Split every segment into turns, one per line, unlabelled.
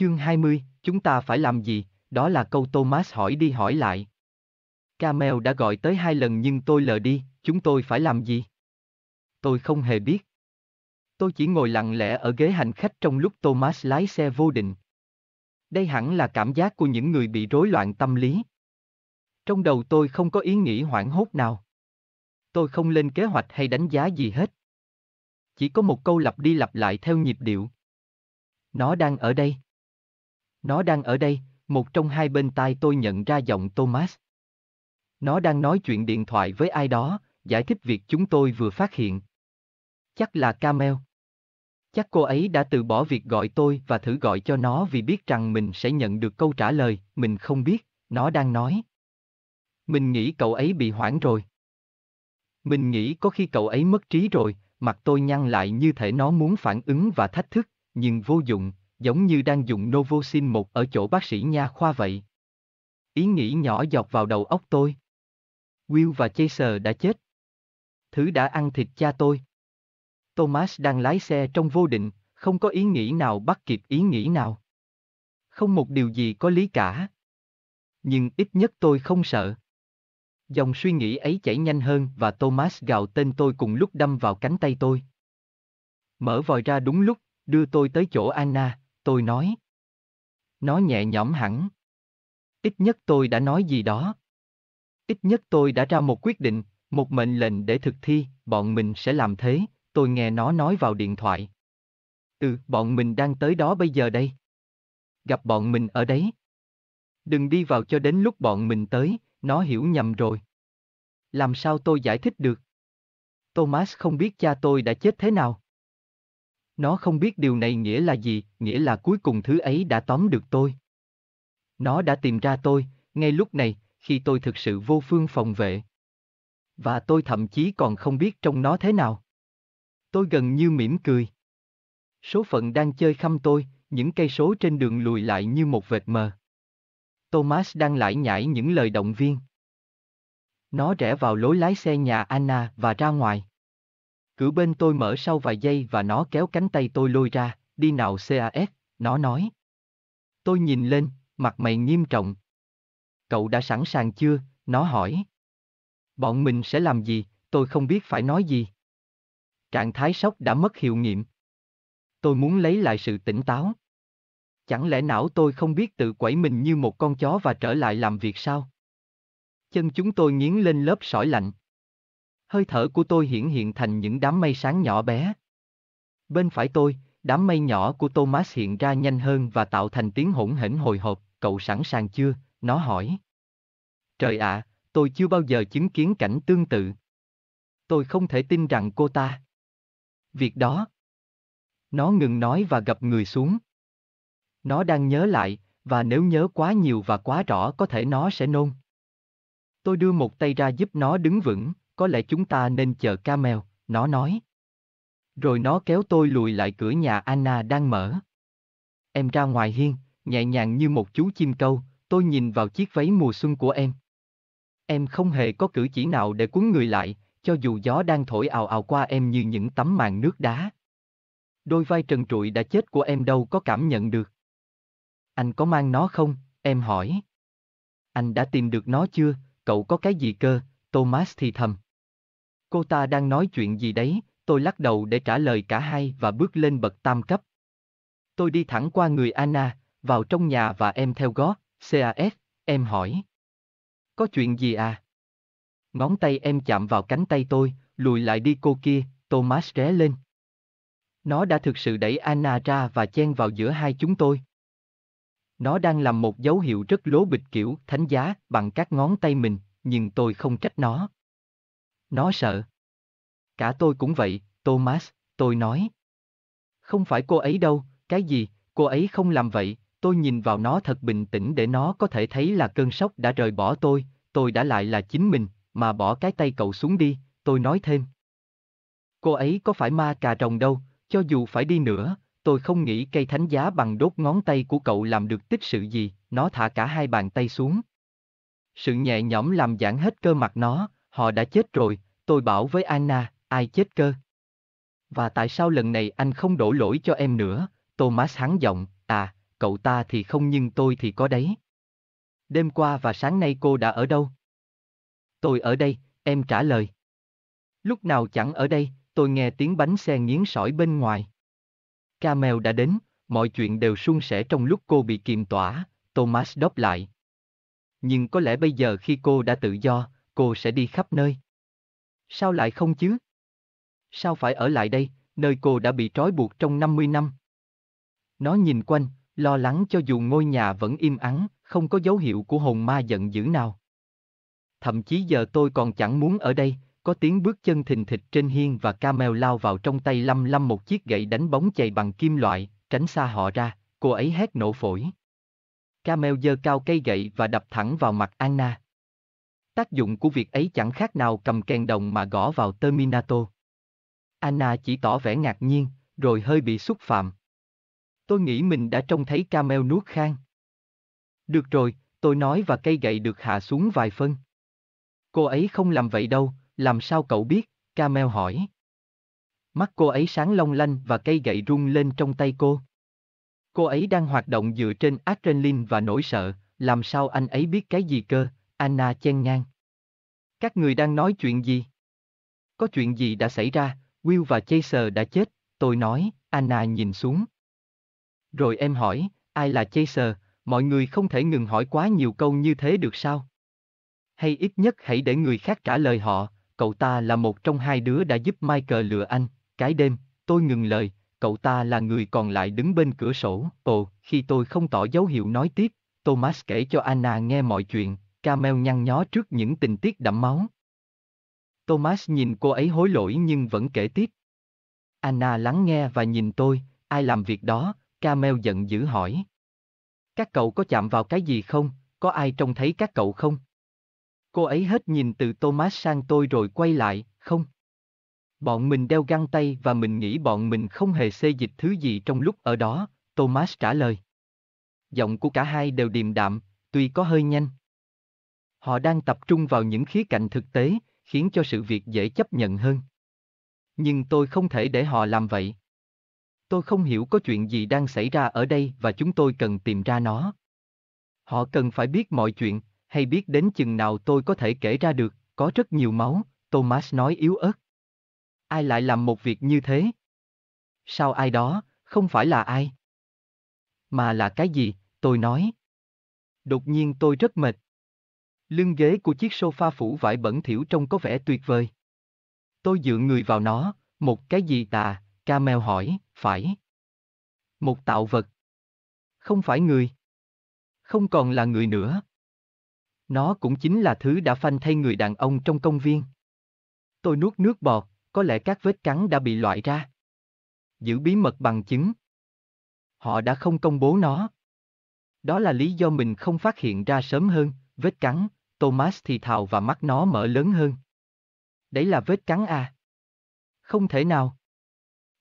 Chương 20, chúng ta phải làm gì? Đó là câu Thomas hỏi đi hỏi lại. Camel đã gọi tới hai lần nhưng tôi lờ đi, chúng tôi phải làm gì? Tôi không hề biết. Tôi chỉ ngồi lặng lẽ ở ghế hành khách trong lúc Thomas lái xe vô định. Đây hẳn là cảm giác của những người bị rối loạn tâm lý. Trong đầu tôi không có ý nghĩ hoảng hốt nào. Tôi không lên kế hoạch hay đánh giá gì hết. Chỉ có một câu lặp đi lặp lại theo nhịp điệu. Nó đang ở đây. Nó đang ở đây, một trong hai bên tai tôi nhận ra giọng Thomas. Nó đang nói chuyện điện thoại với ai đó, giải thích việc chúng tôi vừa phát hiện. Chắc là Camel. Chắc cô ấy đã từ bỏ việc gọi tôi và thử gọi cho nó vì biết rằng mình sẽ nhận được câu trả lời, mình không biết, nó đang nói. Mình nghĩ cậu ấy bị hoảng rồi. Mình nghĩ có khi cậu ấy mất trí rồi, mặt tôi nhăn lại như thể nó muốn phản ứng và thách thức, nhưng vô dụng, giống như đang dùng Novosin một ở chỗ bác sĩ nha khoa vậy. Ý nghĩ nhỏ giọt vào đầu óc tôi. Will và Chaser đã chết. Thứ đã ăn thịt cha tôi. Thomas đang lái xe trong vô định, không có ý nghĩ nào bắt kịp ý nghĩ nào. Không một điều gì có lý cả. Nhưng ít nhất tôi không sợ. Dòng suy nghĩ ấy chảy nhanh hơn và Thomas gào tên tôi cùng lúc đâm vào cánh tay tôi. Mở vòi ra đúng lúc, đưa tôi tới chỗ Anna, tôi nói. Nó nhẹ nhõm hẳn. Ít nhất tôi đã nói gì đó. Ít nhất tôi đã ra một quyết định, một mệnh lệnh để thực thi, bọn mình sẽ làm thế, tôi nghe nó nói vào điện thoại. Ừ, bọn mình đang tới đó bây giờ đây. Gặp bọn mình ở đấy. Đừng đi vào cho đến lúc bọn mình tới, nó hiểu nhầm rồi. Làm sao tôi giải thích được? Thomas không biết cha tôi đã chết thế nào. Nó không biết điều này nghĩa là gì, nghĩa là cuối cùng thứ ấy đã tóm được tôi. Nó đã tìm ra tôi, ngay lúc này, khi tôi thực sự vô phương phòng vệ. Và tôi thậm chí còn không biết trông nó thế nào. Tôi gần như mỉm cười. Số phận đang chơi khăm tôi, những cây số trên đường lùi lại như một vệt mờ. Thomas đang lải nhải những lời động viên. Nó rẽ vào lối lái xe nhà Anna và ra ngoài. Cửa bên tôi mở sau vài giây và nó kéo cánh tay tôi lôi ra, đi nào CAS, nó nói. Tôi nhìn lên, mặt mày nghiêm trọng. Cậu đã sẵn sàng chưa? Nó hỏi. Bọn mình sẽ làm gì, tôi không biết phải nói gì. Trạng thái sốc đã mất hiệu nghiệm. Tôi muốn lấy lại sự tỉnh táo. Chẳng lẽ não tôi không biết tự quẩy mình như một con chó và trở lại làm việc sao? Chân chúng tôi nghiến lên lớp sỏi lạnh. Hơi thở của tôi hiển hiện thành những đám mây sáng nhỏ bé. Bên phải tôi, đám mây nhỏ của Thomas hiện ra nhanh hơn và tạo thành tiếng hỗn hển hồi hộp, cậu sẵn sàng chưa? Nó hỏi. Trời ạ, tôi chưa bao giờ chứng kiến cảnh tương tự. Tôi không thể tin rằng cô ta. Việc đó. Nó ngừng nói và gập người xuống. Nó đang nhớ lại, và nếu nhớ quá nhiều và quá rõ có thể nó sẽ nôn. Tôi đưa một tay ra giúp nó đứng vững, có lẽ chúng ta nên chờ Camel, nó nói. Rồi nó kéo tôi lùi lại cửa nhà Anna đang mở. Em ra ngoài hiên, nhẹ nhàng như một chú chim câu, tôi nhìn vào chiếc váy mùa xuân của em. Em không hề có cử chỉ nào để cuốn người lại, cho dù gió đang thổi ào ào qua em như những tấm màn nước đá. Đôi vai trần trụi đã chết của em đâu có cảm nhận được. Anh có mang nó không? Em hỏi. Anh đã tìm được nó chưa? Cậu có cái gì cơ? Thomas thì thầm. Cô ta đang nói chuyện gì đấy, tôi lắc đầu để trả lời cả hai và bước lên bậc tam cấp. Tôi đi thẳng qua người Anna, vào trong nhà và em theo gót, CAS, em hỏi. Có chuyện gì à? Ngón tay em chạm vào cánh tay tôi, lùi lại đi cô kia, Thomas ré lên. Nó đã thực sự đẩy Anna ra và chen vào giữa hai chúng tôi. Nó đang làm một dấu hiệu rất lố bịch kiểu thánh giá bằng các ngón tay mình, nhưng tôi không trách nó. Nó sợ. Cả tôi cũng vậy, Thomas, tôi nói. Không phải cô ấy đâu, cái gì, cô ấy không làm vậy, tôi nhìn vào nó thật bình tĩnh để nó có thể thấy là cơn sốc đã rời bỏ tôi, tôi đã lại là chính mình, mà bỏ cái tay cậu xuống đi, tôi nói thêm. Cô ấy có phải ma cà rồng đâu, cho dù phải đi nữa, tôi không nghĩ cây thánh giá bằng đốt ngón tay của cậu làm được tích sự gì, nó thả cả hai bàn tay xuống. Sự nhẹ nhõm làm giãn hết cơ mặt nó, họ đã chết rồi, tôi bảo với Anna, ai chết cơ? Và tại sao lần này anh không đổ lỗi cho em nữa? Thomas hắn giọng, à, cậu ta thì không nhưng tôi thì có đấy. Đêm qua và sáng nay cô đã ở đâu? Tôi ở đây, em trả lời. Lúc nào chẳng ở đây, tôi nghe tiếng bánh xe nghiến sỏi bên ngoài. Camel đã đến, mọi chuyện đều suôn sẻ trong lúc cô bị kiềm tỏa, Thomas đáp lại. Nhưng có lẽ bây giờ khi cô đã tự do, cô sẽ đi khắp nơi. Sao lại không chứ? Sao phải ở lại đây, nơi cô đã bị trói buộc trong 50 năm? Nó nhìn quanh, lo lắng cho dù ngôi nhà vẫn im ắng, không có dấu hiệu của hồn ma giận dữ nào. Thậm chí giờ tôi còn chẳng muốn ở đây, có tiếng bước chân thình thịch trên hiên và Camel lao vào trong tay lâm lâm một chiếc gậy đánh bóng chày bằng kim loại, tránh xa họ ra, cô ấy hét nổ phổi. Camel giơ cao cây gậy và đập thẳng vào mặt Anna. Tác dụng của việc ấy chẳng khác nào cầm kèn đồng mà gõ vào Terminator. Anna chỉ tỏ vẻ ngạc nhiên, rồi hơi bị xúc phạm. Tôi nghĩ mình đã trông thấy Camel nuốt khang. Được rồi, tôi nói và cây gậy được hạ xuống vài phân. Cô ấy không làm vậy đâu, làm sao cậu biết? Camel hỏi. Mắt cô ấy sáng long lanh và cây gậy rung lên trong tay cô. Cô ấy đang hoạt động dựa trên adrenaline và nỗi sợ, làm sao anh ấy biết cái gì cơ? Anna chen ngang. Các người đang nói chuyện gì? Có chuyện gì đã xảy ra, Will và Chaser đã chết, tôi nói, Anna nhìn xuống. Rồi em hỏi, ai là Chaser, mọi người không thể ngừng hỏi quá nhiều câu như thế được sao? Hay ít nhất hãy để người khác trả lời họ, cậu ta là một trong hai đứa đã giúp Michael lừa anh, cái đêm, tôi ngừng lời, cậu ta là người còn lại đứng bên cửa sổ. Ồ, khi tôi không tỏ dấu hiệu nói tiếp, Thomas kể cho Anna nghe mọi chuyện, Camel nhăn nhó trước những tình tiết đẫm máu. Thomas nhìn cô ấy hối lỗi nhưng vẫn kể tiếp. Anna lắng nghe và nhìn tôi, ai làm việc đó, Camel giận dữ hỏi. Các cậu có chạm vào cái gì không, có ai trông thấy các cậu không? Cô ấy hết nhìn từ Thomas sang tôi rồi quay lại, không. Bọn mình đeo găng tay và mình nghĩ bọn mình không hề xê dịch thứ gì trong lúc ở đó, Thomas trả lời. Giọng của cả hai đều điềm đạm, tuy có hơi nhanh. Họ đang tập trung vào những khía cạnh thực tế, khiến cho sự việc dễ chấp nhận hơn. Nhưng tôi không thể để họ làm vậy. Tôi không hiểu có chuyện gì đang xảy ra ở đây và chúng tôi cần tìm ra nó. Họ cần phải biết mọi chuyện, hay biết đến chừng nào tôi có thể kể ra được, có rất nhiều máu, Thomas nói yếu ớt. Ai lại làm một việc như thế? Sao ai đó, không phải là ai? Mà là cái gì, tôi nói. Đột nhiên tôi rất mệt. Lưng ghế của chiếc sofa phủ vải bẩn thỉu trông có vẻ tuyệt vời. Tôi dựa người vào nó, một cái gì tà, Camel hỏi, phải. Một tạo vật. Không phải người. Không còn là người nữa. Nó cũng chính là thứ đã phanh thay người đàn ông trong công viên. Tôi nuốt nước bọt, có lẽ các vết cắn đã bị loại ra. Giữ bí mật bằng chứng. Họ đã không công bố nó. Đó là lý do mình không phát hiện ra sớm hơn, vết cắn, Thomas thì thào và mắt nó mở lớn hơn. Đấy là vết cắn à? Không thể nào.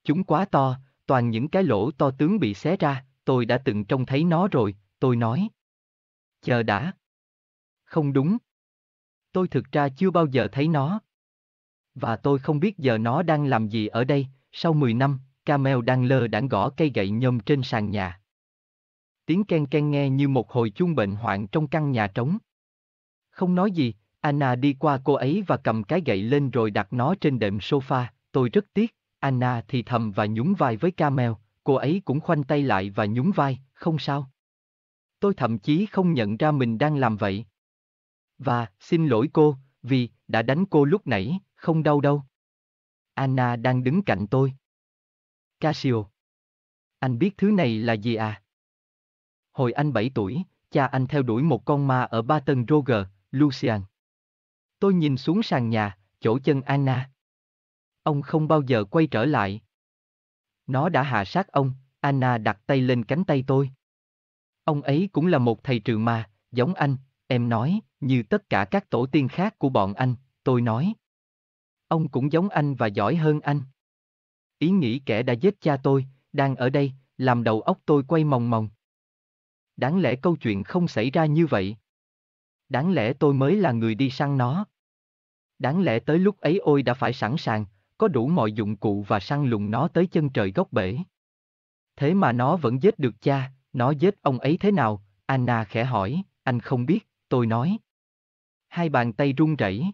Chúng quá to, toàn những cái lỗ to tướng bị xé ra, tôi đã từng trông thấy nó rồi, tôi nói. Chờ đã. Không đúng. Tôi thực ra chưa bao giờ thấy nó. Và tôi không biết giờ nó đang làm gì ở đây, sau 10 năm, Camel đang lơ đãng gõ cây gậy nhôm trên sàn nhà. Tiếng ken ken nghe như một hồi chuông bệnh hoạn trong căn nhà trống. Không nói gì, Anna đi qua cô ấy và cầm cái gậy lên rồi đặt nó trên đệm sofa, tôi rất tiếc, Anna thì thầm và nhún vai với Camel, cô ấy cũng khoanh tay lại và nhún vai, không sao. Tôi thậm chí không nhận ra mình đang làm vậy. Và, xin lỗi cô, vì, đã đánh cô lúc nãy, không đau đâu. Anna đang đứng cạnh tôi. Casio. Anh biết thứ này là gì à? Hồi anh 7 tuổi, cha anh theo đuổi một con ma ở Baton Roger, Lucian. Tôi nhìn xuống sàn nhà, chỗ chân Anna. Ông không bao giờ quay trở lại. Nó đã hạ sát ông, Anna đặt tay lên cánh tay tôi. Ông ấy cũng là một thầy trừ ma, giống anh, em nói, như tất cả các tổ tiên khác của bọn anh, tôi nói. Ông cũng giống anh và giỏi hơn anh. Ý nghĩ kẻ đã giết cha tôi, đang ở đây, làm đầu óc tôi quay mòng mòng. Đáng lẽ câu chuyện không xảy ra như vậy. Đáng lẽ tôi mới là người đi săn nó. Đáng lẽ tới lúc ấy ôi đã phải sẵn sàng, có đủ mọi dụng cụ và săn lùng nó tới chân trời góc bể. Thế mà nó vẫn giết được cha, nó giết ông ấy thế nào? Anna khẽ hỏi, anh không biết, tôi nói. Hai bàn tay run rẩy.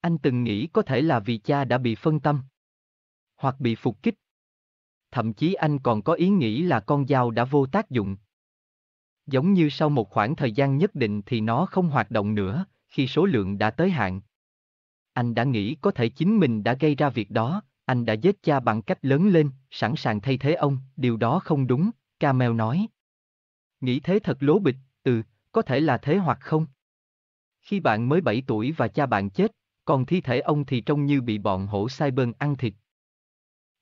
Anh từng nghĩ có thể là vì cha đã bị phân tâm. Hoặc bị phục kích. Thậm chí anh còn có ý nghĩ là con dao đã vô tác dụng. Giống như sau một khoảng thời gian nhất định thì nó không hoạt động nữa, khi số lượng đã tới hạn. Anh đã nghĩ có thể chính mình đã gây ra việc đó, anh đã giết cha bằng cách lớn lên, sẵn sàng thay thế ông, điều đó không đúng, Camel nói. Nghĩ thế thật lố bịch, ừ, có thể là thế hoặc không. Khi bạn mới 7 tuổi và cha bạn chết, còn thi thể ông thì trông như bị bọn hổ sai bơn ăn thịt.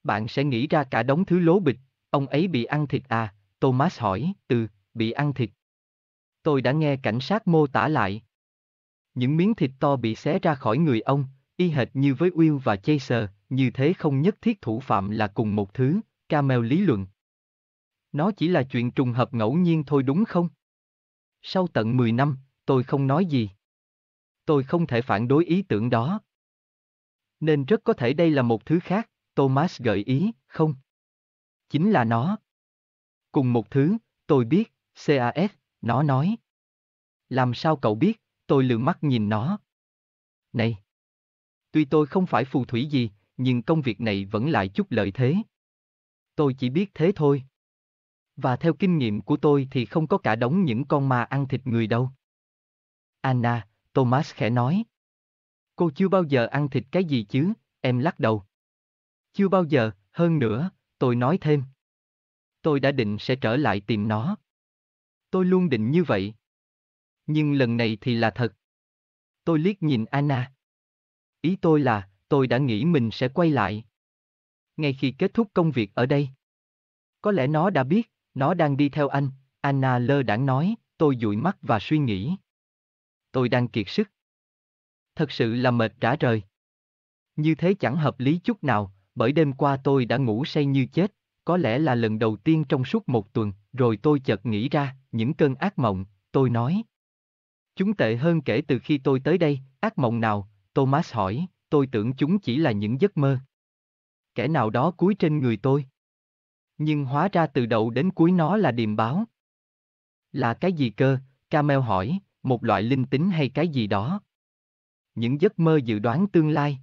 Bạn sẽ nghĩ ra cả đống thứ lố bịch, ông ấy bị ăn thịt à, Thomas hỏi, từ bị ăn thịt. Tôi đã nghe cảnh sát mô tả lại. Những miếng thịt to bị xé ra khỏi người ông, y hệt như với Will và Chaser, như thế không nhất thiết thủ phạm là cùng một thứ, Camel lý luận. Nó chỉ là chuyện trùng hợp ngẫu nhiên thôi đúng không? Sau tận 10 năm, tôi không nói gì. Tôi không thể phản đối ý tưởng đó. Nên rất có thể đây là một thứ khác, Thomas gợi ý, không? Chính là nó. Cùng một thứ, tôi biết, CAS, nó nói. Làm sao cậu biết, tôi lừa mắt nhìn nó. Này! Tuy tôi không phải phù thủy gì, nhưng công việc này vẫn lại chút lợi thế. Tôi chỉ biết thế thôi. Và theo kinh nghiệm của tôi thì không có cả đống những con ma ăn thịt người đâu. Anna, Thomas khẽ nói. Cô chưa bao giờ ăn thịt cái gì chứ, em lắc đầu. Chưa bao giờ, hơn nữa, tôi nói thêm. Tôi đã định sẽ trở lại tìm nó. Tôi luôn định như vậy. Nhưng lần này thì là thật. Tôi liếc nhìn Anna. Ý tôi là, tôi đã nghĩ mình sẽ quay lại. Ngay khi kết thúc công việc ở đây. Có lẽ nó đã biết, nó đang đi theo anh, Anna lơ đãng nói, tôi dụi mắt và suy nghĩ. Tôi đang kiệt sức. Thật sự là mệt rã rời. Như thế chẳng hợp lý chút nào, bởi đêm qua tôi đã ngủ say như chết, có lẽ là lần đầu tiên trong suốt một tuần, rồi tôi chợt nghĩ ra, những cơn ác mộng, tôi nói. Chúng tệ hơn kể từ khi tôi tới đây, ác mộng nào, Thomas hỏi, tôi tưởng chúng chỉ là những giấc mơ. Kẻ nào đó cúi trên người tôi. Nhưng hóa ra từ đầu đến cuối nó là điềm báo. Là cái gì cơ? Camel hỏi, một loại linh tính hay cái gì đó. Những giấc mơ dự đoán tương lai.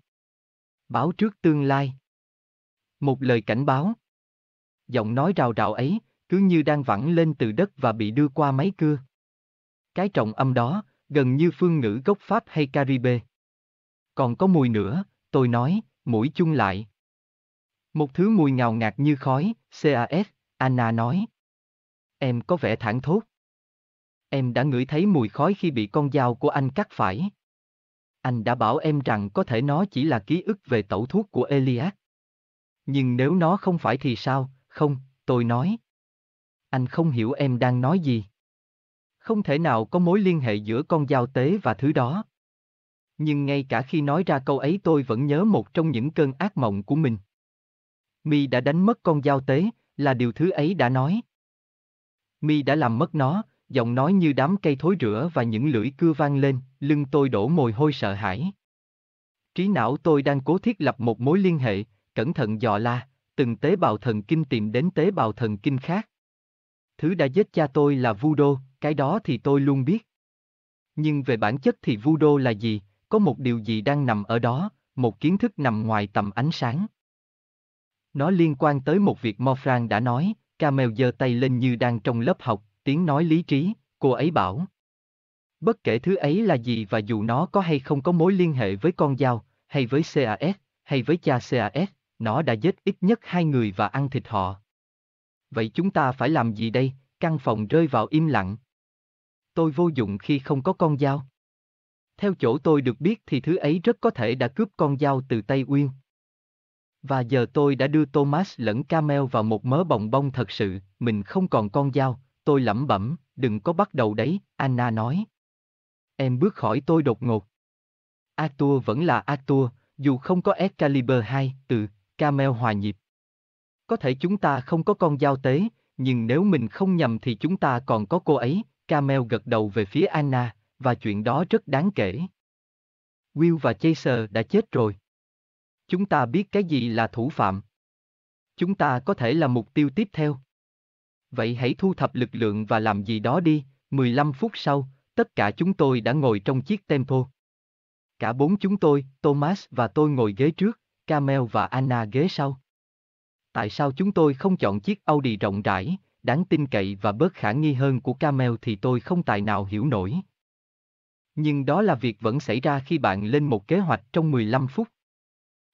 Báo trước tương lai. Một lời cảnh báo. Giọng nói rào rào ấy, cứ như đang vẳng lên từ đất và bị đưa qua máy cưa. Cái trọng âm đó, gần như phương ngữ gốc Pháp hay Caribe. Còn có mùi nữa, tôi nói, mũi chung lại. Một thứ mùi ngào ngạt như khói, CAS, Anna nói. Em có vẻ thẳng thốt. Em đã ngửi thấy mùi khói khi bị con dao của anh cắt phải. Anh đã bảo em rằng có thể nó chỉ là ký ức về tẩu thuốc của Elias. Nhưng nếu nó không phải thì sao, không, tôi nói. Anh không hiểu em đang nói gì. Không thể nào có mối liên hệ giữa con dao tế và thứ đó. Nhưng ngay cả khi nói ra câu ấy tôi vẫn nhớ một trong những cơn ác mộng của mình. Mi đã đánh mất con dao tế, là điều thứ ấy đã nói. Mi đã làm mất nó, giọng nói như đám cây thối rửa và những lưỡi cưa vang lên, lưng tôi đổ mồi hôi sợ hãi. Trí não tôi đang cố thiết lập một mối liên hệ, cẩn thận dò la, từng tế bào thần kinh tìm đến tế bào thần kinh khác. Thứ đã giết cha tôi là Vudo, cái đó thì tôi luôn biết. Nhưng về bản chất thì Vudo là gì, có một điều gì đang nằm ở đó, một kiến thức nằm ngoài tầm ánh sáng. Nó liên quan tới một việc Morfran đã nói, Camel giơ tay lên như đang trong lớp học, tiếng nói lý trí, cô ấy bảo. Bất kể thứ ấy là gì và dù nó có hay không có mối liên hệ với con dao, hay với CAS, hay với cha CAS, nó đã giết ít nhất hai người và ăn thịt họ. Vậy chúng ta phải làm gì đây? Căn phòng rơi vào im lặng. Tôi vô dụng khi không có con dao. Theo chỗ tôi được biết thì thứ ấy rất có thể đã cướp con dao từ tay Uyên. Và giờ tôi đã đưa Thomas lẫn Camel vào một mớ bồng bông thật sự, mình không còn con dao, tôi lẩm bẩm, đừng có bắt đầu đấy, Anna nói. Em bước khỏi tôi đột ngột. Arthur vẫn là Arthur, dù không có Excalibur 2, từ, Camel hòa nhịp. Có thể chúng ta không có con dao tế, nhưng nếu mình không nhầm thì chúng ta còn có cô ấy, Camel gật đầu về phía Anna, và chuyện đó rất đáng kể. Will và Chaser đã chết rồi. Chúng ta biết cái gì là thủ phạm. Chúng ta có thể là mục tiêu tiếp theo. Vậy hãy thu thập lực lượng và làm gì đó đi, 15 phút sau, tất cả chúng tôi đã ngồi trong chiếc tempo. Cả bốn chúng tôi, Thomas và tôi ngồi ghế trước, Camel và Anna ghế sau. Tại sao chúng tôi không chọn chiếc Audi rộng rãi, đáng tin cậy và bớt khả nghi hơn của Camel thì tôi không tài nào hiểu nổi. Nhưng đó là việc vẫn xảy ra khi bạn lên một kế hoạch trong 15 phút.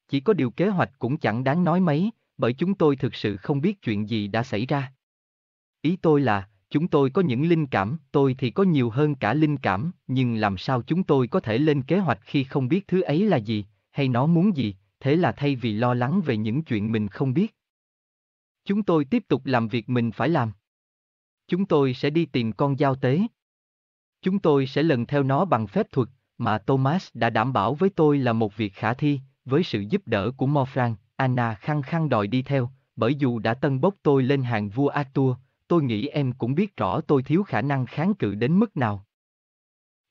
Chỉ có điều kế hoạch cũng chẳng đáng nói mấy, bởi chúng tôi thực sự không biết chuyện gì đã xảy ra. Ý tôi là, chúng tôi có những linh cảm, tôi thì có nhiều hơn cả linh cảm, nhưng làm sao chúng tôi có thể lên kế hoạch khi không biết thứ ấy là gì, hay nó muốn gì, thế là thay vì lo lắng về những chuyện mình không biết. Chúng tôi tiếp tục làm việc mình phải làm. Chúng tôi sẽ đi tìm con dao tế. Chúng tôi sẽ lần theo nó bằng phép thuật, mà Thomas đã đảm bảo với tôi là một việc khả thi, với sự giúp đỡ của Morfran, Anna khăng khăng đòi đi theo, bởi dù đã tân bốc tôi lên hàng vua Arthur, tôi nghĩ em cũng biết rõ tôi thiếu khả năng kháng cự đến mức nào.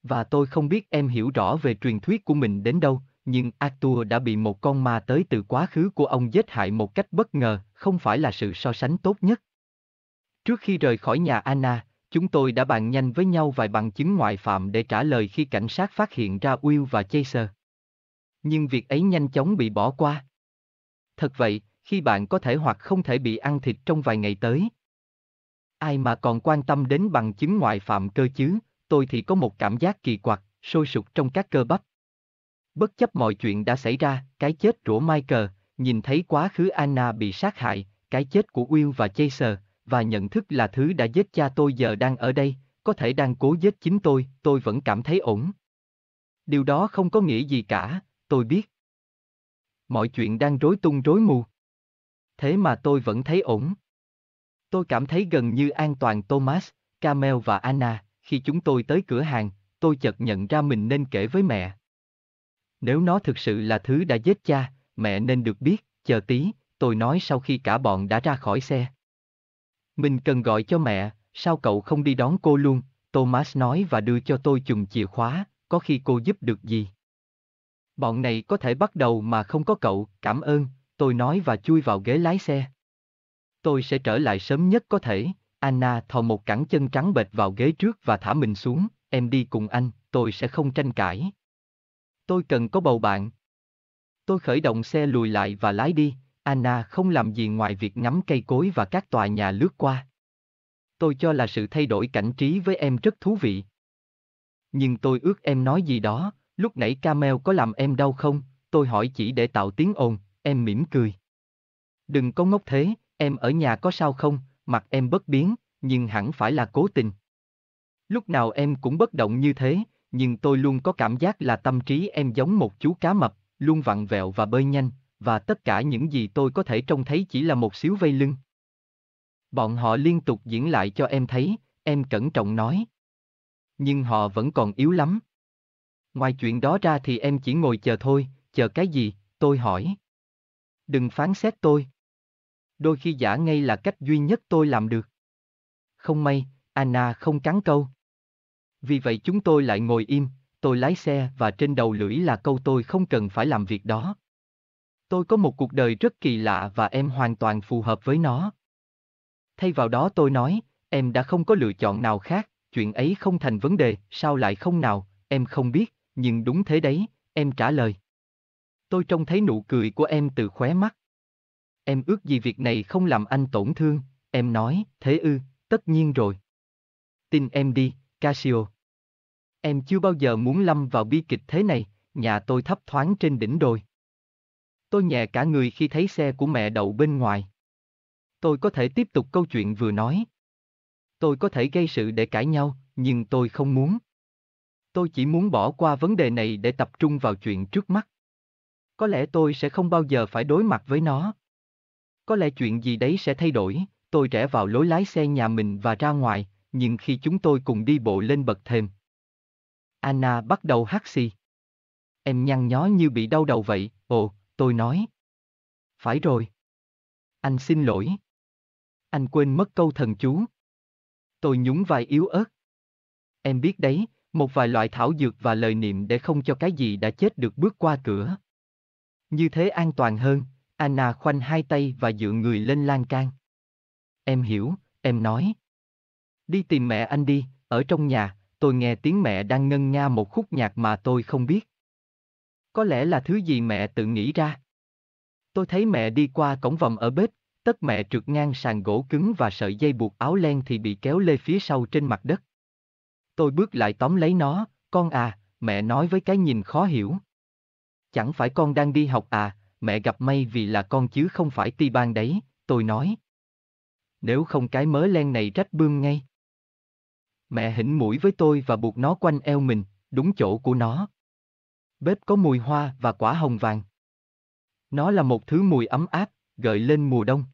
Và tôi không biết em hiểu rõ về truyền thuyết của mình đến đâu, nhưng Arthur đã bị một con ma tới từ quá khứ của ông giết hại một cách bất ngờ, không phải là sự so sánh tốt nhất. Trước khi rời khỏi nhà Anna, chúng tôi đã bàn nhanh với nhau vài bằng chứng ngoại phạm để trả lời khi cảnh sát phát hiện ra Will và Chaser. Nhưng việc ấy nhanh chóng bị bỏ qua. Thật vậy, khi bạn có thể hoặc không thể bị ăn thịt trong vài ngày tới. Ai mà còn quan tâm đến bằng chứng ngoại phạm cơ chứ, tôi thì có một cảm giác kỳ quặc, sôi sục trong các cơ bắp. Bất chấp mọi chuyện đã xảy ra, cái chết của Michael, nhìn thấy quá khứ Anna bị sát hại, cái chết của Will và Chaser, và nhận thức là thứ đã giết cha tôi giờ đang ở đây, có thể đang cố giết chính tôi, tôi vẫn cảm thấy ổn. Điều đó không có nghĩa gì cả, tôi biết. Mọi chuyện đang rối tung rối mù. Thế mà tôi vẫn thấy ổn. Tôi cảm thấy gần như an toàn Thomas, Camel và Anna, khi chúng tôi tới cửa hàng, tôi chợt nhận ra mình nên kể với mẹ. Nếu nó thực sự là thứ đã giết cha, mẹ nên được biết, chờ tí, tôi nói sau khi cả bọn đã ra khỏi xe. Mình cần gọi cho mẹ, sao cậu không đi đón cô luôn, Thomas nói và đưa cho tôi chùm chìa khóa, có khi cô giúp được gì. Bọn này có thể bắt đầu mà không có cậu, cảm ơn, tôi nói và chui vào ghế lái xe. Tôi sẽ trở lại sớm nhất có thể, Anna thò một cẳng chân trắng bệt vào ghế trước và thả mình xuống, em đi cùng anh, tôi sẽ không tranh cãi. Tôi cần có bầu bạn. Tôi khởi động xe lùi lại và lái đi, Anna không làm gì ngoài việc ngắm cây cối và các tòa nhà lướt qua. Tôi cho là sự thay đổi cảnh trí với em rất thú vị. Nhưng tôi ước em nói gì đó, lúc nãy Camel có làm em đau không? Tôi hỏi chỉ để tạo tiếng ồn, em mỉm cười. Đừng có ngốc thế, em ở nhà có sao không, mặt em bất biến, nhưng hẳn phải là cố tình. Lúc nào em cũng bất động như thế, nhưng tôi luôn có cảm giác là tâm trí em giống một chú cá mập, luôn vặn vẹo và bơi nhanh, và tất cả những gì tôi có thể trông thấy chỉ là một xíu vây lưng. Bọn họ liên tục diễn lại cho em thấy, em cẩn trọng nói. Nhưng họ vẫn còn yếu lắm. Ngoài chuyện đó ra thì em chỉ ngồi chờ thôi, chờ cái gì, tôi hỏi. Đừng phán xét tôi. Đôi khi giả ngay là cách duy nhất tôi làm được. Không may, Anna không cắn câu. Vì vậy chúng tôi lại ngồi im, tôi lái xe và trên đầu lưỡi là câu tôi không cần phải làm việc đó. Tôi có một cuộc đời rất kỳ lạ và em hoàn toàn phù hợp với nó. Thay vào đó tôi nói, em đã không có lựa chọn nào khác, chuyện ấy không thành vấn đề, sao lại không nào, em không biết, nhưng đúng thế đấy, em trả lời. Tôi trông thấy nụ cười của em từ khóe mắt. Em ước gì việc này không làm anh tổn thương, em nói, thế ư, tất nhiên rồi. Tin em đi, Casio. Em chưa bao giờ muốn lâm vào bi kịch thế này, nhà tôi thấp thoáng trên đỉnh đồi. Tôi nhẹ cả người khi thấy xe của mẹ đậu bên ngoài. Tôi có thể tiếp tục câu chuyện vừa nói. Tôi có thể gây sự để cãi nhau, nhưng tôi không muốn. Tôi chỉ muốn bỏ qua vấn đề này để tập trung vào chuyện trước mắt. Có lẽ tôi sẽ không bao giờ phải đối mặt với nó. Có lẽ chuyện gì đấy sẽ thay đổi, tôi rẽ vào lối lái xe nhà mình và ra ngoài, nhưng khi chúng tôi cùng đi bộ lên bậc thềm. Anna bắt đầu hắt xì. Em nhăn nhó như bị đau đầu vậy, ồ, tôi nói. Phải rồi. Anh xin lỗi. Anh quên mất câu thần chú. Tôi nhún vai yếu ớt. Em biết đấy, một vài loại thảo dược và lời niệm để không cho cái gì đã chết được bước qua cửa. Như thế an toàn hơn, Anna khoanh hai tay và dựa người lên lan can. Em hiểu, em nói. Đi tìm mẹ anh đi, ở trong nhà, tôi nghe tiếng mẹ đang ngân nga một khúc nhạc mà tôi không biết. Có lẽ là thứ gì mẹ tự nghĩ ra. Tôi thấy mẹ đi qua cổng vòng ở bếp, tất mẹ trượt ngang sàn gỗ cứng và sợi dây buộc áo len thì bị kéo lê phía sau trên mặt đất. Tôi bước lại tóm lấy nó, con à, mẹ nói với cái nhìn khó hiểu. Chẳng phải con đang đi học à, mẹ gặp may vì là con chứ không phải ti ban đấy, tôi nói. Nếu không cái mớ len này rách bươm ngay. Mẹ hỉnh mũi với tôi và buộc nó quanh eo mình, đúng chỗ của nó. Bếp có mùi hoa và quả hồng vàng. Nó là một thứ mùi ấm áp, gợi lên mùa đông.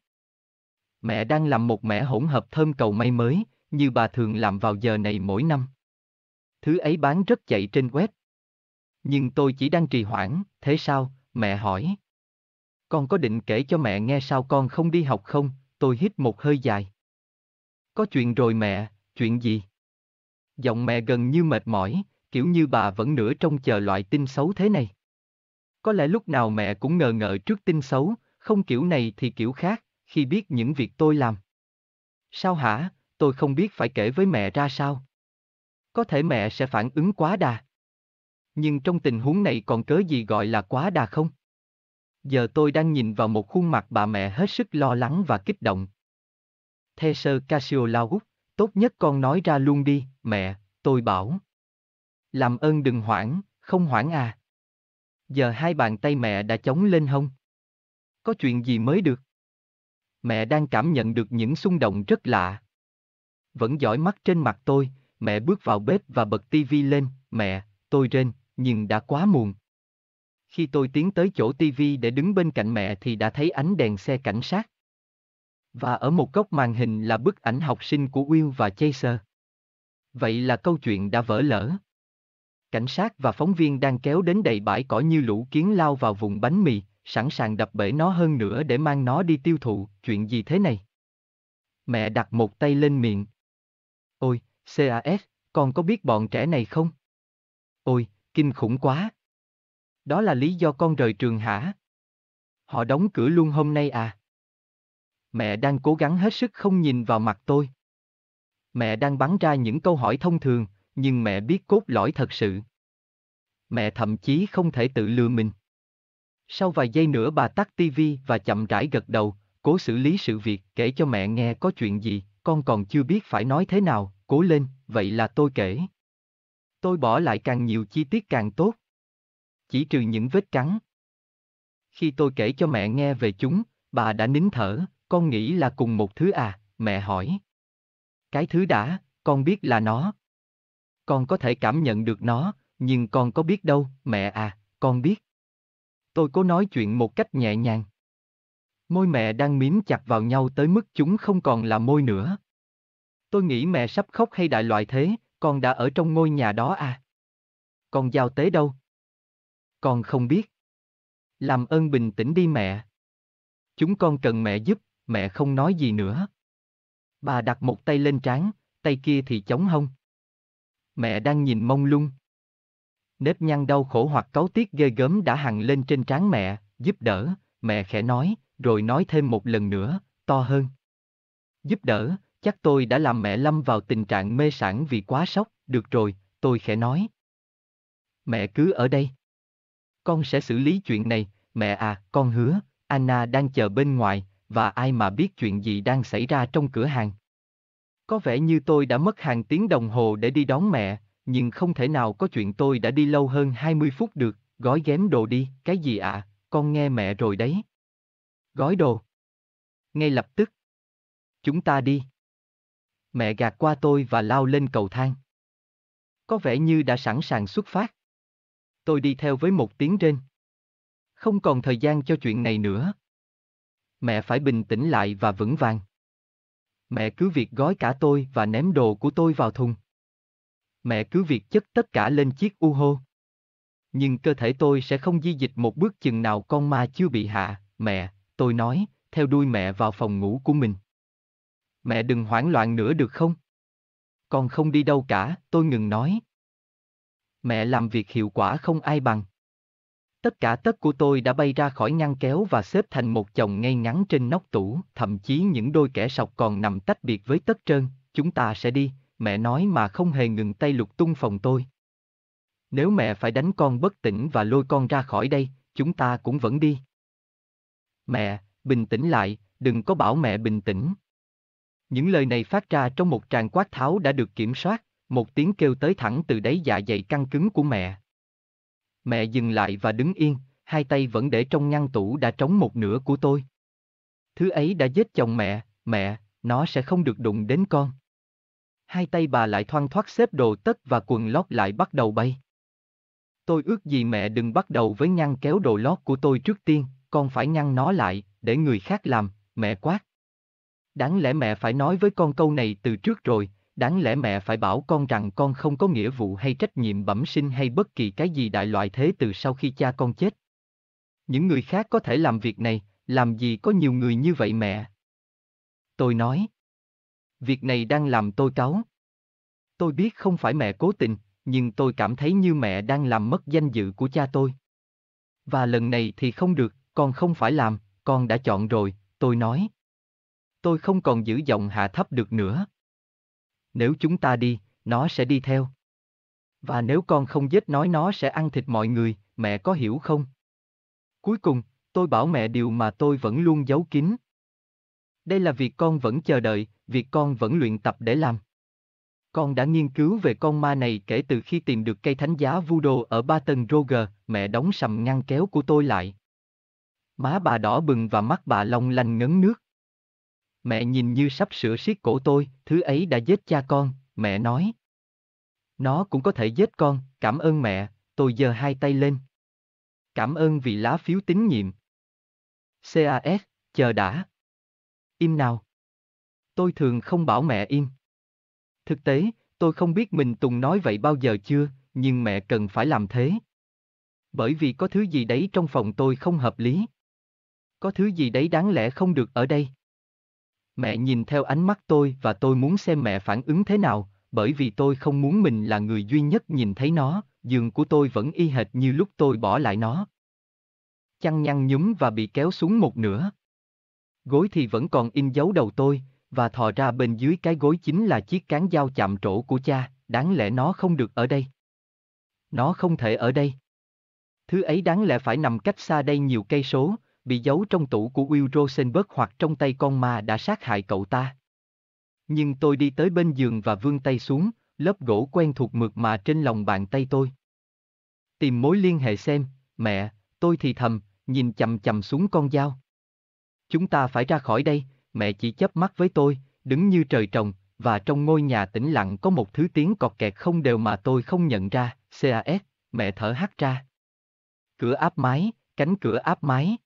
Mẹ đang làm một mẻ hỗn hợp thơm cầu may mới, như bà thường làm vào giờ này mỗi năm. Thứ ấy bán rất chạy trên web. Nhưng tôi chỉ đang trì hoãn, thế sao, mẹ hỏi. Con có định kể cho mẹ nghe sao con không đi học không, tôi hít một hơi dài. Có chuyện rồi mẹ, chuyện gì? Giọng mẹ gần như mệt mỏi, kiểu như bà vẫn nửa trông chờ loại tin xấu thế này. Có lẽ lúc nào mẹ cũng ngờ ngợ trước tin xấu, không kiểu này thì kiểu khác, khi biết những việc tôi làm. Sao hả, tôi không biết phải kể với mẹ ra sao. Có thể mẹ sẽ phản ứng quá đà. Nhưng trong tình huống này còn cớ gì gọi là quá đà không? Giờ tôi đang nhìn vào một khuôn mặt bà mẹ hết sức lo lắng và kích động. Thê sơ Casio lao tốt nhất con nói ra luôn đi, mẹ, tôi bảo. Làm ơn đừng hoảng, không hoảng à. Giờ hai bàn tay mẹ đã chống lên hông. Có chuyện gì mới được? Mẹ đang cảm nhận được những xung động rất lạ. Vẫn dõi mắt trên mặt tôi, mẹ bước vào bếp và bật tivi lên, mẹ, tôi rên, nhưng đã quá muộn. Khi tôi tiến tới chỗ tivi để đứng bên cạnh mẹ thì đã thấy ánh đèn xe cảnh sát. Và ở một góc màn hình là bức ảnh học sinh của Will và Chaser. Vậy là câu chuyện đã vỡ lỡ. Cảnh sát và phóng viên đang kéo đến đầy bãi cỏ như lũ kiến lao vào vùng bánh mì, sẵn sàng đập bể nó hơn nữa để mang nó đi tiêu thụ, chuyện gì thế này? Mẹ đặt một tay lên miệng. Ôi, CAS, con có biết bọn trẻ này không? Ôi, kinh khủng quá. Đó là lý do con rời trường hả? Họ đóng cửa luôn hôm nay à? Mẹ đang cố gắng hết sức không nhìn vào mặt tôi. Mẹ đang bắn ra những câu hỏi thông thường, nhưng mẹ biết cốt lõi thật sự. Mẹ thậm chí không thể tự lừa mình. Sau vài giây nữa bà tắt tivi và chậm rãi gật đầu, cố xử lý sự việc, kể cho mẹ nghe có chuyện gì, con còn chưa biết phải nói thế nào, cố lên, vậy là tôi kể. Tôi bỏ lại càng nhiều chi tiết càng tốt. Chỉ trừ những vết cắn. Khi tôi kể cho mẹ nghe về chúng, bà đã nín thở, con nghĩ là cùng một thứ à, mẹ hỏi. Cái thứ đã, con biết là nó. Con có thể cảm nhận được nó, nhưng con có biết đâu, mẹ à, con biết. Tôi cố nói chuyện một cách nhẹ nhàng. Môi mẹ đang miếm chặt vào nhau tới mức chúng không còn là môi nữa. Tôi nghĩ mẹ sắp khóc hay đại loại thế, con đã ở trong ngôi nhà đó à? Con giao tế đâu? Con không biết. Làm ơn bình tĩnh đi mẹ. Chúng con cần mẹ giúp, mẹ không nói gì nữa. Bà đặt một tay lên trán, tay kia thì chống hông. Mẹ đang nhìn mông lung. Nếp nhăn đau khổ hoặc cáu tiết ghê gớm đã hằn lên trên trán mẹ, giúp đỡ, mẹ khẽ nói, rồi nói thêm một lần nữa, to hơn. Giúp đỡ, chắc tôi đã làm mẹ lâm vào tình trạng mê sản vì quá sốc, được rồi, tôi khẽ nói. Mẹ cứ ở đây. Con sẽ xử lý chuyện này, mẹ à, con hứa, Anna đang chờ bên ngoài, và ai mà biết chuyện gì đang xảy ra trong cửa hàng. Có vẻ như tôi đã mất hàng tiếng đồng hồ để đi đón mẹ, nhưng không thể nào có chuyện tôi đã đi lâu hơn 20 phút được, gói ghém đồ đi, cái gì ạ, à? con nghe mẹ rồi đấy. Gói đồ. Ngay lập tức. Chúng ta đi. Mẹ gạt qua tôi và lao lên cầu thang. Có vẻ như đã sẵn sàng xuất phát. Tôi đi theo với một tiếng trên. Không còn thời gian cho chuyện này nữa. Mẹ phải bình tĩnh lại và vững vàng. Mẹ cứ việc gói cả tôi và ném đồ của tôi vào thùng. Mẹ cứ việc chất tất cả lên chiếc u hô. Nhưng cơ thể tôi sẽ không di dịch một bước chừng nào con ma chưa bị hạ, mẹ, tôi nói, theo đuôi mẹ vào phòng ngủ của mình. Mẹ đừng hoảng loạn nữa được không? Con không đi đâu cả, tôi ngừng nói. Mẹ làm việc hiệu quả không ai bằng. Tất cả tất của tôi đã bay ra khỏi ngăn kéo và xếp thành một chồng ngay ngắn trên nóc tủ, thậm chí những đôi kẻ sọc còn nằm tách biệt với tất trơn, chúng ta sẽ đi, mẹ nói mà không hề ngừng tay lục tung phòng tôi. Nếu mẹ phải đánh con bất tỉnh và lôi con ra khỏi đây, chúng ta cũng vẫn đi. Mẹ, bình tĩnh lại, đừng có bảo mẹ bình tĩnh. Những lời này phát ra trong một tràng quát tháo đã được kiểm soát, một tiếng kêu tới thẳng từ đáy dạ dày căng cứng của mẹ. Mẹ dừng lại và đứng yên, hai tay vẫn để trong ngăn tủ đã trống một nửa của tôi. Thứ ấy đã giết chồng mẹ, mẹ, nó sẽ không được đụng đến con. Hai tay bà lại thoăn thoát xếp đồ tất và quần lót lại bắt đầu bay. Tôi ước gì mẹ đừng bắt đầu với ngăn kéo đồ lót của tôi trước tiên, con phải ngăn nó lại, để người khác làm, mẹ quát. Đáng lẽ mẹ phải nói với con câu này từ trước rồi, đáng lẽ mẹ phải bảo con rằng con không có nghĩa vụ hay trách nhiệm bẩm sinh hay bất kỳ cái gì đại loại thế từ sau khi cha con chết. Những người khác có thể làm việc này, làm gì có nhiều người như vậy mẹ? Tôi nói. Việc này đang làm tôi cáu. Tôi biết không phải mẹ cố tình, nhưng tôi cảm thấy như mẹ đang làm mất danh dự của cha tôi. Và lần này thì không được, con không phải làm, con đã chọn rồi, tôi nói. Tôi không còn giữ giọng hạ thấp được nữa. Nếu chúng ta đi, nó sẽ đi theo. Và nếu con không giết nói nó sẽ ăn thịt mọi người, mẹ có hiểu không? Cuối cùng, tôi bảo mẹ điều mà tôi vẫn luôn giấu kín. Đây là việc con vẫn chờ đợi, việc con vẫn luyện tập để làm. Con đã nghiên cứu về con ma này kể từ khi tìm được cây thánh giá voodoo ở ba tầng Roger, mẹ đóng sầm ngăn kéo của tôi lại. Má bà đỏ bừng và mắt bà long lanh ngấn nước. Mẹ nhìn như sắp sửa siết cổ tôi, thứ ấy đã giết cha con, mẹ nói. Nó cũng có thể giết con, cảm ơn mẹ, tôi giơ hai tay lên. Cảm ơn vì lá phiếu tín nhiệm. CAS, chờ đã. Im nào. Tôi thường không bảo mẹ im. Thực tế, tôi không biết mình Tùng nói vậy bao giờ chưa, nhưng mẹ cần phải làm thế. Bởi vì có thứ gì đấy trong phòng tôi không hợp lý. Có thứ gì đấy đáng lẽ không được ở đây. Mẹ nhìn theo ánh mắt tôi và tôi muốn xem mẹ phản ứng thế nào, bởi vì tôi không muốn mình là người duy nhất nhìn thấy nó, giường của tôi vẫn y hệt như lúc tôi bỏ lại nó. Chăn nhăn nhúm và bị kéo xuống một nửa. Gối thì vẫn còn in dấu đầu tôi, và thò ra bên dưới cái gối chính là chiếc cán dao chạm trổ của cha, đáng lẽ nó không được ở đây. Nó không thể ở đây. Thứ ấy đáng lẽ phải nằm cách xa đây nhiều cây số, bị giấu trong tủ của Will Rosenberg hoặc trong tay con ma đã sát hại cậu ta. Nhưng tôi đi tới bên giường và vươn tay xuống, lớp gỗ quen thuộc mượt mà trên lòng bàn tay tôi. Tìm mối liên hệ xem, mẹ, tôi thì thầm, nhìn chầm chầm xuống con dao. Chúng ta phải ra khỏi đây, mẹ chỉ chớp mắt với tôi, đứng như trời trồng, và trong ngôi nhà tĩnh lặng có một thứ tiếng cọt kẹt không đều mà tôi không nhận ra, CAS, mẹ thở hắt ra. Cửa áp mái, cánh cửa áp mái.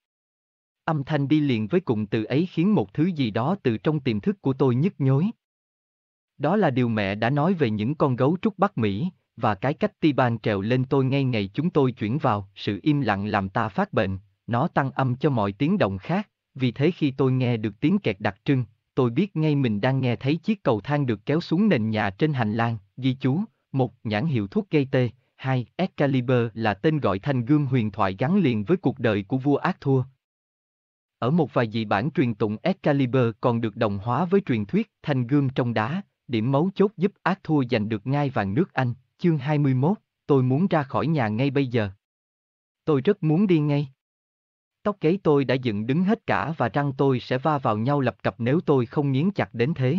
Âm thanh đi liền với cụm từ ấy khiến một thứ gì đó từ trong tiềm thức của tôi nhức nhối. Đó là điều mẹ đã nói về những con gấu trúc Bắc Mỹ, và cái cách ti ban trèo lên tôi ngay ngày chúng tôi chuyển vào, sự im lặng làm ta phát bệnh, nó tăng âm cho mọi tiếng động khác, vì thế khi tôi nghe được tiếng kẹt đặc trưng, tôi biết ngay mình đang nghe thấy chiếc cầu thang được kéo xuống nền nhà trên hành lang, ghi chú, một nhãn hiệu thuốc gây tê, hai Excalibur là tên gọi thanh gươm huyền thoại gắn liền với cuộc đời của vua ác thua. Ở một vài dị bản truyền tụng Excalibur còn được đồng hóa với truyền thuyết thanh gươm trong đá, điểm mấu chốt giúp ác thua giành được ngai vàng nước Anh, chương 21, tôi muốn ra khỏi nhà ngay bây giờ. Tôi rất muốn đi ngay. Tóc gáy tôi đã dựng đứng hết cả và răng tôi sẽ va vào nhau lập cập nếu tôi không nghiến chặt đến thế.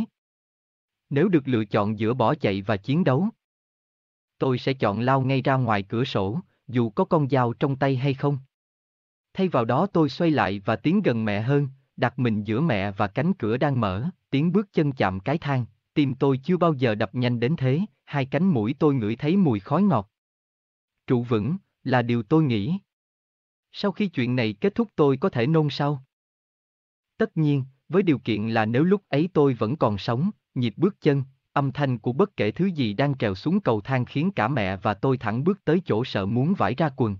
Nếu được lựa chọn giữa bỏ chạy và chiến đấu, tôi sẽ chọn lao ngay ra ngoài cửa sổ, dù có con dao trong tay hay không. Thay vào đó tôi xoay lại và tiến gần mẹ hơn, đặt mình giữa mẹ và cánh cửa đang mở, tiếng bước chân chạm cái thang, tim tôi chưa bao giờ đập nhanh đến thế, hai cánh mũi tôi ngửi thấy mùi khói ngọt. Trụ vững, là điều tôi nghĩ. Sau khi chuyện này kết thúc tôi có thể nôn sau. Tất nhiên, với điều kiện là nếu lúc ấy tôi vẫn còn sống, nhịp bước chân, âm thanh của bất kể thứ gì đang trèo xuống cầu thang khiến cả mẹ và tôi thẳng bước tới chỗ sợ muốn vải ra quần.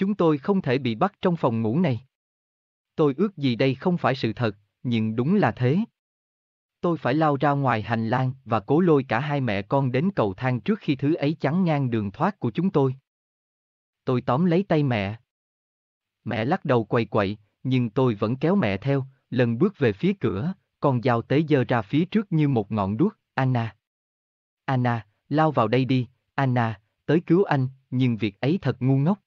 Chúng tôi không thể bị bắt trong phòng ngủ này. Tôi ước gì đây không phải sự thật, nhưng đúng là thế. Tôi phải lao ra ngoài hành lang và cố lôi cả hai mẹ con đến cầu thang trước khi thứ ấy chắn ngang đường thoát của chúng tôi. tôi tóm lấy tay mẹ. Mẹ lắc đầu quầy quậy, nhưng tôi vẫn kéo mẹ theo, lần bước về phía cửa, con dao tế dơ ra phía trước như một ngọn đuốc, Anna. Anna, lao vào đây đi, Anna, tới cứu anh, nhưng việc ấy thật ngu ngốc.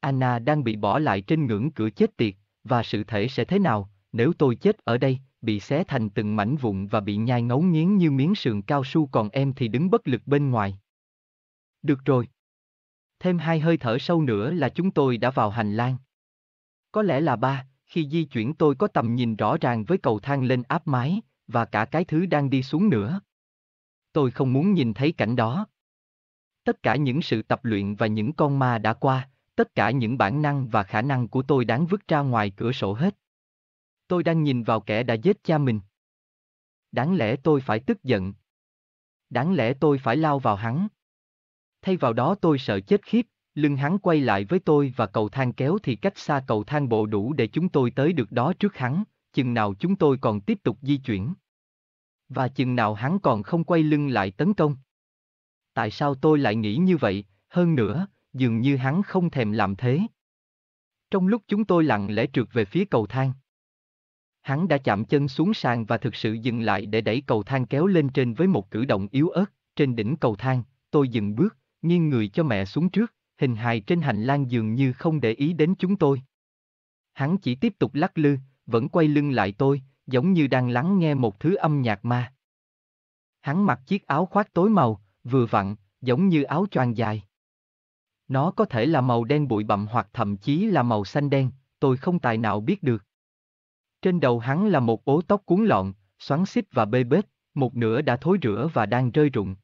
Anna đang bị bỏ lại trên ngưỡng cửa chết tiệt, và sự thể sẽ thế nào, nếu tôi chết ở đây, bị xé thành từng mảnh vụn và bị nhai ngấu nghiến như miếng sườn cao su còn em thì đứng bất lực bên ngoài. Được rồi. Thêm hai hơi thở sâu nữa là chúng tôi đã vào hành lang. Có lẽ là ba, khi di chuyển tôi có tầm nhìn rõ ràng với cầu thang lên áp mái, và cả cái thứ đang đi xuống nữa. Tôi không muốn nhìn thấy cảnh đó. Tất cả những sự tập luyện và những con ma đã qua, tất cả những bản năng và khả năng của tôi đáng vứt ra ngoài cửa sổ hết. Tôi đang nhìn vào kẻ đã giết cha mình. Đáng lẽ tôi phải tức giận. Đáng lẽ tôi phải lao vào hắn. Thay vào đó tôi sợ chết khiếp, lưng hắn quay lại với tôi và cầu thang kéo thì cách xa cầu thang bộ đủ để chúng tôi tới được đó trước hắn, chừng nào chúng tôi còn tiếp tục di chuyển. Và chừng nào hắn còn không quay lưng lại tấn công. Tại sao tôi lại nghĩ như vậy, hơn nữa, dường như hắn không thèm làm thế. Trong lúc chúng tôi lặng lẽ trượt về phía cầu thang. Hắn đã chạm chân xuống sàn và thực sự dừng lại để đẩy cầu thang kéo lên trên với một cử động yếu ớt, trên đỉnh cầu thang, tôi dừng bước, nghiêng người cho mẹ xuống trước, hình hài trên hành lang dường như không để ý đến chúng tôi. Hắn chỉ tiếp tục lắc lư, vẫn quay lưng lại tôi, giống như đang lắng nghe một thứ âm nhạc ma. Hắn mặc chiếc áo khoác tối màu, vừa vặn, giống như áo choàng dài. Nó có thể là màu đen bụi bặm hoặc thậm chí là màu xanh đen, tôi không tài nào biết được. Trên đầu hắn là một ố tóc cuốn lọn, xoắn xít và bê bết, một nửa đã thối rữa và đang rơi rụng.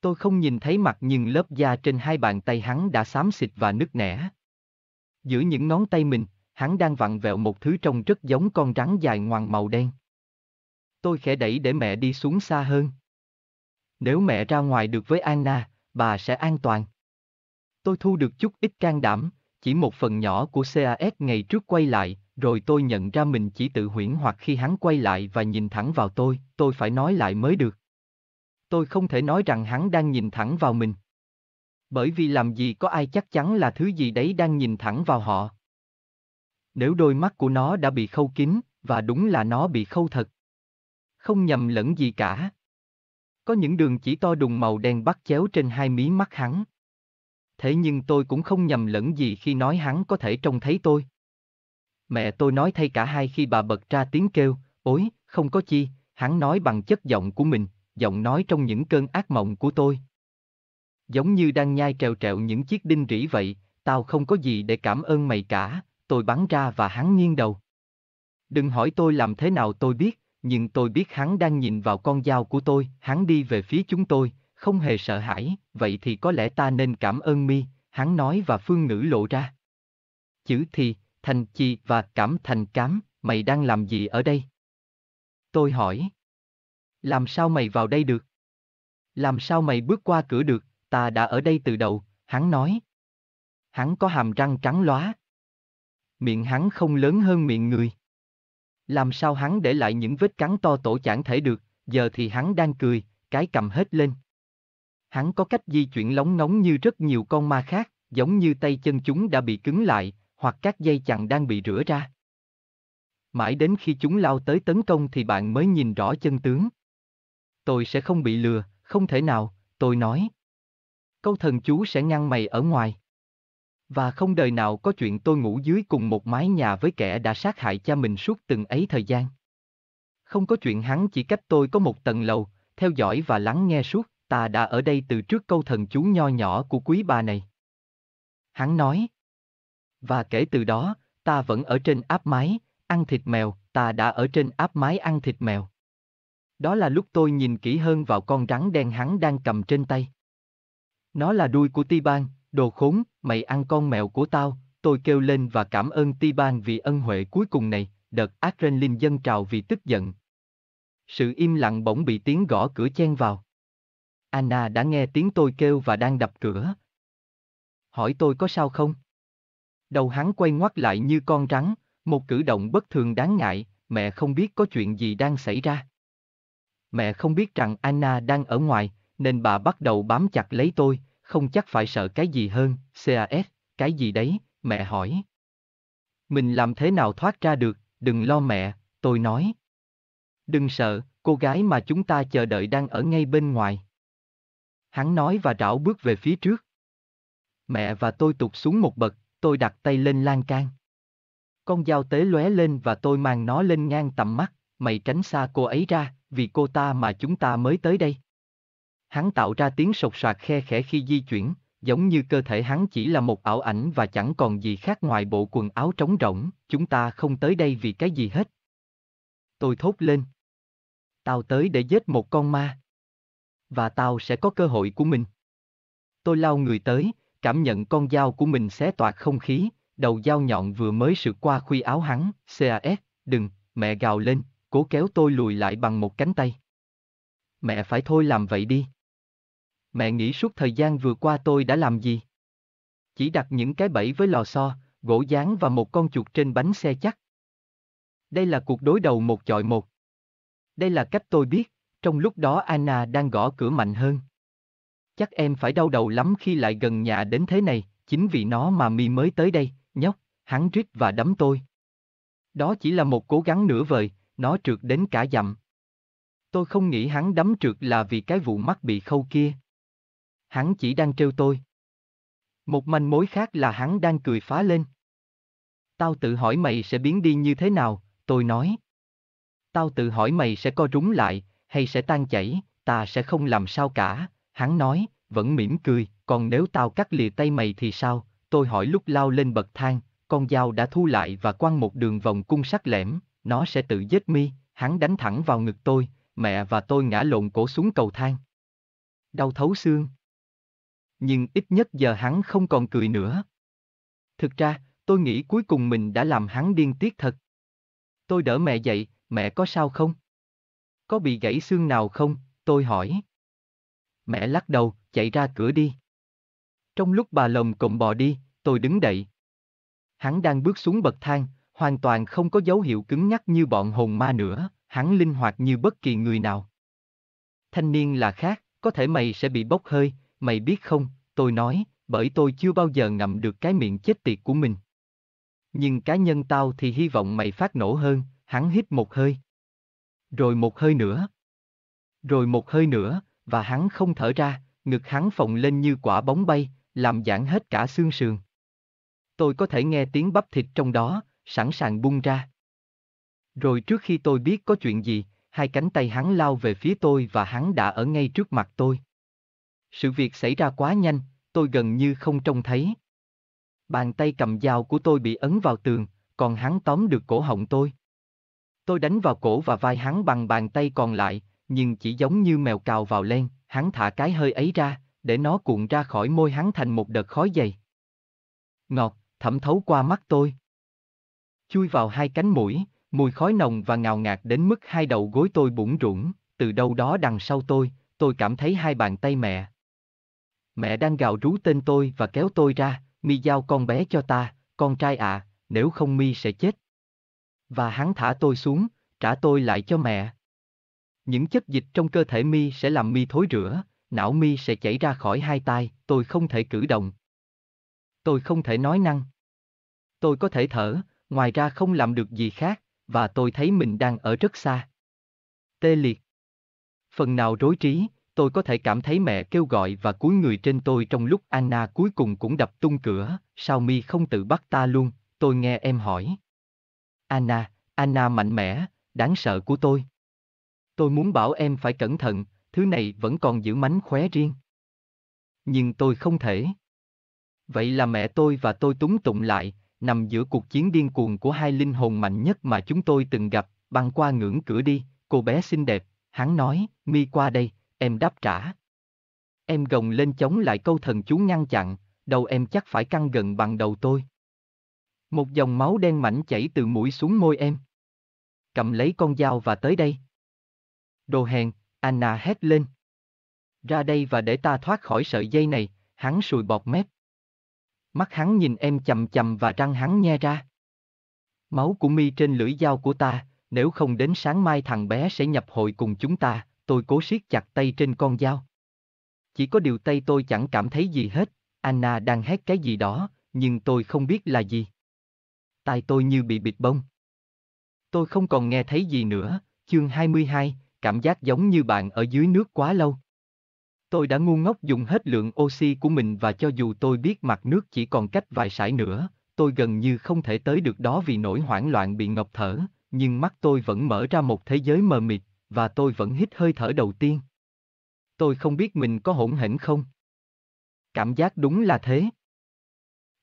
Tôi không nhìn thấy mặt nhưng lớp da trên hai bàn tay hắn đã xám xịt và nứt nẻ. Giữa những ngón tay mình, hắn đang vặn vẹo một thứ trông rất giống con rắn dài ngoằn màu đen. Tôi khẽ đẩy để mẹ đi xuống xa hơn. Nếu mẹ ra ngoài được với Anna, bà sẽ an toàn. Tôi thu được chút ít can đảm, chỉ một phần nhỏ của CAS ngày trước quay lại, rồi tôi nhận ra mình chỉ tự huyễn hoặc khi hắn quay lại và nhìn thẳng vào tôi, tôi phải nói lại mới được. Tôi không thể nói rằng hắn đang nhìn thẳng vào mình. Bởi vì làm gì có ai chắc chắn là thứ gì đấy đang nhìn thẳng vào họ. Nếu đôi mắt của nó đã bị khâu kín, và đúng là nó bị khâu thật. Không nhầm lẫn gì cả. Có những đường chỉ to đùng màu đen bắt chéo trên hai mí mắt hắn. Thế nhưng tôi cũng không nhầm lẫn gì khi nói hắn có thể trông thấy tôi. Mẹ tôi nói thay cả hai khi bà bật ra tiếng kêu, ối, không có chi, hắn nói bằng chất giọng của mình, giọng nói trong những cơn ác mộng của tôi. Giống như đang nhai trèo trẹo những chiếc đinh rỉ vậy, tao không có gì để cảm ơn mày cả, tôi bắn ra và hắn nghiêng đầu. Đừng hỏi tôi làm thế nào tôi biết, nhưng tôi biết hắn đang nhìn vào con dao của tôi, hắn đi về phía chúng tôi, không hề sợ hãi, vậy thì có lẽ ta nên cảm ơn mi, hắn nói và phương ngữ lộ ra. Chữ thì, thành chi và cảm thành cám, mày đang làm gì ở đây? Tôi hỏi. Làm sao mày vào đây được? Làm sao mày bước qua cửa được, ta đã ở đây từ đầu, hắn nói. Hắn có hàm răng trắng lóa. Miệng hắn không lớn hơn miệng người. Làm sao hắn để lại những vết cắn to tổ chẳng thể được, giờ thì hắn đang cười, cái cầm hết lên. Hắn có cách di chuyển lóng ngóng như rất nhiều con ma khác, giống như tay chân chúng đã bị cứng lại, hoặc các dây chằng đang bị rửa ra. Mãi đến khi chúng lao tới tấn công thì bạn mới nhìn rõ chân tướng. Tôi sẽ không bị lừa, không thể nào, tôi nói. Câu thần chú sẽ ngăn mày ở ngoài. Và không đời nào có chuyện tôi ngủ dưới cùng một mái nhà với kẻ đã sát hại cha mình suốt từng ấy thời gian. Không có chuyện hắn chỉ cách tôi có một tầng lầu, theo dõi và lắng nghe suốt, ta đã ở đây từ trước câu thần chú nho nhỏ của quý bà này. Hắn nói. Và kể từ đó, ta vẫn ở trên áp mái, ăn thịt mèo, ta đã ở trên áp mái ăn thịt mèo. Đó là lúc tôi nhìn kỹ hơn vào con rắn đen hắn đang cầm trên tay. Nó là đuôi của Tiban, đồ khốn, mày ăn con mèo của tao, tôi kêu lên và cảm ơn Tiban vì ân huệ cuối cùng này, đợt adrenaline dân trào vì tức giận. Sự im lặng bỗng bị tiếng gõ cửa chen vào. Anna đã nghe tiếng tôi kêu và đang đập cửa. Hỏi tôi có sao không? Đầu hắn quay ngoắt lại như con rắn, một cử động bất thường đáng ngại, mẹ không biết có chuyện gì đang xảy ra. Mẹ không biết rằng Anna đang ở ngoài, nên bà bắt đầu bám chặt lấy tôi, không chắc phải sợ cái gì hơn, CAS, cái gì đấy, mẹ hỏi. Mình làm thế nào thoát ra được, đừng lo mẹ, tôi nói. Đừng sợ, cô gái mà chúng ta chờ đợi đang ở ngay bên ngoài. Hắn nói và rảo bước về phía trước. Mẹ và tôi tụt xuống một bậc, tôi đặt tay lên lan can. Con dao tế lóe lên và tôi mang nó lên ngang tầm mắt, mày tránh xa cô ấy ra, vì cô ta mà chúng ta mới tới đây. Hắn tạo ra tiếng sột soạt khe khẽ khi di chuyển, giống như cơ thể hắn chỉ là một ảo ảnh và chẳng còn gì khác ngoài bộ quần áo trống rỗng, chúng ta không tới đây vì cái gì hết. Tôi thốt lên. Tao tới để giết một con ma. Và tao sẽ có cơ hội của mình. Tôi lao người tới, cảm nhận con dao của mình xé toạc không khí, đầu dao nhọn vừa mới sượt qua khuy áo hắn, CAS, đừng, mẹ gào lên, cố kéo tôi lùi lại bằng một cánh tay. Mẹ phải thôi làm vậy đi. Mẹ nghĩ suốt thời gian vừa qua tôi đã làm gì? Chỉ đặt những cái bẫy với lò xo, gỗ dán và một con chuột trên bánh xe chắc. Đây là cuộc đối đầu một chọi một. Đây là cách tôi biết, trong lúc đó Anna đang gõ cửa mạnh hơn. Chắc em phải đau đầu lắm khi lại gần nhà đến thế này, chính vì nó mà mi mới tới đây, nhóc, hắn rít và đấm tôi. Đó chỉ là một cố gắng nửa vời, nó trượt đến cả dặm. Tôi không nghĩ hắn đấm trượt là vì cái vụ mắt bị khâu kia. Hắn chỉ đang trêu tôi. Một manh mối khác là hắn đang cười phá lên. Tao tự hỏi mày sẽ biến đi như thế nào, tôi nói. Tao tự hỏi mày sẽ co rúng lại, hay sẽ tan chảy, ta sẽ không làm sao cả, hắn nói, vẫn mỉm cười, còn nếu tao cắt lìa tay mày thì sao, tôi hỏi lúc lao lên bậc thang, con dao đã thu lại và quăng một đường vòng cung sắc lẻm, nó sẽ tự giết mi, hắn đánh thẳng vào ngực tôi, mẹ và tôi ngã lộn cổ xuống cầu thang. Đau thấu xương. Nhưng ít nhất giờ hắn không còn cười nữa. Thực ra, tôi nghĩ cuối cùng mình đã làm hắn điên tiết thật. Tôi đỡ mẹ dậy, mẹ có sao không? Có bị gãy xương nào không? Tôi hỏi. Mẹ lắc đầu, chạy ra cửa đi. Trong lúc bà lồng cộm bò đi, tôi đứng dậy. Hắn đang bước xuống bậc thang, hoàn toàn không có dấu hiệu cứng nhắc như bọn hồn ma nữa, hắn linh hoạt như bất kỳ người nào. Thanh niên là khác, có thể mày sẽ bị bốc hơi, mày biết không, tôi nói, bởi tôi chưa bao giờ ngậm được cái miệng chết tiệt của mình. Nhưng cá nhân tao thì hy vọng mày phát nổ hơn, hắn hít một hơi. Rồi một hơi nữa. Rồi một hơi nữa, và hắn không thở ra, ngực hắn phồng lên như quả bóng bay, làm giãn hết cả xương sườn. Tôi có thể nghe tiếng bắp thịt trong đó, sẵn sàng bung ra. Rồi trước khi tôi biết có chuyện gì, hai cánh tay hắn lao về phía tôi và hắn đã ở ngay trước mặt tôi. Sự việc xảy ra quá nhanh, tôi gần như không trông thấy. Bàn tay cầm dao của tôi bị ấn vào tường, còn hắn tóm được cổ họng tôi. Tôi đánh vào cổ và vai hắn bằng bàn tay còn lại, nhưng chỉ giống như mèo cào vào len, hắn thả cái hơi ấy ra, để nó cuộn ra khỏi môi hắn thành một đợt khói dày. Ngọt, thẩm thấu qua mắt tôi. Chui vào hai cánh mũi, mùi khói nồng và ngào ngạt đến mức hai đầu gối tôi bủng rủng, từ đâu đó đằng sau tôi, tôi cảm thấy hai bàn tay mẹ. Mẹ đang gào rú tên tôi và kéo tôi ra, mi giao con bé cho ta, con trai à, nếu không mi sẽ chết. Và hắn thả tôi xuống, trả tôi lại cho mẹ. Những chất dịch trong cơ thể mi sẽ làm mi thối rữa, não mi sẽ chảy ra khỏi hai tai, tôi không thể cử động. Tôi không thể nói năng. Tôi có thể thở, ngoài ra không làm được gì khác, và tôi thấy mình đang ở rất xa. Tê liệt. Phần nào rối trí, tôi có thể cảm thấy mẹ kêu gọi và cúi người trên tôi trong lúc Anna cuối cùng cũng đập tung cửa, sao mi không tự bắt ta luôn, tôi nghe em hỏi. Anna, Anna mạnh mẽ, đáng sợ của tôi. Tôi muốn bảo em phải cẩn thận, thứ này vẫn còn giữ mánh khóe riêng. Nhưng tôi không thể. Vậy là mẹ tôi và tôi túng tụng lại, nằm giữa cuộc chiến điên cuồng của hai linh hồn mạnh nhất mà chúng tôi từng gặp, băng qua ngưỡng cửa đi, cô bé xinh đẹp, hắn nói, mi qua đây, em đáp trả. Em gồng lên chống lại câu thần chú ngăn chặn, đầu em chắc phải căng gần bằng đầu tôi. Một dòng máu đen mảnh chảy từ mũi xuống môi em. Cầm lấy con dao và tới đây. Đồ hèn, Anna hét lên. Ra đây và để ta thoát khỏi sợi dây này, hắn sùi bọt mép. Mắt hắn nhìn em chầm chầm và răng hắn nhe ra. Máu của mi trên lưỡi dao của ta, nếu không đến sáng mai thằng bé sẽ nhập hội cùng chúng ta, tôi cố siết chặt tay trên con dao. chỉ có điều tay tôi chẳng cảm thấy gì hết, Anna đang hét cái gì đó, nhưng tôi không biết là gì. Tai tôi như bị bịt bông. Tôi không còn nghe thấy gì nữa, chương 22, cảm giác giống như bạn ở dưới nước quá lâu. Tôi đã ngu ngốc dùng hết lượng oxy của mình và cho dù tôi biết mặt nước chỉ còn cách vài sải nữa, tôi gần như không thể tới được đó vì nỗi hoảng loạn bị ngọc thở, nhưng mắt tôi vẫn mở ra một thế giới mờ mịt, và tôi vẫn hít hơi thở đầu tiên. Tôi không biết mình có hỗn hển không. Cảm giác đúng là thế.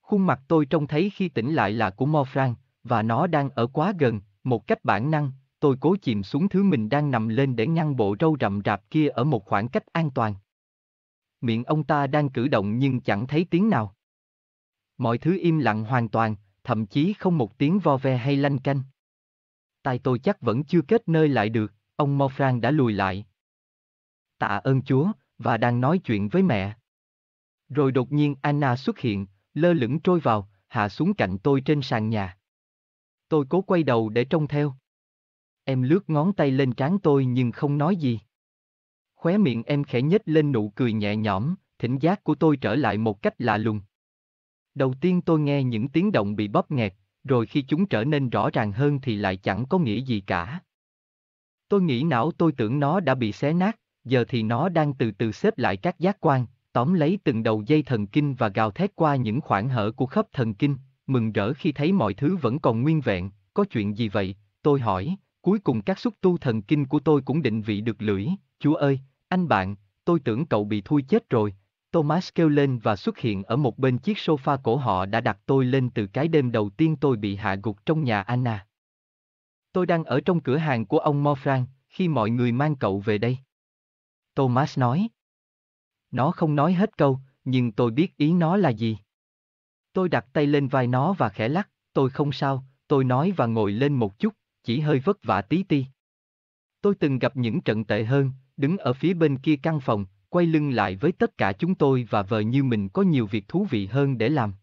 Khuôn mặt tôi trông thấy khi tỉnh lại là của Morfran, và nó đang ở quá gần, một cách bản năng, tôi cố chìm xuống thứ mình đang nằm lên để ngăn bộ râu rậm rạp kia ở một khoảng cách an toàn. Miệng ông ta đang cử động nhưng chẳng thấy tiếng nào. Mọi thứ im lặng hoàn toàn, thậm chí không một tiếng vo ve hay lanh canh. Tai tôi chắc vẫn chưa kết nơi lại được, ông Morfran đã lùi lại. Tạ ơn Chúa, và đang nói chuyện với mẹ. Rồi đột nhiên Anna xuất hiện, lơ lửng trôi vào, hạ xuống cạnh tôi trên sàn nhà. Tôi cố quay đầu để trông theo. Em lướt ngón tay lên trán tôi nhưng không nói gì. Khóe miệng em khẽ nhếch lên nụ cười nhẹ nhõm, thỉnh giác của tôi trở lại một cách lạ lùng. Đầu tiên tôi nghe những tiếng động bị bóp nghẹt, rồi khi chúng trở nên rõ ràng hơn thì lại chẳng có nghĩa gì cả. Tôi nghĩ não tôi tưởng nó đã bị xé nát, giờ thì nó đang từ từ xếp lại các giác quan, tóm lấy từng đầu dây thần kinh và gào thét qua những khoảng hở của khớp thần kinh, mừng rỡ khi thấy mọi thứ vẫn còn nguyên vẹn, có chuyện gì vậy, tôi hỏi, cuối cùng các xúc tu thần kinh của tôi cũng định vị được lưỡi, chúa ơi, anh bạn, tôi tưởng cậu bị thui chết rồi, Thomas kêu lên và xuất hiện ở một bên chiếc sofa cổ họ đã đặt tôi lên từ cái đêm đầu tiên tôi bị hạ gục trong nhà Anna. Tôi đang ở trong cửa hàng của ông Morfran, khi mọi người mang cậu về đây. Thomas nói. Nó không nói hết câu, nhưng tôi biết ý nó là gì. Tôi đặt tay lên vai nó và khẽ lắc, tôi không sao, tôi nói và ngồi lên một chút, chỉ hơi vất vả tí ti. Tôi từng gặp những trận tệ hơn, đứng ở phía bên kia căn phòng, quay lưng lại với tất cả chúng tôi và vờ như mình có nhiều việc thú vị hơn để làm.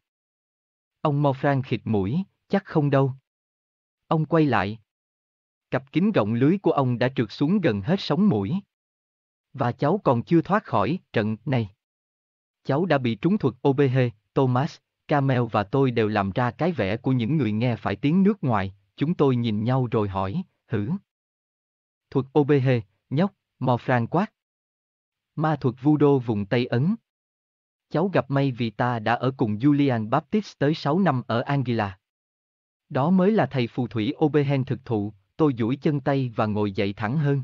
Ông Morfran khịt mũi, chắc không đâu. Ông quay lại. Cặp kính gọng lưới của ông đã trượt xuống gần hết sống mũi. Và cháu còn chưa thoát khỏi trận này. Cháu đã bị trúng thuật OBH, Thomas, Camel và tôi đều làm ra cái vẻ của những người nghe phải tiếng nước ngoài, chúng tôi nhìn nhau rồi hỏi, hử? Thuật OBH, nhóc, Morfran quát. Ma thuật voodoo vùng Tây Ấn. Cháu gặp may vì ta đã ở cùng Julian Baptist tới 6 năm ở Angela. Đó mới là thầy phù thủy Obehen thực thụ, tôi duỗi chân tay và ngồi dậy thẳng hơn.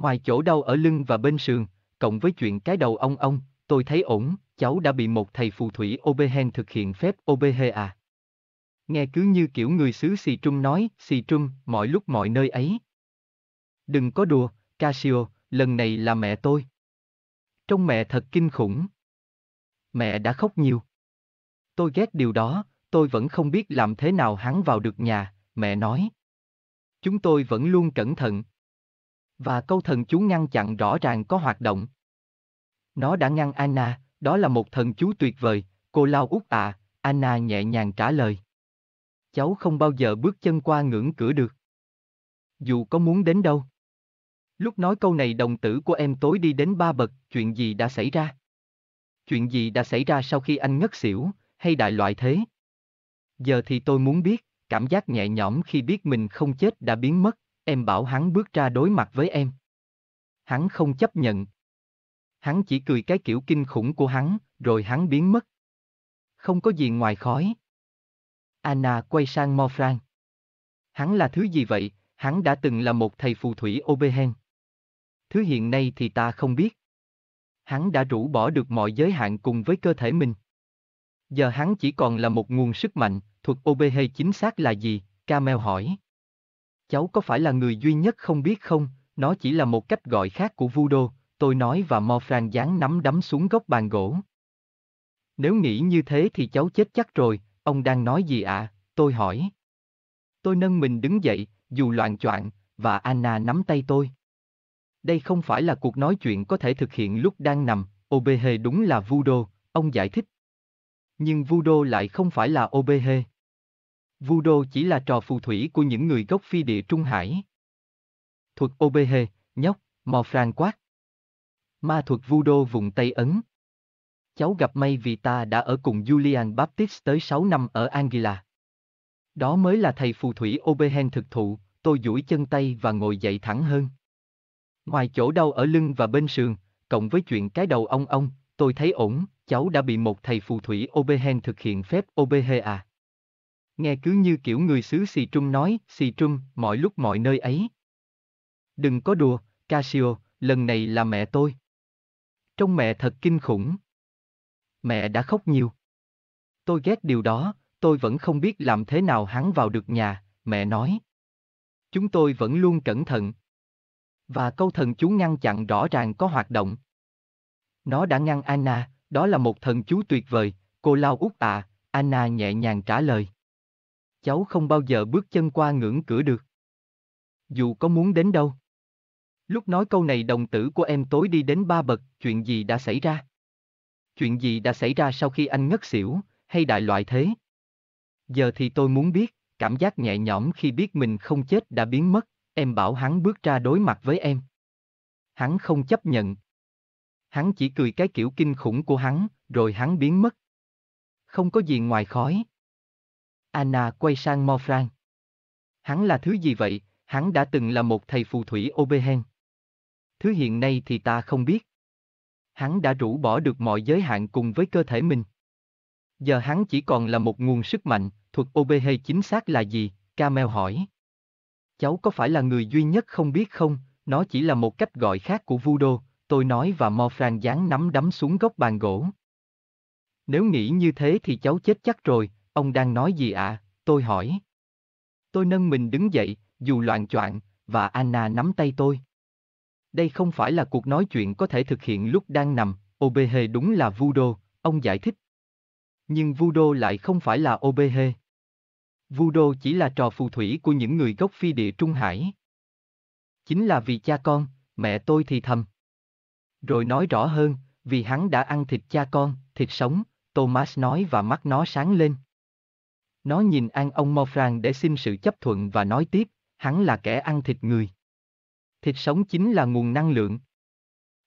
Ngoài chỗ đau ở lưng và bên sườn, cộng với chuyện cái đầu ong ong, tôi thấy ổn, cháu đã bị một thầy phù thủy Obehen thực hiện phép Obehe à. Nghe cứ như kiểu người xứ xì trung nói, xì trung, mọi lúc mọi nơi ấy. Đừng có đùa, Casio, lần này là mẹ tôi. Trông mẹ thật kinh khủng. Mẹ đã khóc nhiều. Tôi ghét điều đó, tôi vẫn không biết làm thế nào hắn vào được nhà, mẹ nói. Chúng tôi vẫn luôn cẩn thận. Và câu thần chú ngăn chặn rõ ràng có hoạt động. Nó đã ngăn Anna, đó là một thần chú tuyệt vời, cô lao út à, Anna nhẹ nhàng trả lời. Cháu không bao giờ bước chân qua ngưỡng cửa được. Dù có muốn đến đâu. Lúc nói câu này đồng tử của em tối đi đến ba bậc, chuyện gì đã xảy ra? Chuyện gì đã xảy ra sau khi anh ngất xỉu, hay đại loại thế? Giờ thì tôi muốn biết, cảm giác nhẹ nhõm khi biết mình không chết đã biến mất, em bảo hắn bước ra đối mặt với em. Hắn không chấp nhận. Hắn chỉ cười cái kiểu kinh khủng của hắn, rồi hắn biến mất. Không có gì ngoài khói. Anna quay sang Morfran. Hắn là thứ gì vậy? Hắn đã từng là một thầy phù thủy Obehen. Thứ hiện nay thì ta không biết. Hắn đã rũ bỏ được mọi giới hạn cùng với cơ thể mình. Giờ hắn chỉ còn là một nguồn sức mạnh, thuật Obehe chính xác là gì? Camel hỏi. Cháu có phải là người duy nhất không biết không, nó chỉ là một cách gọi khác của voodoo, tôi nói và Morfran dán nắm đấm xuống góc bàn gỗ. Nếu nghĩ như thế thì cháu chết chắc rồi, ông đang nói gì ạ? À? Tôi hỏi. Tôi nâng mình đứng dậy, dù loạn choạng, và Anna nắm tay tôi. Đây không phải là cuộc nói chuyện có thể thực hiện lúc đang nằm, Obehe đúng là voodoo, ông giải thích. Nhưng voodoo lại không phải là Obehe. Voodoo chỉ là trò phù thủy của những người gốc phi địa Trung Hải. Thuật Obehe, nhóc, mò phran quát. Ma thuật Voodoo vùng Tây Ấn. Cháu gặp may vì ta đã ở cùng Julian Baptist tới 6 năm ở Angela. Đó mới là thầy phù thủy Obehen thực thụ, tôi duỗi chân tay và ngồi dậy thẳng hơn. Ngoài chỗ đau ở lưng và bên sườn, cộng với chuyện cái đầu ong ong, tôi thấy ổn, cháu đã bị một thầy phù thủy Obehen thực hiện phép Obehe à. Nghe cứ như kiểu người xứ xì trung nói, xì trung, mọi lúc mọi nơi ấy. Đừng có đùa, Casio, lần này là mẹ tôi. Trông mẹ thật kinh khủng. Mẹ đã khóc nhiều. Tôi ghét điều đó, tôi vẫn không biết làm thế nào hắn vào được nhà, mẹ nói. Chúng tôi vẫn luôn cẩn thận. Và câu thần chú ngăn chặn rõ ràng có hoạt động. Nó đã ngăn Anna, đó là một thần chú tuyệt vời, cô lao út à, Anna nhẹ nhàng trả lời. Cháu không bao giờ bước chân qua ngưỡng cửa được. Dù có muốn đến đâu. Lúc nói câu này đồng tử của em tối đi đến ba bậc, chuyện gì đã xảy ra? Chuyện gì đã xảy ra sau khi anh ngất xỉu, hay đại loại thế? Giờ thì tôi muốn biết, cảm giác nhẹ nhõm khi biết mình không chết đã biến mất, em bảo hắn bước ra đối mặt với em. Hắn không chấp nhận. Hắn chỉ cười cái kiểu kinh khủng của hắn, rồi hắn biến mất. Không có gì ngoài khói. Anna quay sang Morfran. Hắn là thứ gì vậy, hắn đã từng là một thầy phù thủy Obehen. Thứ hiện nay thì ta không biết. Hắn đã rũ bỏ được mọi giới hạn cùng với cơ thể mình. Giờ hắn chỉ còn là một nguồn sức mạnh, thuật Obehe chính xác là gì? Camel hỏi. Cháu có phải là người duy nhất không biết không, nó chỉ là một cách gọi khác của Voodoo, tôi nói và Morfran dán nắm đấm xuống góc bàn gỗ. Nếu nghĩ như thế thì cháu chết chắc rồi, ông đang nói gì ạ? À? Tôi hỏi. Tôi nâng mình đứng dậy, dù loạn choạng, và Anna nắm tay tôi. Đây không phải là cuộc nói chuyện có thể thực hiện lúc đang nằm, Obehe đúng là Voodoo, ông giải thích. Nhưng Voodoo lại không phải là Obehe. Voodoo chỉ là trò phù thủy của những người gốc phi địa Trung Hải. Chính là vì cha con, mẹ tôi thì thầm. Rồi nói rõ hơn, vì hắn đã ăn thịt cha con, thịt sống, Thomas nói và mắt nó sáng lên. Nó nhìn An ông Morfran để xin sự chấp thuận và nói tiếp, hắn là kẻ ăn thịt người. Thịt sống chính là nguồn năng lượng.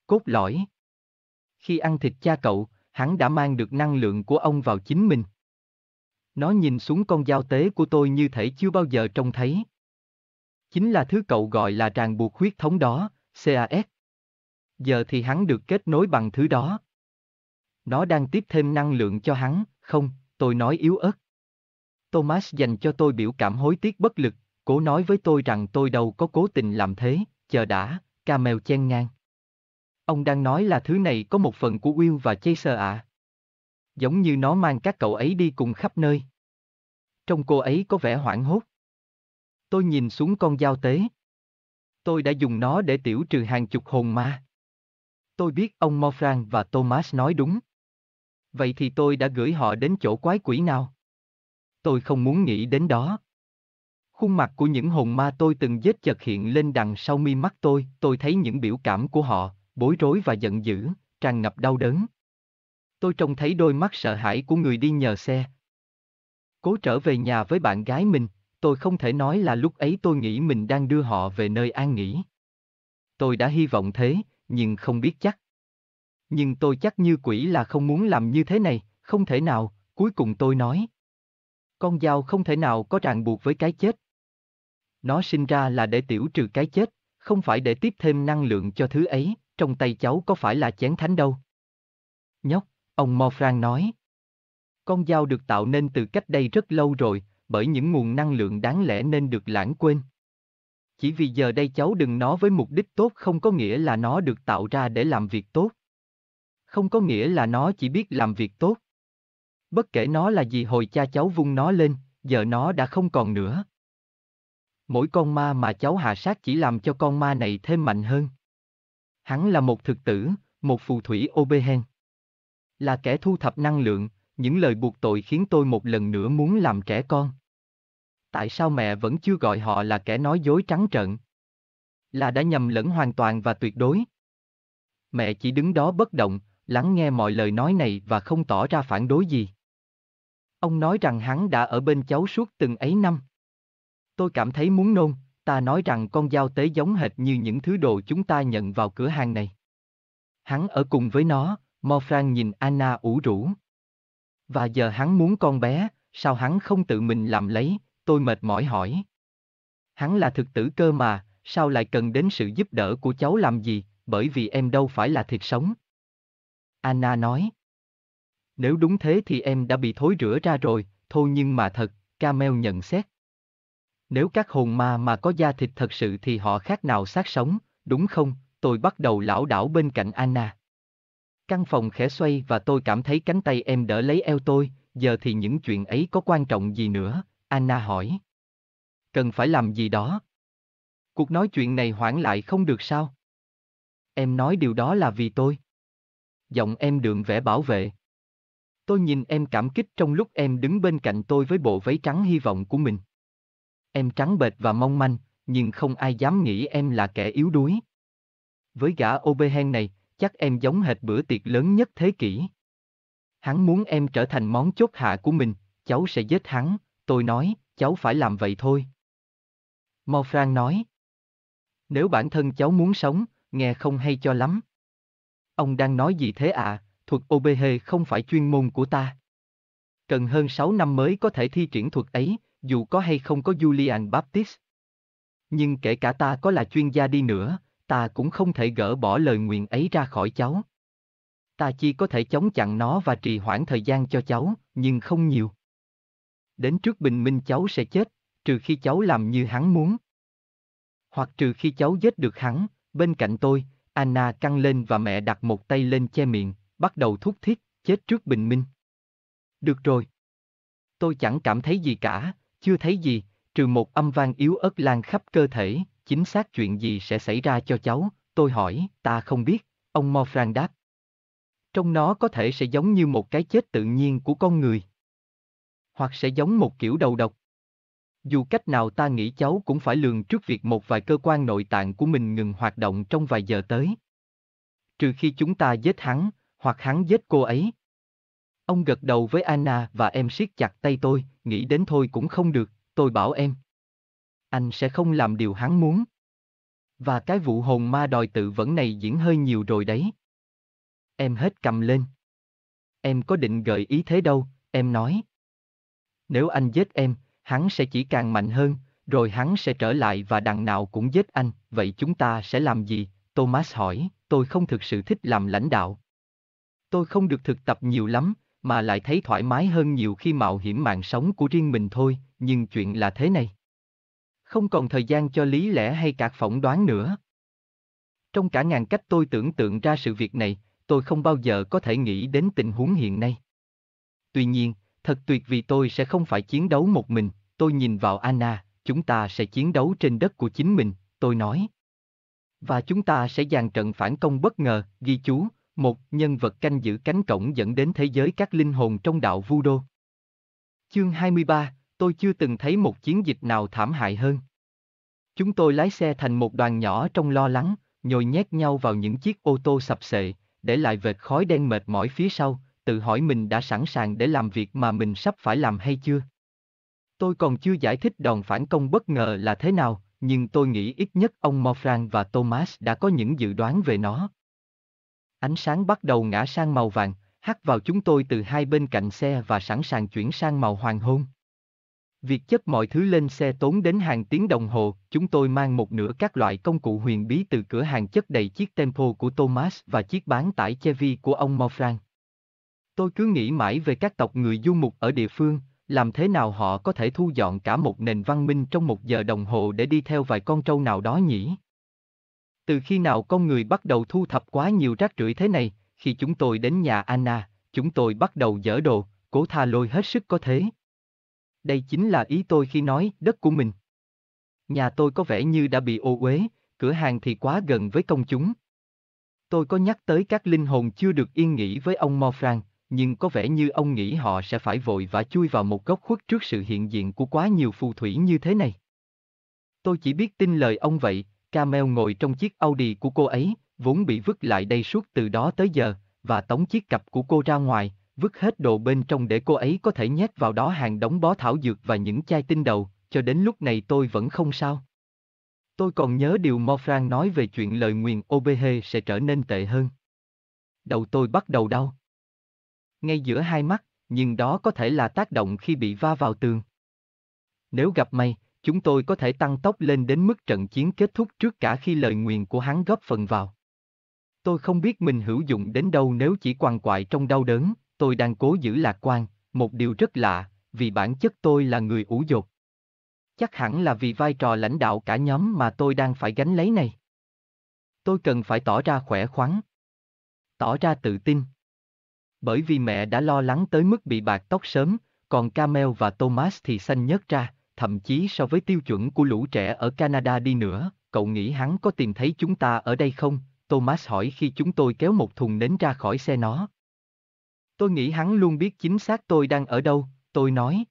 Cốt lõi. Khi ăn thịt cha cậu, hắn đã mang được năng lượng của ông vào chính mình. Nó nhìn xuống con dao tế của tôi như thể chưa bao giờ trông thấy. Chính là thứ cậu gọi là ràng buộc huyết thống đó, CAS. Giờ thì hắn được kết nối bằng thứ đó. Nó đang tiếp thêm năng lượng cho hắn, không, tôi nói yếu ớt. Thomas dành cho tôi biểu cảm hối tiếc bất lực, cố nói với tôi rằng tôi đâu có cố tình làm thế, chờ đã, Camel chen ngang. Ông đang nói là thứ này có một phần của Will và Chaser ạ. À. Giống như nó mang các cậu ấy đi cùng khắp nơi. Trong cô ấy có vẻ hoảng hốt. Tôi nhìn xuống con dao tế. Tôi đã dùng nó để tiểu trừ hàng chục hồn ma. Tôi biết ông Morfran và Thomas nói đúng. Vậy thì tôi đã gửi họ đến chỗ quái quỷ nào? Tôi không muốn nghĩ đến đó. Khuôn mặt của những hồn ma tôi từng giết chợt hiện lên đằng sau mi mắt tôi, tôi thấy những biểu cảm của họ, bối rối và giận dữ, tràn ngập đau đớn. Tôi trông thấy đôi mắt sợ hãi của người đi nhờ xe. Cố trở về nhà với bạn gái mình, tôi không thể nói là lúc ấy tôi nghĩ mình đang đưa họ về nơi an nghỉ. Tôi đã hy vọng thế, nhưng không biết chắc. Nhưng tôi chắc như quỷ là không muốn làm như thế này, không thể nào, cuối cùng tôi nói. Con dao không thể nào có ràng buộc với cái chết. Nó sinh ra là để tiểu trừ cái chết, không phải để tiếp thêm năng lượng cho thứ ấy, trong tay cháu có phải là chén thánh đâu. Nhóc, ông Morfran nói. Con dao được tạo nên từ cách đây rất lâu rồi, bởi những nguồn năng lượng đáng lẽ nên được lãng quên. Chỉ vì giờ đây cháu đừng nó với mục đích tốt không có nghĩa là nó được tạo ra để làm việc tốt. Không có nghĩa là nó chỉ biết làm việc tốt. Bất kể nó là gì hồi cha cháu vung nó lên, giờ nó đã không còn nữa. Mỗi con ma mà cháu hạ sát chỉ làm cho con ma này thêm mạnh hơn. Hắn là một thực tử, một phù thủy Obehen. Là kẻ thu thập năng lượng, những lời buộc tội khiến tôi một lần nữa muốn làm trẻ con. Tại sao mẹ vẫn chưa gọi họ là kẻ nói dối trắng trợn? Là đã nhầm lẫn hoàn toàn và tuyệt đối. Mẹ chỉ đứng đó bất động, lắng nghe mọi lời nói này và không tỏ ra phản đối gì. Ông nói rằng hắn đã ở bên cháu suốt từng ấy năm. Tôi cảm thấy muốn nôn, ta nói rằng con dao tế giống hệt như những thứ đồ chúng ta nhận vào cửa hàng này. Hắn ở cùng với nó, Morfran nhìn Anna ủ rũ. Và giờ hắn muốn con bé, sao hắn không tự mình làm lấy, tôi mệt mỏi hỏi. Hắn là thực tử cơ mà, sao lại cần đến sự giúp đỡ của cháu làm gì, bởi vì em đâu phải là thịt sống. Anna nói. Nếu đúng thế thì em đã bị thối rửa ra rồi, thôi nhưng mà thật, Camel nhận xét. Nếu các hồn ma mà có da thịt thật sự thì họ khác nào xác sống, đúng không? Tôi bắt đầu lão đảo bên cạnh Anna. Căn phòng khẽ xoay và tôi cảm thấy cánh tay em đỡ lấy eo tôi, giờ thì những chuyện ấy có quan trọng gì nữa? Anna hỏi. Cần phải làm gì đó? Cuộc nói chuyện này hoãn lại không được sao? Em nói điều đó là vì tôi. Giọng em đượm vẻ bảo vệ. Tôi nhìn em cảm kích trong lúc em đứng bên cạnh tôi với bộ váy trắng hy vọng của mình. Em trắng bệch và mong manh, nhưng không ai dám nghĩ em là kẻ yếu đuối. Với gã Obehen này, chắc em giống hệt bữa tiệc lớn nhất thế kỷ. Hắn muốn em trở thành món chốt hạ của mình, cháu sẽ giết hắn, tôi nói, cháu phải làm vậy thôi. Morfran nói. Nếu bản thân cháu muốn sống, nghe không hay cho lắm. Ông đang nói gì thế ạ, à? Thuật OBH không phải chuyên môn của ta. Cần hơn 6 năm mới có thể thi triển thuật ấy, dù có hay không có Julian Baptist. Nhưng kể cả ta có là chuyên gia đi nữa, ta cũng không thể gỡ bỏ lời nguyện ấy ra khỏi cháu. Ta chỉ có thể chống chặn nó và trì hoãn thời gian cho cháu, nhưng không nhiều. Đến trước bình minh cháu sẽ chết, trừ khi cháu làm như hắn muốn. Hoặc trừ khi cháu giết được hắn, bên cạnh tôi, Anna căng lên và mẹ đặt một tay lên che miệng, bắt đầu thúc thiết, chết trước bình minh. Được rồi. Tôi chẳng cảm thấy gì cả, chưa thấy gì, trừ một âm vang yếu ớt lan khắp cơ thể, chính xác chuyện gì sẽ xảy ra cho cháu, tôi hỏi, ta không biết, ông Morfran đáp. Trong nó có thể sẽ giống như một cái chết tự nhiên của con người. Hoặc sẽ giống một kiểu đầu độc. Dù cách nào ta nghĩ cháu cũng phải lường trước việc một vài cơ quan nội tạng của mình ngừng hoạt động trong vài giờ tới. Trừ khi chúng ta giết hắn, hoặc hắn giết cô ấy. Ông gật đầu với Anna và em siết chặt tay tôi, nghĩ đến thôi cũng không được, tôi bảo em. Anh sẽ không làm điều hắn muốn. Và cái vụ hồn ma đòi tự vẫn này diễn hơi nhiều rồi đấy. Em hết cầm lên. Em có định gợi ý thế đâu, em nói. Nếu anh giết em, hắn sẽ chỉ càng mạnh hơn, rồi hắn sẽ trở lại và đằng nào cũng giết anh, vậy chúng ta sẽ làm gì? Thomas hỏi, tôi không thực sự thích làm lãnh đạo. Tôi không được thực tập nhiều lắm, mà lại thấy thoải mái hơn nhiều khi mạo hiểm mạng sống của riêng mình thôi, nhưng chuyện là thế này. Không còn thời gian cho lý lẽ hay cả phỏng đoán nữa. Trong cả ngàn cách tôi tưởng tượng ra sự việc này, tôi không bao giờ có thể nghĩ đến tình huống hiện nay. Tuy nhiên, thật tuyệt vì tôi sẽ không phải chiến đấu một mình, tôi nhìn vào Anna, chúng ta sẽ chiến đấu trên đất của chính mình, tôi nói. Và chúng ta sẽ dàn trận phản công bất ngờ, ghi chú, một nhân vật canh giữ cánh cổng dẫn đến thế giới các linh hồn trong đạo Vudo. Chương 23, tôi chưa từng thấy một chiến dịch nào thảm hại hơn. Chúng tôi lái xe thành một đoàn nhỏ trong lo lắng, nhồi nhét nhau vào những chiếc ô tô sập sệ, để lại vệt khói đen mệt mỏi phía sau, tự hỏi mình đã sẵn sàng để làm việc mà mình sắp phải làm hay chưa. Tôi còn chưa giải thích đòn phản công bất ngờ là thế nào, nhưng tôi nghĩ ít nhất ông Morfran và Thomas đã có những dự đoán về nó. Ánh sáng bắt đầu ngã sang màu vàng, hắt vào chúng tôi từ hai bên cạnh xe và sẵn sàng chuyển sang màu hoàng hôn. Việc chất mọi thứ lên xe tốn đến hàng tiếng đồng hồ, chúng tôi mang một nửa các loại công cụ huyền bí từ cửa hàng chất đầy chiếc tempo của Thomas và chiếc bán tải Chevy của ông Morfran. Tôi cứ nghĩ mãi về các tộc người du mục ở địa phương, làm thế nào họ có thể thu dọn cả một nền văn minh trong một giờ đồng hồ để đi theo vài con trâu nào đó nhỉ? Từ khi nào con người bắt đầu thu thập quá nhiều rác rưởi thế này, khi chúng tôi đến nhà Anna, chúng tôi bắt đầu dỡ đồ, cố tha lôi hết sức có thế. Đây chính là ý tôi khi nói đất của mình. Nhà tôi có vẻ như đã bị ô uế, cửa hàng thì quá gần với công chúng. Tôi có nhắc tới các linh hồn chưa được yên nghỉ với ông Morfran, nhưng có vẻ như ông nghĩ họ sẽ phải vội và chui vào một góc khuất trước sự hiện diện của quá nhiều phù thủy như thế này. Tôi chỉ biết tin lời ông vậy, Camel ngồi trong chiếc Audi của cô ấy, vốn bị vứt lại đây suốt từ đó tới giờ, và tống chiếc cặp của cô ra ngoài, vứt hết đồ bên trong để cô ấy có thể nhét vào đó hàng đống bó thảo dược và những chai tinh đầu, cho đến lúc này tôi vẫn không sao. Tôi còn nhớ điều Morfran nói về chuyện lời nguyền Obehe sẽ trở nên tệ hơn. đầu tôi bắt đầu đau. Ngay giữa hai mắt, nhưng đó có thể là tác động khi bị va vào tường. Nếu gặp may, chúng tôi có thể tăng tốc lên đến mức trận chiến kết thúc trước cả khi lời nguyền của hắn góp phần vào. Tôi không biết mình hữu dụng đến đâu nếu chỉ quằn quại trong đau đớn, tôi đang cố giữ lạc quan, một điều rất lạ, vì bản chất tôi là người ủ dột. Chắc hẳn là vì vai trò lãnh đạo cả nhóm mà tôi đang phải gánh lấy này. Tôi cần phải tỏ ra khỏe khoắn. Tỏ ra tự tin. Bởi vì mẹ đã lo lắng tới mức bị bạc tóc sớm, còn Camel và Thomas thì xanh nhớt ra, thậm chí so với tiêu chuẩn của lũ trẻ ở Canada đi nữa, cậu nghĩ hắn có tìm thấy chúng ta ở đây không? Thomas hỏi khi chúng tôi kéo một thùng nến ra khỏi xe nó. Tôi nghĩ hắn luôn biết chính xác tôi đang ở đâu, tôi nói.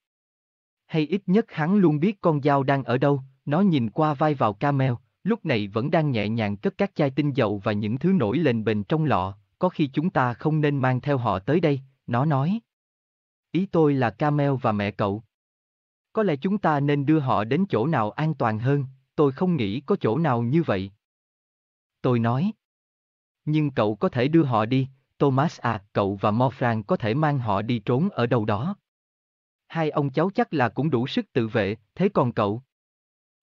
Hay ít nhất hắn luôn biết con dao đang ở đâu, nó nhìn qua vai vào Camel, lúc này vẫn đang nhẹ nhàng cất các chai tinh dầu và những thứ nổi lên bền trong lọ, có khi chúng ta không nên mang theo họ tới đây, nó nói. Ý tôi là Camel và mẹ cậu. Có lẽ chúng ta nên đưa họ đến chỗ nào an toàn hơn, tôi không nghĩ có chỗ nào như vậy. Tôi nói. Nhưng cậu có thể đưa họ đi, Thomas à, cậu và Morfran có thể mang họ đi trốn ở đâu đó. Hai ông cháu chắc là cũng đủ sức tự vệ, thế còn cậu?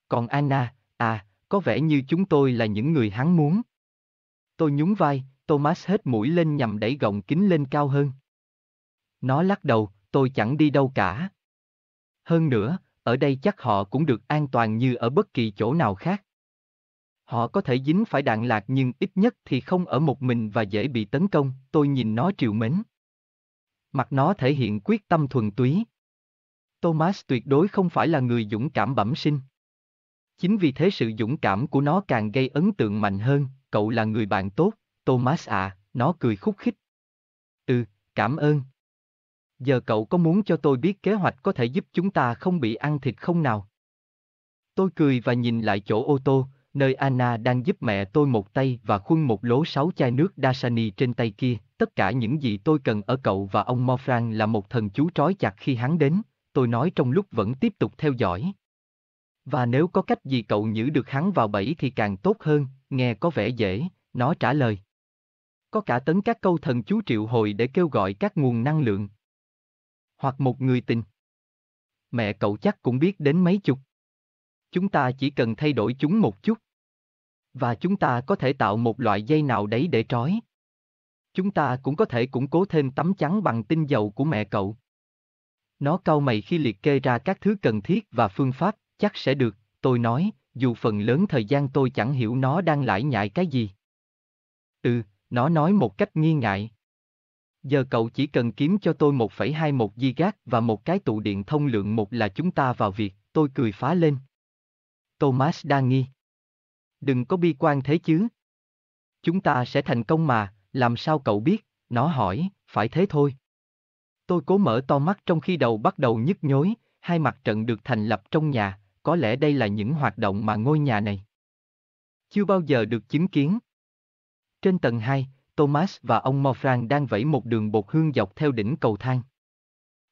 Còn Anna, à, có vẻ như chúng tôi là những người hắn muốn. Tôi nhún vai, Thomas hết mũi lên nhằm đẩy gọng kính lên cao hơn. Nó lắc đầu, tôi chẳng đi đâu cả. Hơn nữa, ở đây chắc họ cũng được an toàn như ở bất kỳ chỗ nào khác. Họ có thể dính phải đạn lạc nhưng ít nhất thì không ở một mình và dễ bị tấn công, tôi nhìn nó triều mến. Mặt nó thể hiện quyết tâm thuần túy. Thomas tuyệt đối không phải là người dũng cảm bẩm sinh. Chính vì thế sự dũng cảm của nó càng gây ấn tượng mạnh hơn, cậu là người bạn tốt, Thomas à, nó cười khúc khích. Ừ, cảm ơn. Giờ cậu có muốn cho tôi biết kế hoạch có thể giúp chúng ta không bị ăn thịt không nào? Tôi cười và nhìn lại chỗ ô tô, nơi Anna đang giúp mẹ tôi một tay và khuân một lố sáu chai nước Dasani trên tay kia. Tất cả những gì tôi cần ở cậu và ông Morfran là một thần chú trói chặt khi hắn đến, tôi nói trong lúc vẫn tiếp tục theo dõi. Và nếu có cách gì cậu nhử được hắn vào bẫy thì càng tốt hơn, nghe có vẻ dễ, nó trả lời. Có cả tấn các câu thần chú triệu hồi để kêu gọi các nguồn năng lượng. Hoặc một người tình. Mẹ cậu chắc cũng biết đến mấy chục. Chúng ta chỉ cần thay đổi chúng một chút. Và chúng ta có thể tạo một loại dây nào đấy để trói. Chúng ta cũng có thể củng cố thêm tấm chắn bằng tinh dầu của mẹ cậu. Nó cau mày khi liệt kê ra các thứ cần thiết và phương pháp, chắc sẽ được, tôi nói, dù phần lớn thời gian tôi chẳng hiểu nó đang lải nhại cái gì. Ừ, nó nói một cách nghi ngại. Giờ cậu chỉ cần kiếm cho tôi 1,21 gigat và một cái tụ điện thông lượng một là chúng ta vào việc, tôi cười phá lên. Thomas đang nghi. Đừng có bi quan thế chứ. Chúng ta sẽ thành công mà, làm sao cậu biết, nó hỏi, phải thế thôi. Tôi cố mở to mắt trong khi đầu bắt đầu nhức nhối, hai mặt trận được thành lập trong nhà, có lẽ đây là những hoạt động mà ngôi nhà này chưa bao giờ được chứng kiến. Trên tầng 2, Thomas và ông Morfran đang vẫy một đường bột hương dọc theo đỉnh cầu thang.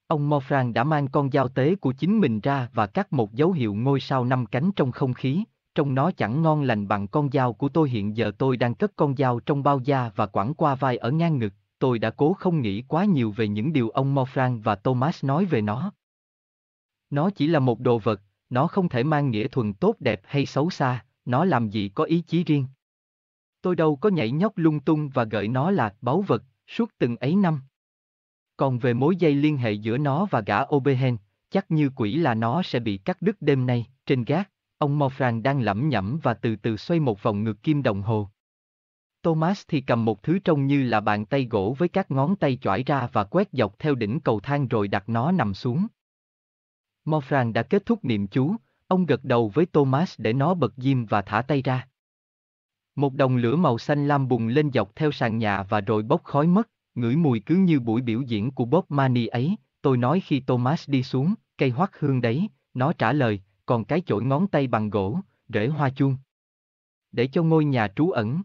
Ông Morfran đã mang con dao tế của chính mình ra và cắt một dấu hiệu ngôi sao năm cánh trong không khí, Trong nó chẳng ngon lành bằng con dao của tôi hiện giờ tôi đang cất con dao trong bao da và quẳng qua vai ở ngang ngực, tôi đã cố không nghĩ quá nhiều về những điều ông Morfran và Thomas nói về nó. Nó chỉ là một đồ vật, nó không thể mang nghĩa thuần tốt đẹp hay xấu xa, nó làm gì có ý chí riêng. Tôi đâu có nhảy nhóc lung tung và gợi nó là báu vật, suốt từng ấy năm. Còn về mối dây liên hệ giữa nó và gã Obehen, chắc như quỷ là nó sẽ bị cắt đứt đêm nay, trên gác, ông Morfran đang lẩm nhẩm và từ từ xoay một vòng ngược kim đồng hồ. Thomas thì cầm một thứ trông như là bàn tay gỗ với các ngón tay chỏi ra và quét dọc theo đỉnh cầu thang rồi đặt nó nằm xuống. Morfran đã kết thúc niệm chú, ông gật đầu với Thomas để nó bật diêm và thả tay ra. Một đồng lửa màu xanh lam bùng lên dọc theo sàn nhà và rồi bốc khói mất, ngửi mùi cứ như buổi biểu diễn của Bob Marley ấy, tôi nói khi Thomas đi xuống, cây hoắc hương đấy, nó trả lời, còn cái chổi ngón tay bằng gỗ, rễ hoa chuông. Để cho ngôi nhà trú ẩn.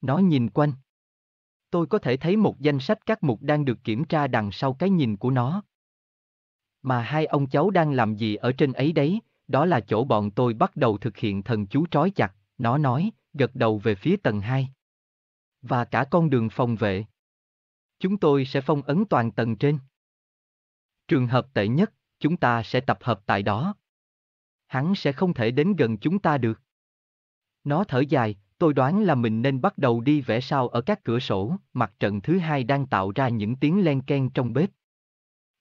Nó nhìn quanh. Tôi có thể thấy một danh sách các mục đang được kiểm tra đằng sau cái nhìn của nó. Mà hai ông cháu đang làm gì ở trên ấy đấy, đó là chỗ bọn tôi bắt đầu thực hiện thần chú trói chặt, nó nói, gật đầu về phía tầng 2. Và cả con đường phòng vệ. Chúng tôi sẽ phong ấn toàn tầng trên. Trường hợp tệ nhất, chúng ta sẽ tập hợp tại đó. Hắn sẽ không thể đến gần chúng ta được. Nó thở dài, tôi đoán là mình nên bắt đầu đi vẽ sao ở các cửa sổ, mặt trận thứ hai đang tạo ra những tiếng len ken trong bếp.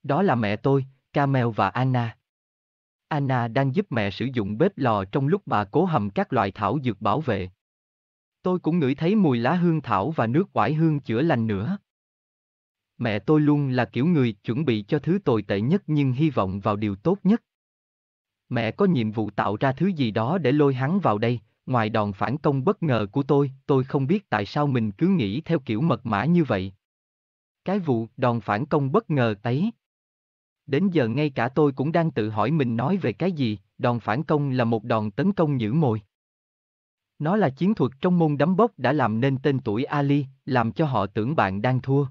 Đó là mẹ tôi, Camel và Anna. Anna đang giúp mẹ sử dụng bếp lò trong lúc bà cố hầm các loại thảo dược bảo vệ. Tôi cũng ngửi thấy mùi lá hương thảo và nước quải hương chữa lành nữa. Mẹ tôi luôn là kiểu người chuẩn bị cho thứ tồi tệ nhất nhưng hy vọng vào điều tốt nhất. Mẹ có nhiệm vụ tạo ra thứ gì đó để lôi hắn vào đây, ngoài đòn phản công bất ngờ của tôi, tôi không biết tại sao mình cứ nghĩ theo kiểu mật mã như vậy. Cái vụ đòn phản công bất ngờ ấy. Đến giờ ngay cả tôi cũng đang tự hỏi mình nói về cái gì, đòn phản công là một đòn tấn công nhữ mồi. Nó là chiến thuật trong môn đấm bốc đã làm nên tên tuổi Ali, làm cho họ tưởng bạn đang thua.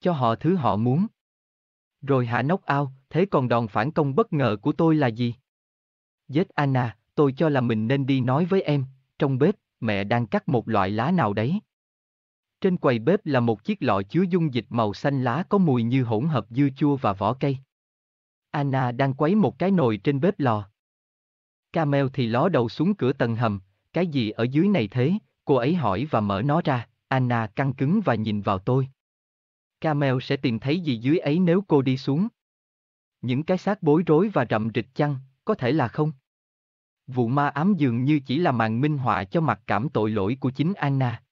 Cho họ thứ họ muốn. Rồi hạ nóc ao, thế còn đòn phản công bất ngờ của tôi là gì? Giết Anna, tôi cho là mình nên đi nói với em, trong bếp, mẹ đang cắt một loại lá nào đấy. Trên quầy bếp là một chiếc lọ chứa dung dịch màu xanh lá có mùi như hỗn hợp dưa chua và vỏ cây. Anna đang quấy một cái nồi trên bếp lò. Camel thì ló đầu xuống cửa tầng hầm, cái gì ở dưới này thế? Cô ấy hỏi và mở nó ra, Anna căng cứng và nhìn vào tôi. Camel sẽ tìm thấy gì dưới ấy nếu cô đi xuống? Những cái xác bối rối và rậm rịch chăng, có thể là không? Vụ ma ám dường như chỉ là màn minh họa cho mặt cảm tội lỗi của chính Anna.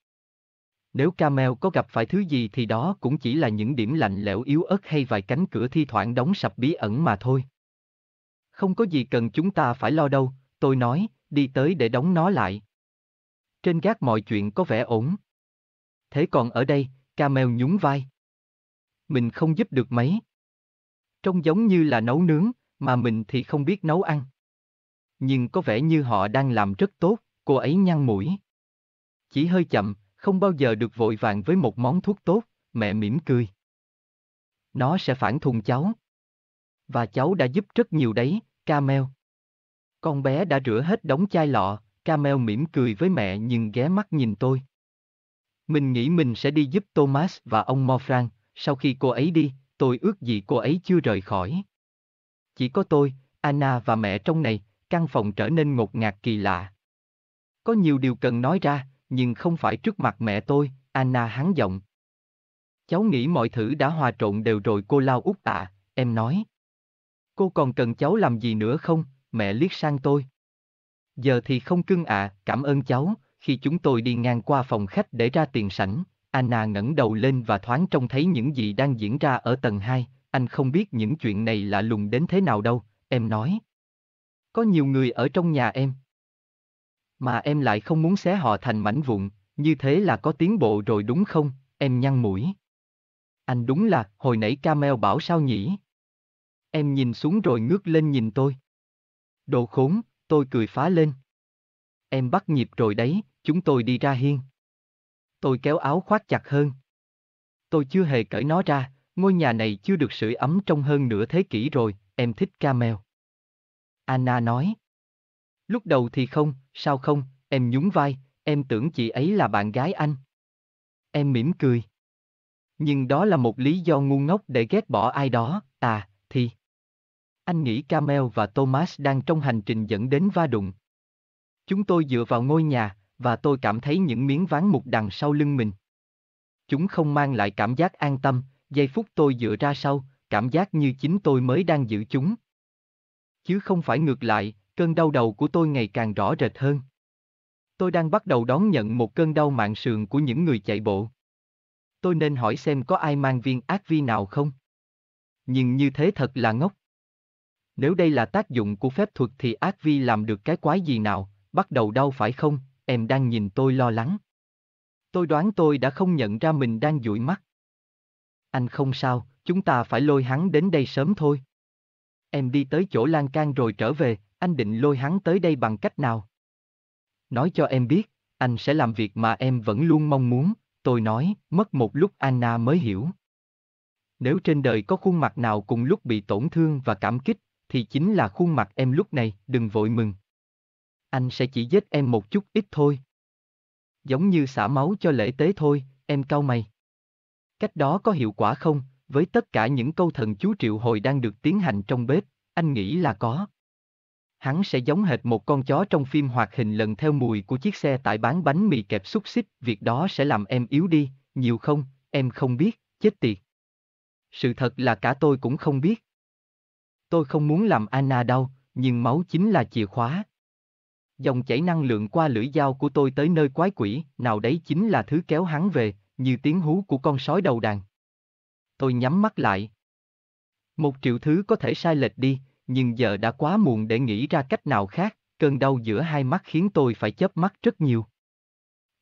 Nếu Camel có gặp phải thứ gì thì đó cũng chỉ là những điểm lạnh lẽo yếu ớt hay vài cánh cửa thi thoảng đóng sập bí ẩn mà thôi. Không có gì cần chúng ta phải lo đâu, tôi nói, đi tới để đóng nó lại. Trên gác mọi chuyện có vẻ ổn. Thế còn ở đây, Camel nhún vai. Mình không giúp được mấy. Trông giống như là nấu nướng, mà mình thì không biết nấu ăn. Nhưng có vẻ như họ đang làm rất tốt, cô ấy nhăn mũi. Chỉ hơi chậm, không bao giờ được vội vàng với một món thuốc tốt, mẹ mỉm cười. Nó sẽ phản thùng cháu. Và cháu đã giúp rất nhiều đấy, Camel. Con bé đã rửa hết đống chai lọ, Camel mỉm cười với mẹ nhưng ghé mắt nhìn tôi. Mình nghĩ mình sẽ đi giúp Thomas và ông Morfran, sau khi cô ấy đi, tôi ước gì cô ấy chưa rời khỏi. Chỉ có tôi, Anna và mẹ trong này, căn phòng trở nên ngột ngạt kỳ lạ. Có nhiều điều cần nói ra, nhưng không phải trước mặt mẹ tôi, Anna hắn giọng. Cháu nghĩ mọi thứ đã hòa trộn đều rồi cô lao út ạ, em nói. Cô còn cần cháu làm gì nữa không, mẹ liếc sang tôi. Giờ thì không cưng ạ, cảm ơn cháu, khi chúng tôi đi ngang qua phòng khách để ra tiền sảnh, Anna ngẩng đầu lên và thoáng trông thấy những gì đang diễn ra ở tầng 2, anh không biết những chuyện này lạ lùng đến thế nào đâu, em nói. Có nhiều người ở trong nhà em. Mà em lại không muốn xé họ thành mảnh vụn, như thế là có tiến bộ rồi đúng không, em nhăn mũi. Anh đúng là, hồi nãy Camel bảo sao nhỉ? Em nhìn xuống rồi ngước lên nhìn tôi. Đồ khốn, tôi cười phá lên. Em bắt nhịp rồi đấy, chúng tôi đi ra hiên. Tôi kéo áo khoác chặt hơn. Tôi chưa hề cởi nó ra, ngôi nhà này chưa được sưởi ấm trong hơn nửa thế kỷ rồi, em thích Camel. Anna nói. Lúc đầu thì không, sao không, em nhún vai, em tưởng chị ấy là bạn gái anh. Em mỉm cười. Nhưng đó là một lý do ngu ngốc để ghét bỏ ai đó, à, thì... Anh nghĩ Camel và Thomas đang trong hành trình dẫn đến va đụng. Chúng tôi dựa vào ngôi nhà, và tôi cảm thấy những miếng ván mục đằng sau lưng mình. Chúng không mang lại cảm giác an tâm, giây phút tôi dựa ra sau, cảm giác như chính tôi mới đang giữ chúng. Chứ không phải ngược lại, cơn đau đầu của tôi ngày càng rõ rệt hơn. Tôi đang bắt đầu đón nhận một cơn đau mạng sườn của những người chạy bộ. Tôi nên hỏi xem có ai mang viên ác vi nào không? Nhưng như thế thật là ngốc. Nếu đây là tác dụng của phép thuật thì ác vi làm được cái quái gì nào, bắt đầu đau phải không, em đang nhìn tôi lo lắng. Tôi đoán tôi đã không nhận ra mình đang dụi mắt. Anh không sao, chúng ta phải lôi hắn đến đây sớm thôi. Em đi tới chỗ lan can rồi trở về, anh định lôi hắn tới đây bằng cách nào? Nói cho em biết, anh sẽ làm việc mà em vẫn luôn mong muốn, tôi nói, mất một lúc Anna mới hiểu. Nếu trên đời có khuôn mặt nào cùng lúc bị tổn thương và cảm kích, thì chính là khuôn mặt em lúc này, đừng vội mừng. Anh sẽ chỉ giết em một chút ít thôi. giống như xả máu cho lễ tế thôi, em cau mày. Cách đó có hiệu quả không, với tất cả những câu thần chú triệu hồi đang được tiến hành trong bếp, anh nghĩ là có. Hắn sẽ giống hệt một con chó trong phim hoạt hình lần theo mùi của chiếc xe tải bán bánh mì kẹp xúc xích, việc đó sẽ làm em yếu đi, nhiều không, em không biết, chết tiệt. Sự thật là cả tôi cũng không biết. Tôi không muốn làm Anna đau, nhưng máu chính là chìa khóa. Dòng chảy năng lượng qua lưỡi dao của tôi tới nơi quái quỷ, nào đấy chính là thứ kéo hắn về, như tiếng hú của con sói đầu đàn. Tôi nhắm mắt lại. Một triệu thứ có thể sai lệch đi, nhưng giờ đã quá muộn để nghĩ ra cách nào khác, cơn đau giữa hai mắt khiến tôi phải chớp mắt rất nhiều.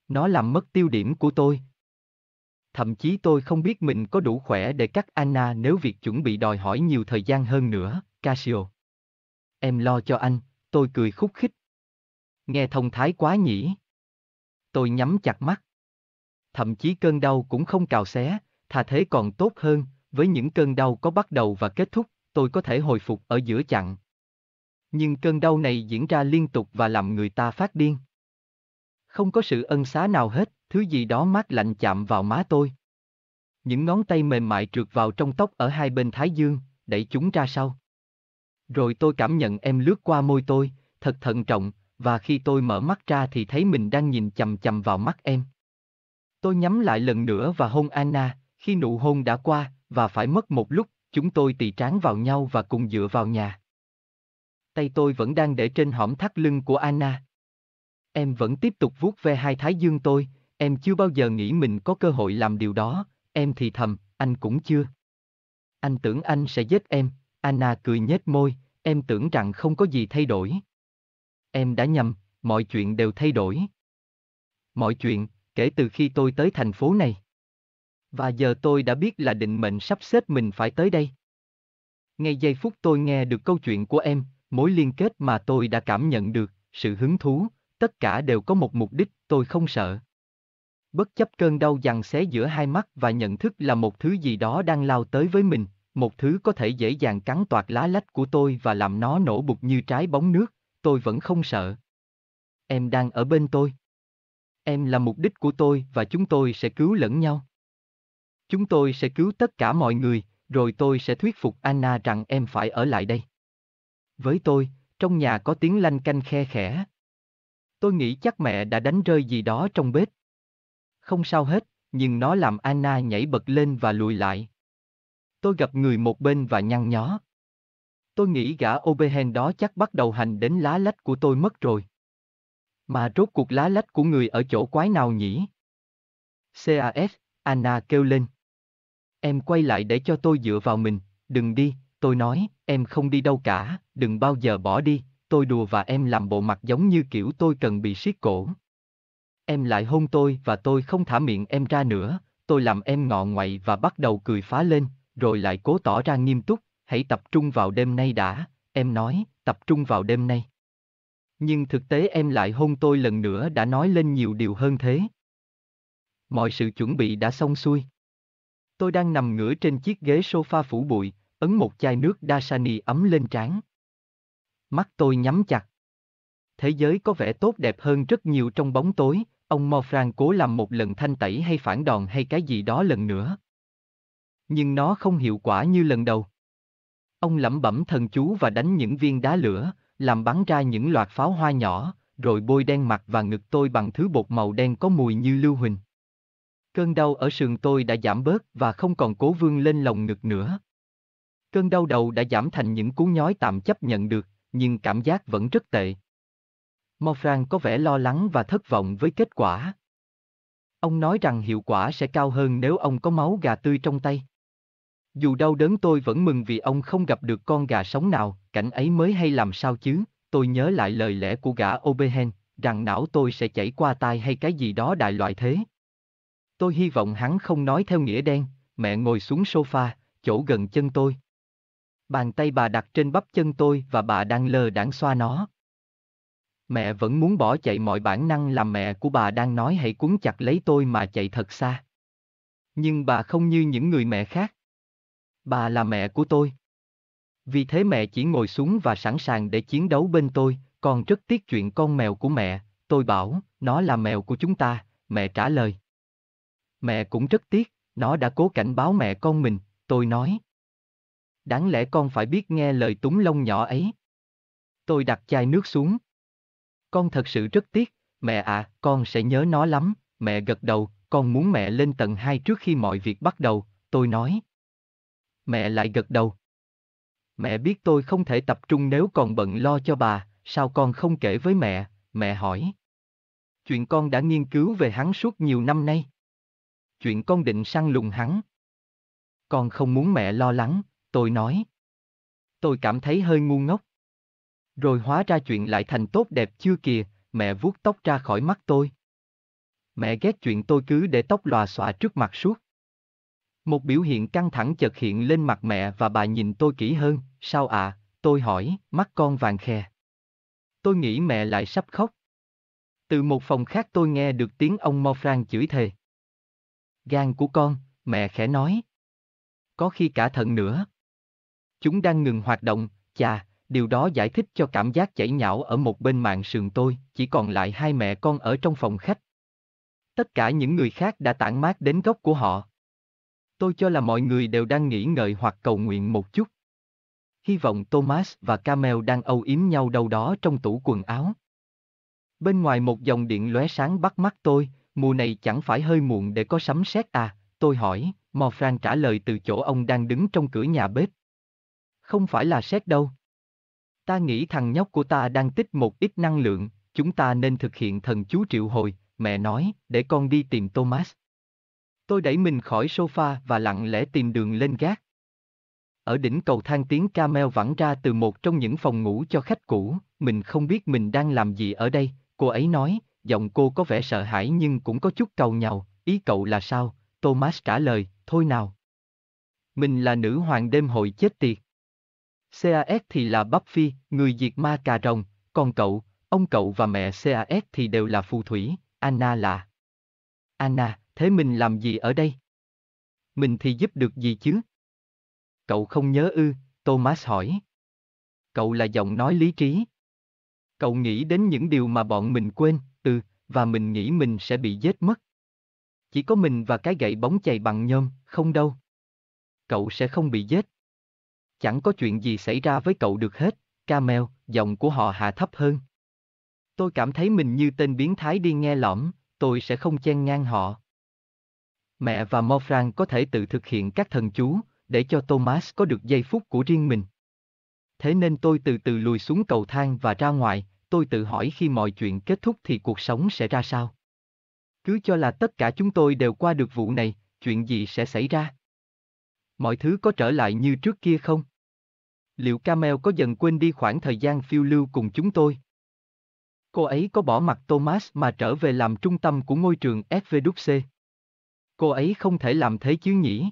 Nó làm mất tiêu điểm của tôi. Thậm chí tôi không biết mình có đủ khỏe để cắt Anna nếu việc chuẩn bị đòi hỏi nhiều thời gian hơn nữa, Casio. Em lo cho anh, tôi cười khúc khích. Nghe thông thái quá nhỉ. Tôi nhắm chặt mắt. Thậm chí cơn đau cũng không cào xé, thà thế còn tốt hơn, với những cơn đau có bắt đầu và kết thúc, tôi có thể hồi phục ở giữa chặng. Nhưng cơn đau này diễn ra liên tục và làm người ta phát điên. Không có sự ân xá nào hết, thứ gì đó mát lạnh chạm vào má tôi. Những ngón tay mềm mại trượt vào trong tóc ở hai bên thái dương, đẩy chúng ra sau. Rồi tôi cảm nhận em lướt qua môi tôi, thật thận trọng, và khi tôi mở mắt ra thì thấy mình đang nhìn chầm chầm vào mắt em. Tôi nhắm lại lần nữa và hôn Anna, khi nụ hôn đã qua, và phải mất một lúc, chúng tôi tì trán vào nhau và cùng dựa vào nhà. Tay tôi vẫn đang để trên hõm thắt lưng của Anna. Em vẫn tiếp tục vuốt ve hai thái dương tôi, em chưa bao giờ nghĩ mình có cơ hội làm điều đó, em thì thầm, anh cũng chưa. Anh tưởng anh sẽ giết em, Anna cười nhếch môi, em tưởng rằng không có gì thay đổi. Em đã nhầm, mọi chuyện đều thay đổi. Mọi chuyện, kể từ khi tôi tới thành phố này. Và giờ tôi đã biết là định mệnh sắp xếp mình phải tới đây. Ngay giây phút tôi nghe được câu chuyện của em, mối liên kết mà tôi đã cảm nhận được, sự hứng thú, tất cả đều có một mục đích, tôi không sợ. Bất chấp cơn đau giằng xé giữa hai mắt và nhận thức là một thứ gì đó đang lao tới với mình, một thứ có thể dễ dàng cắn toạc lá lách của tôi và làm nó nổ bục như trái bóng nước, tôi vẫn không sợ. Em đang ở bên tôi. Em là mục đích của tôi và chúng tôi sẽ cứu lẫn nhau. Chúng tôi sẽ cứu tất cả mọi người, rồi tôi sẽ thuyết phục Anna rằng em phải ở lại đây. Với tôi, trong nhà có tiếng lanh canh khe khẽ. Tôi nghĩ chắc mẹ đã đánh rơi gì đó trong bếp. Không sao hết, nhưng nó làm Anna nhảy bật lên và lùi lại. Tôi gặp người một bên và nhăn nhó. Tôi nghĩ gã Obehen đó chắc bắt đầu hành đến lá lách của tôi mất rồi. Mà rốt cuộc lá lách của người ở chỗ quái nào nhỉ? CAS, Anna kêu lên. Em quay lại để cho tôi dựa vào mình, đừng đi, tôi nói, em không đi đâu cả, đừng bao giờ bỏ đi, tôi đùa và em làm bộ mặt giống như kiểu tôi cần bị siết cổ. Em lại hôn tôi và tôi không thả miệng em ra nữa, tôi làm em ngọ ngoậy và bắt đầu cười phá lên, rồi lại cố tỏ ra nghiêm túc, hãy tập trung vào đêm nay đã, em nói, tập trung vào đêm nay. Nhưng thực tế em lại hôn tôi lần nữa đã nói lên nhiều điều hơn thế. Mọi sự chuẩn bị đã xong xuôi. Tôi đang nằm ngửa trên chiếc ghế sofa phủ bụi, ấn một chai nước Dasani ấm lên trán. Mắt tôi nhắm chặt. Thế giới có vẻ tốt đẹp hơn rất nhiều trong bóng tối, ông Morfran cố làm một lần thanh tẩy hay phản đòn hay cái gì đó lần nữa. Nhưng nó không hiệu quả như lần đầu. Ông lẩm bẩm thần chú và đánh những viên đá lửa, làm bắn ra những loạt pháo hoa nhỏ, rồi bôi đen mặt và ngực tôi bằng thứ bột màu đen có mùi như lưu huỳnh. Cơn đau ở sườn tôi đã giảm bớt và không còn cố vương lên lồng ngực nữa. Cơn đau đầu đã giảm thành những cú nhói tạm chấp nhận được, nhưng cảm giác vẫn rất tệ. Morfran có vẻ lo lắng và thất vọng với kết quả. Ông nói rằng hiệu quả sẽ cao hơn nếu ông có máu gà tươi trong tay. Dù đau đớn tôi vẫn mừng vì ông không gặp được con gà sống nào, cảnh ấy mới hay làm sao chứ, tôi nhớ lại lời lẽ của gã Obehen, rằng não tôi sẽ chảy qua tai hay cái gì đó đại loại thế. Tôi hy vọng hắn không nói theo nghĩa đen, mẹ ngồi xuống sofa, chỗ gần chân tôi. Bàn tay bà đặt trên bắp chân tôi và bà đang lờ đãng xoa nó. Mẹ vẫn muốn bỏ chạy mọi bản năng làm mẹ của bà đang nói hãy cuốn chặt lấy tôi mà chạy thật xa. Nhưng bà không như những người mẹ khác. Bà là mẹ của tôi. Vì thế mẹ chỉ ngồi xuống và sẵn sàng để chiến đấu bên tôi, còn rất tiếc chuyện con mèo của mẹ, tôi bảo, nó là mèo của chúng ta, mẹ trả lời. Mẹ cũng rất tiếc, nó đã cố cảnh báo mẹ con mình, tôi nói. Đáng lẽ con phải biết nghe lời túng lông nhỏ ấy. Tôi đặt chai nước xuống. Con thật sự rất tiếc, mẹ à, con sẽ nhớ nó lắm, mẹ gật đầu, con muốn mẹ lên tầng 2 trước khi mọi việc bắt đầu, tôi nói. Mẹ lại gật đầu. Mẹ biết tôi không thể tập trung nếu còn bận lo cho bà, sao con không kể với mẹ, mẹ hỏi. Chuyện con đã nghiên cứu về hắn suốt nhiều năm nay. Chuyện con định săn lùng hắn. Con không muốn mẹ lo lắng, tôi nói. Tôi cảm thấy hơi ngu ngốc. Rồi hóa ra chuyện lại thành tốt đẹp chưa kìa, mẹ vuốt tóc ra khỏi mắt tôi. Mẹ ghét chuyện tôi cứ để tóc lòa xòa trước mặt suốt. Một biểu hiện căng thẳng chợt hiện lên mặt mẹ và bà nhìn tôi kỹ hơn, sao ạ, à? tôi hỏi, mắt con vàng khè. Tôi nghĩ mẹ lại sắp khóc. Từ một phòng khác tôi nghe được tiếng ông Mofran chửi thề. Gan của con, mẹ khẽ nói. Có khi cả thận nữa. Chúng đang ngừng hoạt động, chà, điều đó giải thích cho cảm giác chảy nhão ở một bên mạng sườn tôi, chỉ còn lại hai mẹ con ở trong phòng khách. Tất cả những người khác đã tản mát đến gốc của họ. Tôi cho là mọi người đều đang nghỉ ngợi hoặc cầu nguyện một chút. Hy vọng Thomas và Camel đang âu yếm nhau đâu đó trong tủ quần áo. Bên ngoài một dòng điện lóe sáng bắt mắt tôi, mùa này chẳng phải hơi muộn để có sấm sét à, tôi hỏi, Morfran trả lời từ chỗ ông đang đứng trong cửa nhà bếp. Không phải là xét đâu. Ta nghĩ thằng nhóc của ta đang tích một ít năng lượng, chúng ta nên thực hiện thần chú triệu hồi, mẹ nói, để con đi tìm Thomas. Tôi đẩy mình khỏi sofa và lặng lẽ tìm đường lên gác. Ở đỉnh cầu thang tiếng Camel vẳng ra từ một trong những phòng ngủ cho khách cũ, mình không biết mình đang làm gì ở đây, cô ấy nói, giọng cô có vẻ sợ hãi nhưng cũng có chút cầu nhau, ý cậu là sao? Thomas trả lời, thôi nào. Mình là nữ hoàng đêm hội chết tiệt. CAS thì là bắp phi, người diệt ma cà rồng, còn cậu, ông cậu và mẹ CAS thì đều là phù thủy, Anna là. Anna, thế mình làm gì ở đây? Mình thì giúp được gì chứ? Cậu không nhớ ư, Thomas hỏi. Cậu là giọng nói lý trí. Cậu nghĩ đến những điều mà bọn mình quên, ừ, và mình nghĩ mình sẽ bị giết mất. Chỉ có mình và cái gậy bóng chày bằng nhôm, không đâu. Cậu sẽ không bị giết. Chẳng có chuyện gì xảy ra với cậu được hết, Camel, giọng của họ hạ thấp hơn. Tôi cảm thấy mình như tên biến thái đi nghe lõm, tôi sẽ không chen ngang họ. Mẹ và Morfran có thể tự thực hiện các thần chú, để cho Thomas có được giây phút của riêng mình. Thế nên tôi từ từ lùi xuống cầu thang và ra ngoài, tôi tự hỏi khi mọi chuyện kết thúc thì cuộc sống sẽ ra sao. Cứ cho là tất cả chúng tôi đều qua được vụ này, chuyện gì sẽ xảy ra? Mọi thứ có trở lại như trước kia không? Liệu Camel có dần quên đi khoảng thời gian phiêu lưu cùng chúng tôi? Cô ấy có bỏ mặt Thomas mà trở về làm trung tâm của ngôi trường FVWC? Cô ấy không thể làm thế chứ nhỉ?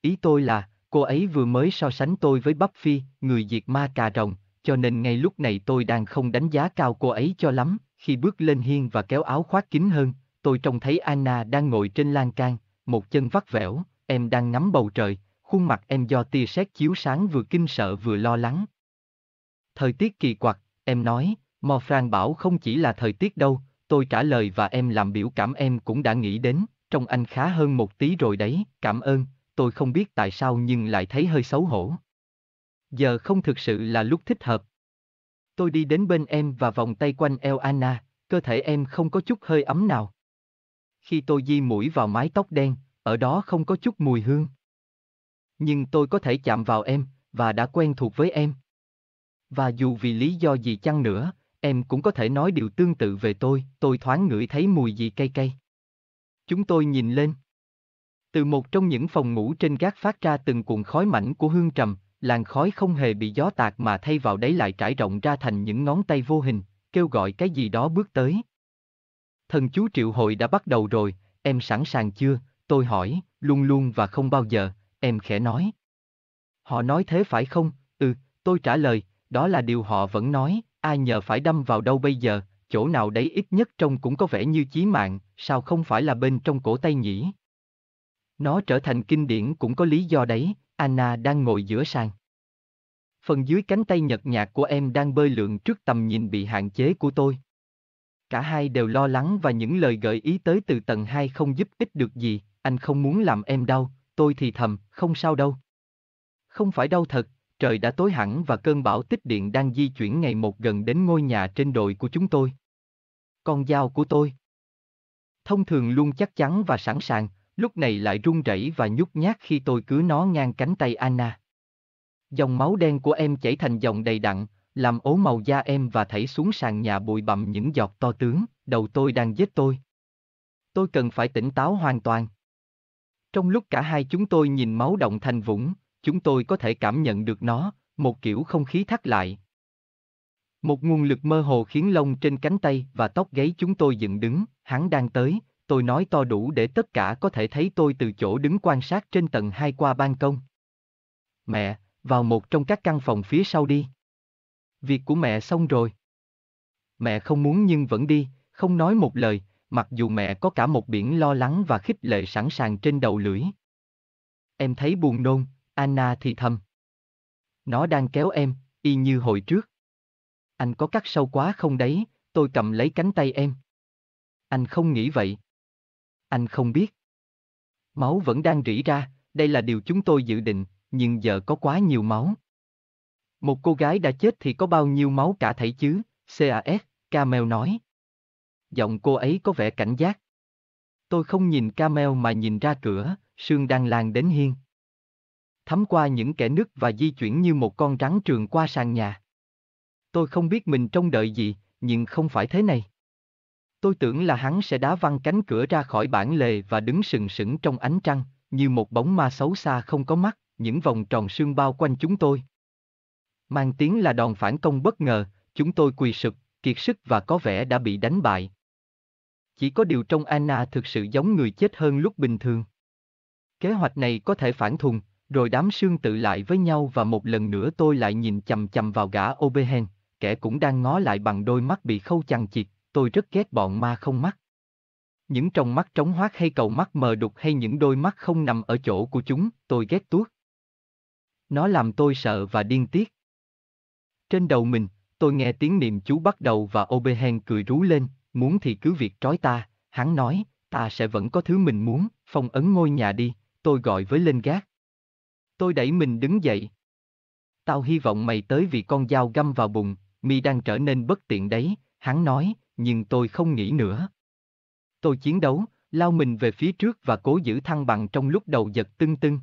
Ý tôi là, cô ấy vừa mới so sánh tôi với Buffy, người diệt ma cà rồng, cho nên ngay lúc này tôi đang không đánh giá cao cô ấy cho lắm, khi bước lên hiên và kéo áo khoác kín hơn, tôi trông thấy Anna đang ngồi trên lan can, một chân vắt vẻo, em đang ngắm bầu trời, khuôn mặt em do tia sét chiếu sáng vừa kinh sợ vừa lo lắng. Thời tiết kỳ quặc, em nói, Morfran bảo không chỉ là thời tiết đâu, tôi trả lời và em làm biểu cảm em cũng đã nghĩ đến, trông anh khá hơn một tí rồi đấy, cảm ơn, tôi không biết tại sao nhưng lại thấy hơi xấu hổ. Giờ không thực sự là lúc thích hợp. Tôi đi đến bên em và vòng tay quanh eo Anna, cơ thể em không có chút hơi ấm nào. Khi tôi di mũi vào mái tóc đen, ở đó không có chút mùi hương. Nhưng tôi có thể chạm vào em, và đã quen thuộc với em. Và dù vì lý do gì chăng nữa, em cũng có thể nói điều tương tự về tôi, tôi thoáng ngửi thấy mùi gì cay cay. Chúng tôi nhìn lên. Từ một trong những phòng ngủ trên gác phát ra từng cuộn khói mảnh của hương trầm, làn khói không hề bị gió tạt mà thay vào đấy lại trải rộng ra thành những ngón tay vô hình, kêu gọi cái gì đó bước tới. Thần chú triệu hội đã bắt đầu rồi, em sẵn sàng chưa? Tôi hỏi, luôn luôn và không bao giờ, em khẽ nói. Họ nói thế phải không? Ừ, tôi trả lời, đó là điều họ vẫn nói, ai nhờ phải đâm vào đâu bây giờ, chỗ nào đấy ít nhất trông cũng có vẻ như chí mạng, sao không phải là bên trong cổ tay nhỉ? Nó trở thành kinh điển cũng có lý do đấy, Anna đang ngồi giữa sàn. Phần dưới cánh tay nhợt nhạt của em đang bơi lượn trước tầm nhìn bị hạn chế của tôi. Cả hai đều lo lắng và những lời gợi ý tới từ tầng hai không giúp ích được gì, anh không muốn làm em đau, tôi thì thầm, không sao đâu. Không phải đau thật, trời đã tối hẳn và cơn bão tích điện đang di chuyển ngày một gần đến ngôi nhà trên đồi của chúng tôi. Con dao của tôi. Thông thường luôn chắc chắn và sẵn sàng, lúc này lại run rẩy và nhút nhát khi tôi cứ nó ngang cánh tay Anna. Dòng máu đen của em chảy thành dòng đầy đặn, làm ố màu da em và thảy xuống sàn nhà bụi bặm những giọt to tướng, đầu tôi đang giết tôi. Tôi cần phải tỉnh táo hoàn toàn. Trong lúc cả hai chúng tôi nhìn máu động thành vũng, chúng tôi có thể cảm nhận được nó, một kiểu không khí thắt lại. Một nguồn lực mơ hồ khiến lông trên cánh tay và tóc gáy chúng tôi dựng đứng, hắn đang tới, tôi nói to đủ để tất cả có thể thấy tôi từ chỗ đứng quan sát trên tầng hai qua ban công. Mẹ, vào một trong các căn phòng phía sau đi. Việc của mẹ xong rồi. Mẹ không muốn nhưng vẫn đi, không nói một lời, mặc dù mẹ có cả một biển lo lắng và khích lệ sẵn sàng trên đầu lưỡi. Em thấy buồn nôn, Anna thì thầm. Nó đang kéo em, y như hồi trước. Anh có cắt sâu quá không đấy, tôi cầm lấy cánh tay em. Anh không nghĩ vậy. Anh không biết. Máu vẫn đang rỉ ra, đây là điều chúng tôi dự định, nhưng giờ có quá nhiều máu. Một cô gái đã chết thì có bao nhiêu máu cả thảy chứ, CAS, Camel nói. Giọng cô ấy có vẻ cảnh giác. Tôi không nhìn Camel mà nhìn ra cửa, sương đang lan đến hiên. Thấm qua những kẻ nứt và di chuyển như một con rắn trường qua sàn nhà. Tôi không biết mình trông đợi gì, nhưng không phải thế này. Tôi tưởng là hắn sẽ đá văng cánh cửa ra khỏi bản lề và đứng sừng sững trong ánh trăng, như một bóng ma xấu xa không có mắt, những vòng tròn sương bao quanh chúng tôi. Mang tiếng là đòn phản công bất ngờ, chúng tôi quỳ sụp, kiệt sức và có vẻ đã bị đánh bại. Chỉ có điều trong Anna thực sự giống người chết hơn lúc bình thường. Kế hoạch này có thể phản thùng, rồi đám sương tự lại với nhau và một lần nữa tôi lại nhìn chầm chầm vào gã Obehen, kẻ cũng đang ngó lại bằng đôi mắt bị khâu chằng chịt, tôi rất ghét bọn ma không mắt. Những trong mắt trống hoác hay cầu mắt mờ đục hay những đôi mắt không nằm ở chỗ của chúng, tôi ghét tuốt. Nó làm tôi sợ và điên tiết. Trên đầu mình, tôi nghe tiếng niệm chú bắt đầu và Obehen cười rú lên, muốn thì cứ việc trói ta, hắn nói, ta sẽ vẫn có thứ mình muốn, phong ấn ngôi nhà đi, tôi gọi với lên gác. Tôi đẩy mình đứng dậy. Tao hy vọng mày tới vì con dao găm vào bụng, mi đang trở nên bất tiện đấy, hắn nói, nhưng tôi không nghĩ nữa. Tôi chiến đấu, lao mình về phía trước và cố giữ thăng bằng trong lúc đầu giật tưng tưng.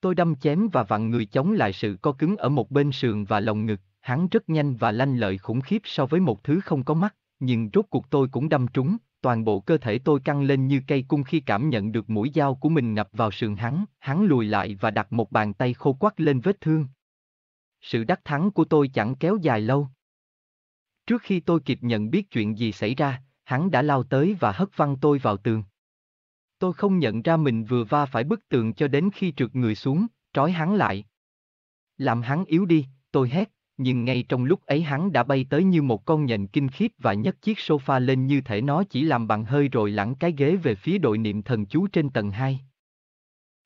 Tôi đâm chém và vặn người chống lại sự co cứng ở một bên sườn và lồng ngực, hắn rất nhanh và lanh lợi khủng khiếp so với một thứ không có mắt, nhưng rốt cuộc tôi cũng đâm trúng, toàn bộ cơ thể tôi căng lên như cây cung khi cảm nhận được mũi dao của mình ngập vào sườn hắn, hắn lùi lại và đặt một bàn tay khô quắc lên vết thương. Sự đắc thắng của tôi chẳng kéo dài lâu. Trước khi tôi kịp nhận biết chuyện gì xảy ra, hắn đã lao tới và hất văng tôi vào tường. Tôi không nhận ra mình vừa va phải bức tường cho đến khi trượt người xuống, trói hắn lại. Làm hắn yếu đi, tôi hét, nhưng ngay trong lúc ấy hắn đã bay tới như một con nhện kinh khiếp và nhấc chiếc sofa lên như thể nó chỉ làm bằng hơi rồi lẳng cái ghế về phía đội niệm thần chú trên tầng 2.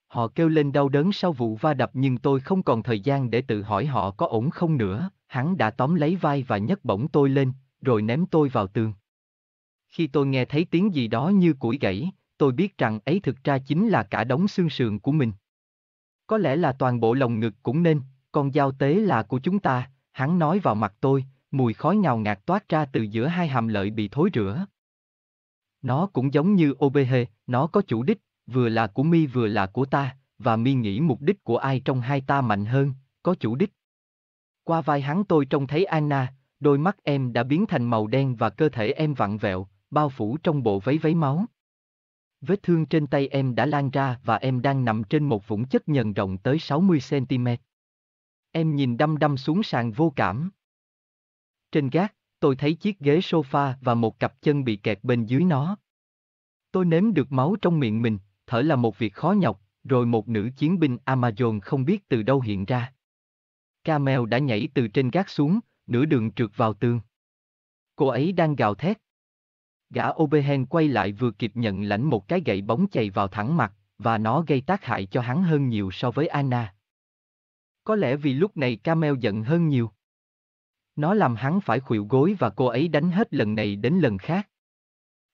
Họ kêu lên đau đớn sau vụ va đập nhưng tôi không còn thời gian để tự hỏi họ có ổn không nữa, hắn đã tóm lấy vai và nhấc bổng tôi lên, rồi ném tôi vào tường. Khi tôi nghe thấy tiếng gì đó như củi gãy, tôi biết rằng ấy thực ra chính là cả đống xương sườn của mình. Có lẽ là toàn bộ lồng ngực cũng nên, con dao tế là của chúng ta, hắn nói vào mặt tôi, mùi khói ngào ngạt toát ra từ giữa hai hàm lợi bị thối rửa. Nó cũng giống như Obehe, nó có chủ đích, vừa là của mi vừa là của ta, và mi nghĩ mục đích của ai trong hai ta mạnh hơn, có chủ đích. Qua vai hắn tôi trông thấy Anna, đôi mắt em đã biến thành màu đen và cơ thể em vặn vẹo, bao phủ trong bộ váy váy máu. Vết thương trên tay em đã lan ra và em đang nằm trên một vũng chất nhờn rộng tới 60cm. Em nhìn đăm đăm xuống sàn vô cảm. Trên gác, tôi thấy chiếc ghế sofa và một cặp chân bị kẹt bên dưới nó. Tôi nếm được máu trong miệng mình, thở là một việc khó nhọc, rồi một nữ chiến binh Amazon không biết từ đâu hiện ra. Camel đã nhảy từ trên gác xuống, nửa đường trượt vào tường. Cô ấy đang gào thét. Gã Obehen quay lại vừa kịp nhận lãnh một cái gậy bóng chày vào thẳng mặt, và nó gây tác hại cho hắn hơn nhiều so với Anna. Có lẽ vì lúc này Camel giận hơn nhiều. Nó làm hắn phải khuỵu gối và cô ấy đánh hết lần này đến lần khác.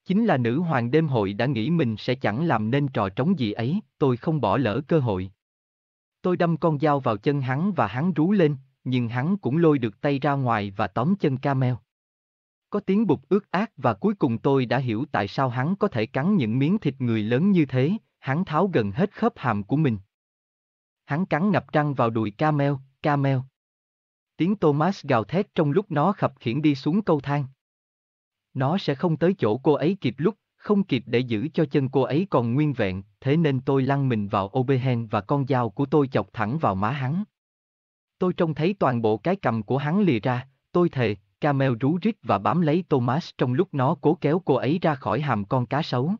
Chính là nữ hoàng đêm hội đã nghĩ mình sẽ chẳng làm nên trò trống gì ấy, tôi không bỏ lỡ cơ hội. Tôi đâm con dao vào chân hắn và hắn rú lên, nhưng hắn cũng lôi được tay ra ngoài và tóm chân Camel. Có tiếng bụt ướt át và cuối cùng tôi đã hiểu tại sao hắn có thể cắn những miếng thịt người lớn như thế, hắn tháo gần hết khớp hàm của mình. Hắn cắn ngập răng vào đùi Camel, Camel. Tiếng Thomas gào thét trong lúc nó khập khiển đi xuống cầu thang. Nó sẽ không tới chỗ cô ấy kịp lúc, không kịp để giữ cho chân cô ấy còn nguyên vẹn, thế nên tôi lăn mình vào Obehen và con dao của tôi chọc thẳng vào má hắn. Tôi trông thấy toàn bộ cái cầm của hắn lìa ra, tôi thề, Camel rú rít và bám lấy Thomas trong lúc nó cố kéo cô ấy ra khỏi hàm con cá sấu.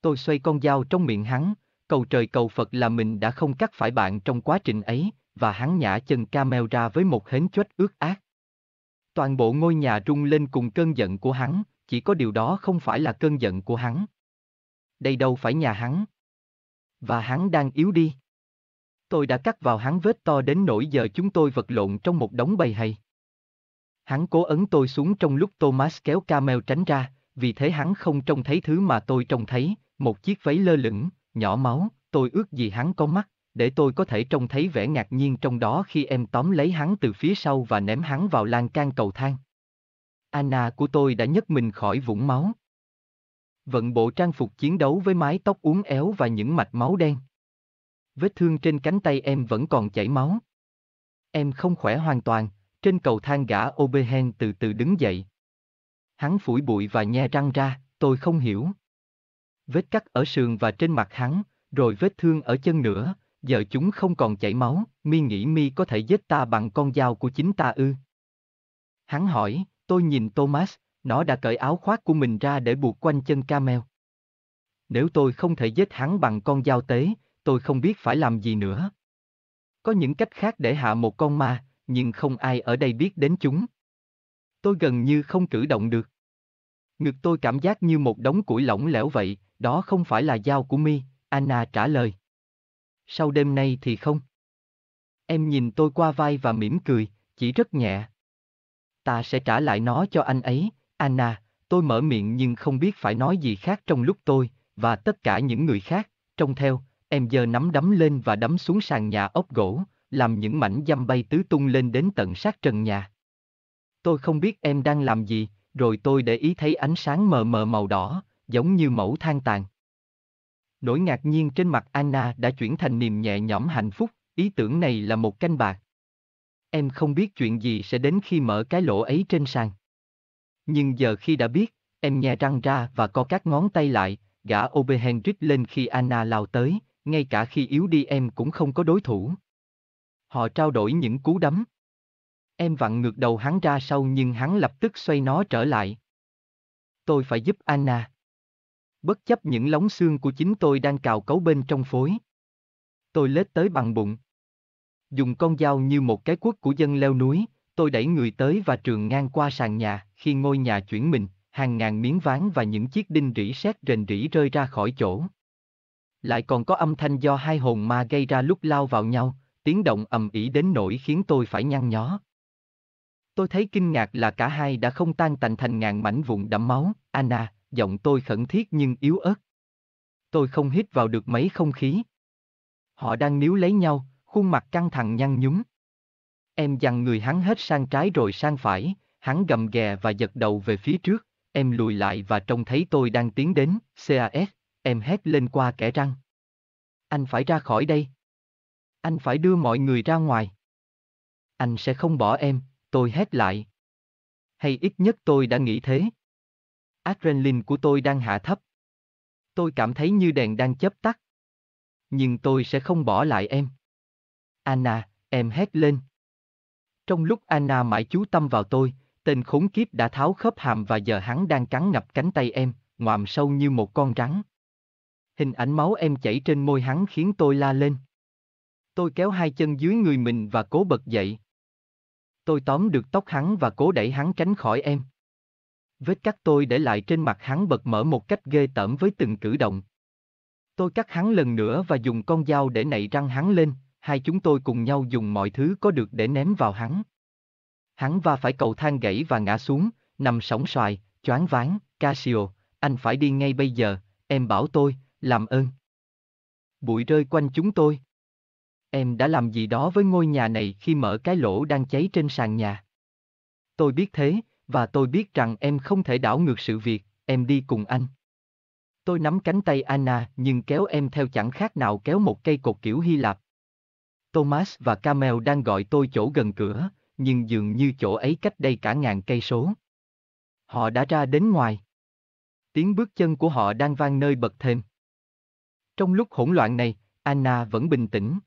Tôi xoay con dao trong miệng hắn, cầu trời cầu Phật là mình đã không cắt phải bạn trong quá trình ấy, và hắn nhả chân Camel ra với một hến chết ướt ác. Toàn bộ ngôi nhà rung lên cùng cơn giận của hắn, chỉ có điều đó không phải là cơn giận của hắn. Đây đâu phải nhà hắn. Và hắn đang yếu đi. Tôi đã cắt vào hắn vết to đến nỗi giờ chúng tôi vật lộn trong một đống bầy hay. Hắn cố ấn tôi xuống trong lúc Thomas kéo Camel tránh ra, vì thế hắn không trông thấy thứ mà tôi trông thấy, một chiếc váy lơ lửng, nhỏ máu, tôi ước gì hắn có mắt, để tôi có thể trông thấy vẻ ngạc nhiên trong đó khi em tóm lấy hắn từ phía sau và ném hắn vào lan can cầu thang. Anna của tôi đã nhấc mình khỏi vũng máu. Vận bộ trang phục chiến đấu với mái tóc uốn éo và những mạch máu đen. Vết thương trên cánh tay em vẫn còn chảy máu. Em không khỏe hoàn toàn, trên cầu thang gã Obehen từ từ đứng dậy. Hắn phủi bụi và nhe răng ra, tôi không hiểu. Vết cắt ở sườn và trên mặt hắn, rồi vết thương ở chân nữa, giờ chúng không còn chảy máu, mi nghĩ mi có thể giết ta bằng con dao của chính ta ư. Hắn hỏi, tôi nhìn Thomas, nó đã cởi áo khoác của mình ra để buộc quanh chân Camel. Nếu tôi không thể giết hắn bằng con dao tế, tôi không biết phải làm gì nữa. Có những cách khác để hạ một con ma, nhưng không ai ở đây biết đến chúng. Tôi gần như không cử động được. Ngực tôi cảm giác như một đống củi lỏng lẻo vậy, đó không phải là dao của mi, Anna trả lời. Sau đêm nay thì không. Em nhìn tôi qua vai và mỉm cười, chỉ rất nhẹ. Ta sẽ trả lại nó cho anh ấy, Anna, tôi mở miệng nhưng không biết phải nói gì khác trong lúc tôi, và tất cả những người khác, trông theo, em giơ nắm đấm lên và đấm xuống sàn nhà ốc gỗ, làm những mảnh dăm bay tứ tung lên đến tận sát trần nhà. Tôi không biết em đang làm gì, rồi tôi để ý thấy ánh sáng mờ mờ màu đỏ, giống như mẫu than tàn. Nỗi ngạc nhiên trên mặt Anna đã chuyển thành niềm nhẹ nhõm hạnh phúc, ý tưởng này là một canh bạc. Em không biết chuyện gì sẽ đến khi mở cái lỗ ấy trên sàn. Nhưng giờ khi đã biết, em nhè răng ra và co các ngón tay lại, gã Obehenrich lên khi Anna lao tới, ngay cả khi yếu đi em cũng không có đối thủ. Họ trao đổi những cú đấm. Em vặn ngược đầu hắn ra sau nhưng hắn lập tức xoay nó trở lại. Tôi phải giúp Anna. Bất chấp những lóng xương của chính tôi đang cào cấu bên trong phối. Tôi lết tới bằng bụng. Dùng con dao như một cái cuốc của dân leo núi, tôi đẩy người tới và trường ngang qua sàn nhà, khi ngôi nhà chuyển mình, hàng ngàn miếng ván và những chiếc đinh rỉ sét rền rỉ rơi ra khỏi chỗ. Lại còn có âm thanh do hai hồn ma gây ra lúc lao vào nhau, tiếng động ầm ĩ đến nỗi khiến tôi phải nhăn nhó. Tôi thấy kinh ngạc là cả hai đã không tan tành thành ngàn mảnh vụn đẫm máu, Anna, giọng tôi khẩn thiết nhưng yếu ớt. Tôi không hít vào được mấy không khí. Họ đang níu lấy nhau, khuôn mặt căng thẳng nhăn nhúm. Em dằn người hắn hết sang trái rồi sang phải, hắn gầm ghè và giật đầu về phía trước, em lùi lại và trông thấy tôi đang tiến đến, CAS, em hét lên qua kẻ răng. Anh phải ra khỏi đây. Anh phải đưa mọi người ra ngoài. Anh sẽ không bỏ em, tôi hét lại. Hay ít nhất tôi đã nghĩ thế. Adrenaline của tôi đang hạ thấp. Tôi cảm thấy như đèn đang chớp tắt. Nhưng tôi sẽ không bỏ lại em. Anna, em hét lên. Trong lúc Anna mãi chú tâm vào tôi, tên khốn kiếp đã tháo khớp hàm và giờ hắn đang cắn ngập cánh tay em, ngoạm sâu như một con rắn. Hình ảnh máu em chảy trên môi hắn khiến tôi la lên. Tôi kéo hai chân dưới người mình và cố bật dậy. Tôi tóm được tóc hắn và cố đẩy hắn tránh khỏi em. Vết cắt tôi để lại trên mặt hắn bật mở một cách ghê tởm với từng cử động. Tôi cắt hắn lần nữa và dùng con dao để nạy răng hắn lên, hai chúng tôi cùng nhau dùng mọi thứ có được để ném vào hắn. Hắn va phải cầu thang gãy và ngã xuống, nằm sóng xoài, choáng váng, Casio, anh phải đi ngay bây giờ, em bảo tôi, làm ơn. Bụi rơi quanh chúng tôi. Em đã làm gì đó với ngôi nhà này khi mở cái lỗ đang cháy trên sàn nhà. Tôi biết thế, và tôi biết rằng em không thể đảo ngược sự việc, em đi cùng anh. Tôi nắm cánh tay Anna nhưng kéo em theo chẳng khác nào kéo một cây cột kiểu Hy Lạp. Thomas và Camel đang gọi tôi chỗ gần cửa, nhưng dường như chỗ ấy cách đây cả ngàn cây số. Họ đã ra đến ngoài. Tiếng bước chân của họ đang vang nơi bậc thềm. Trong lúc hỗn loạn này, Anna vẫn bình tĩnh.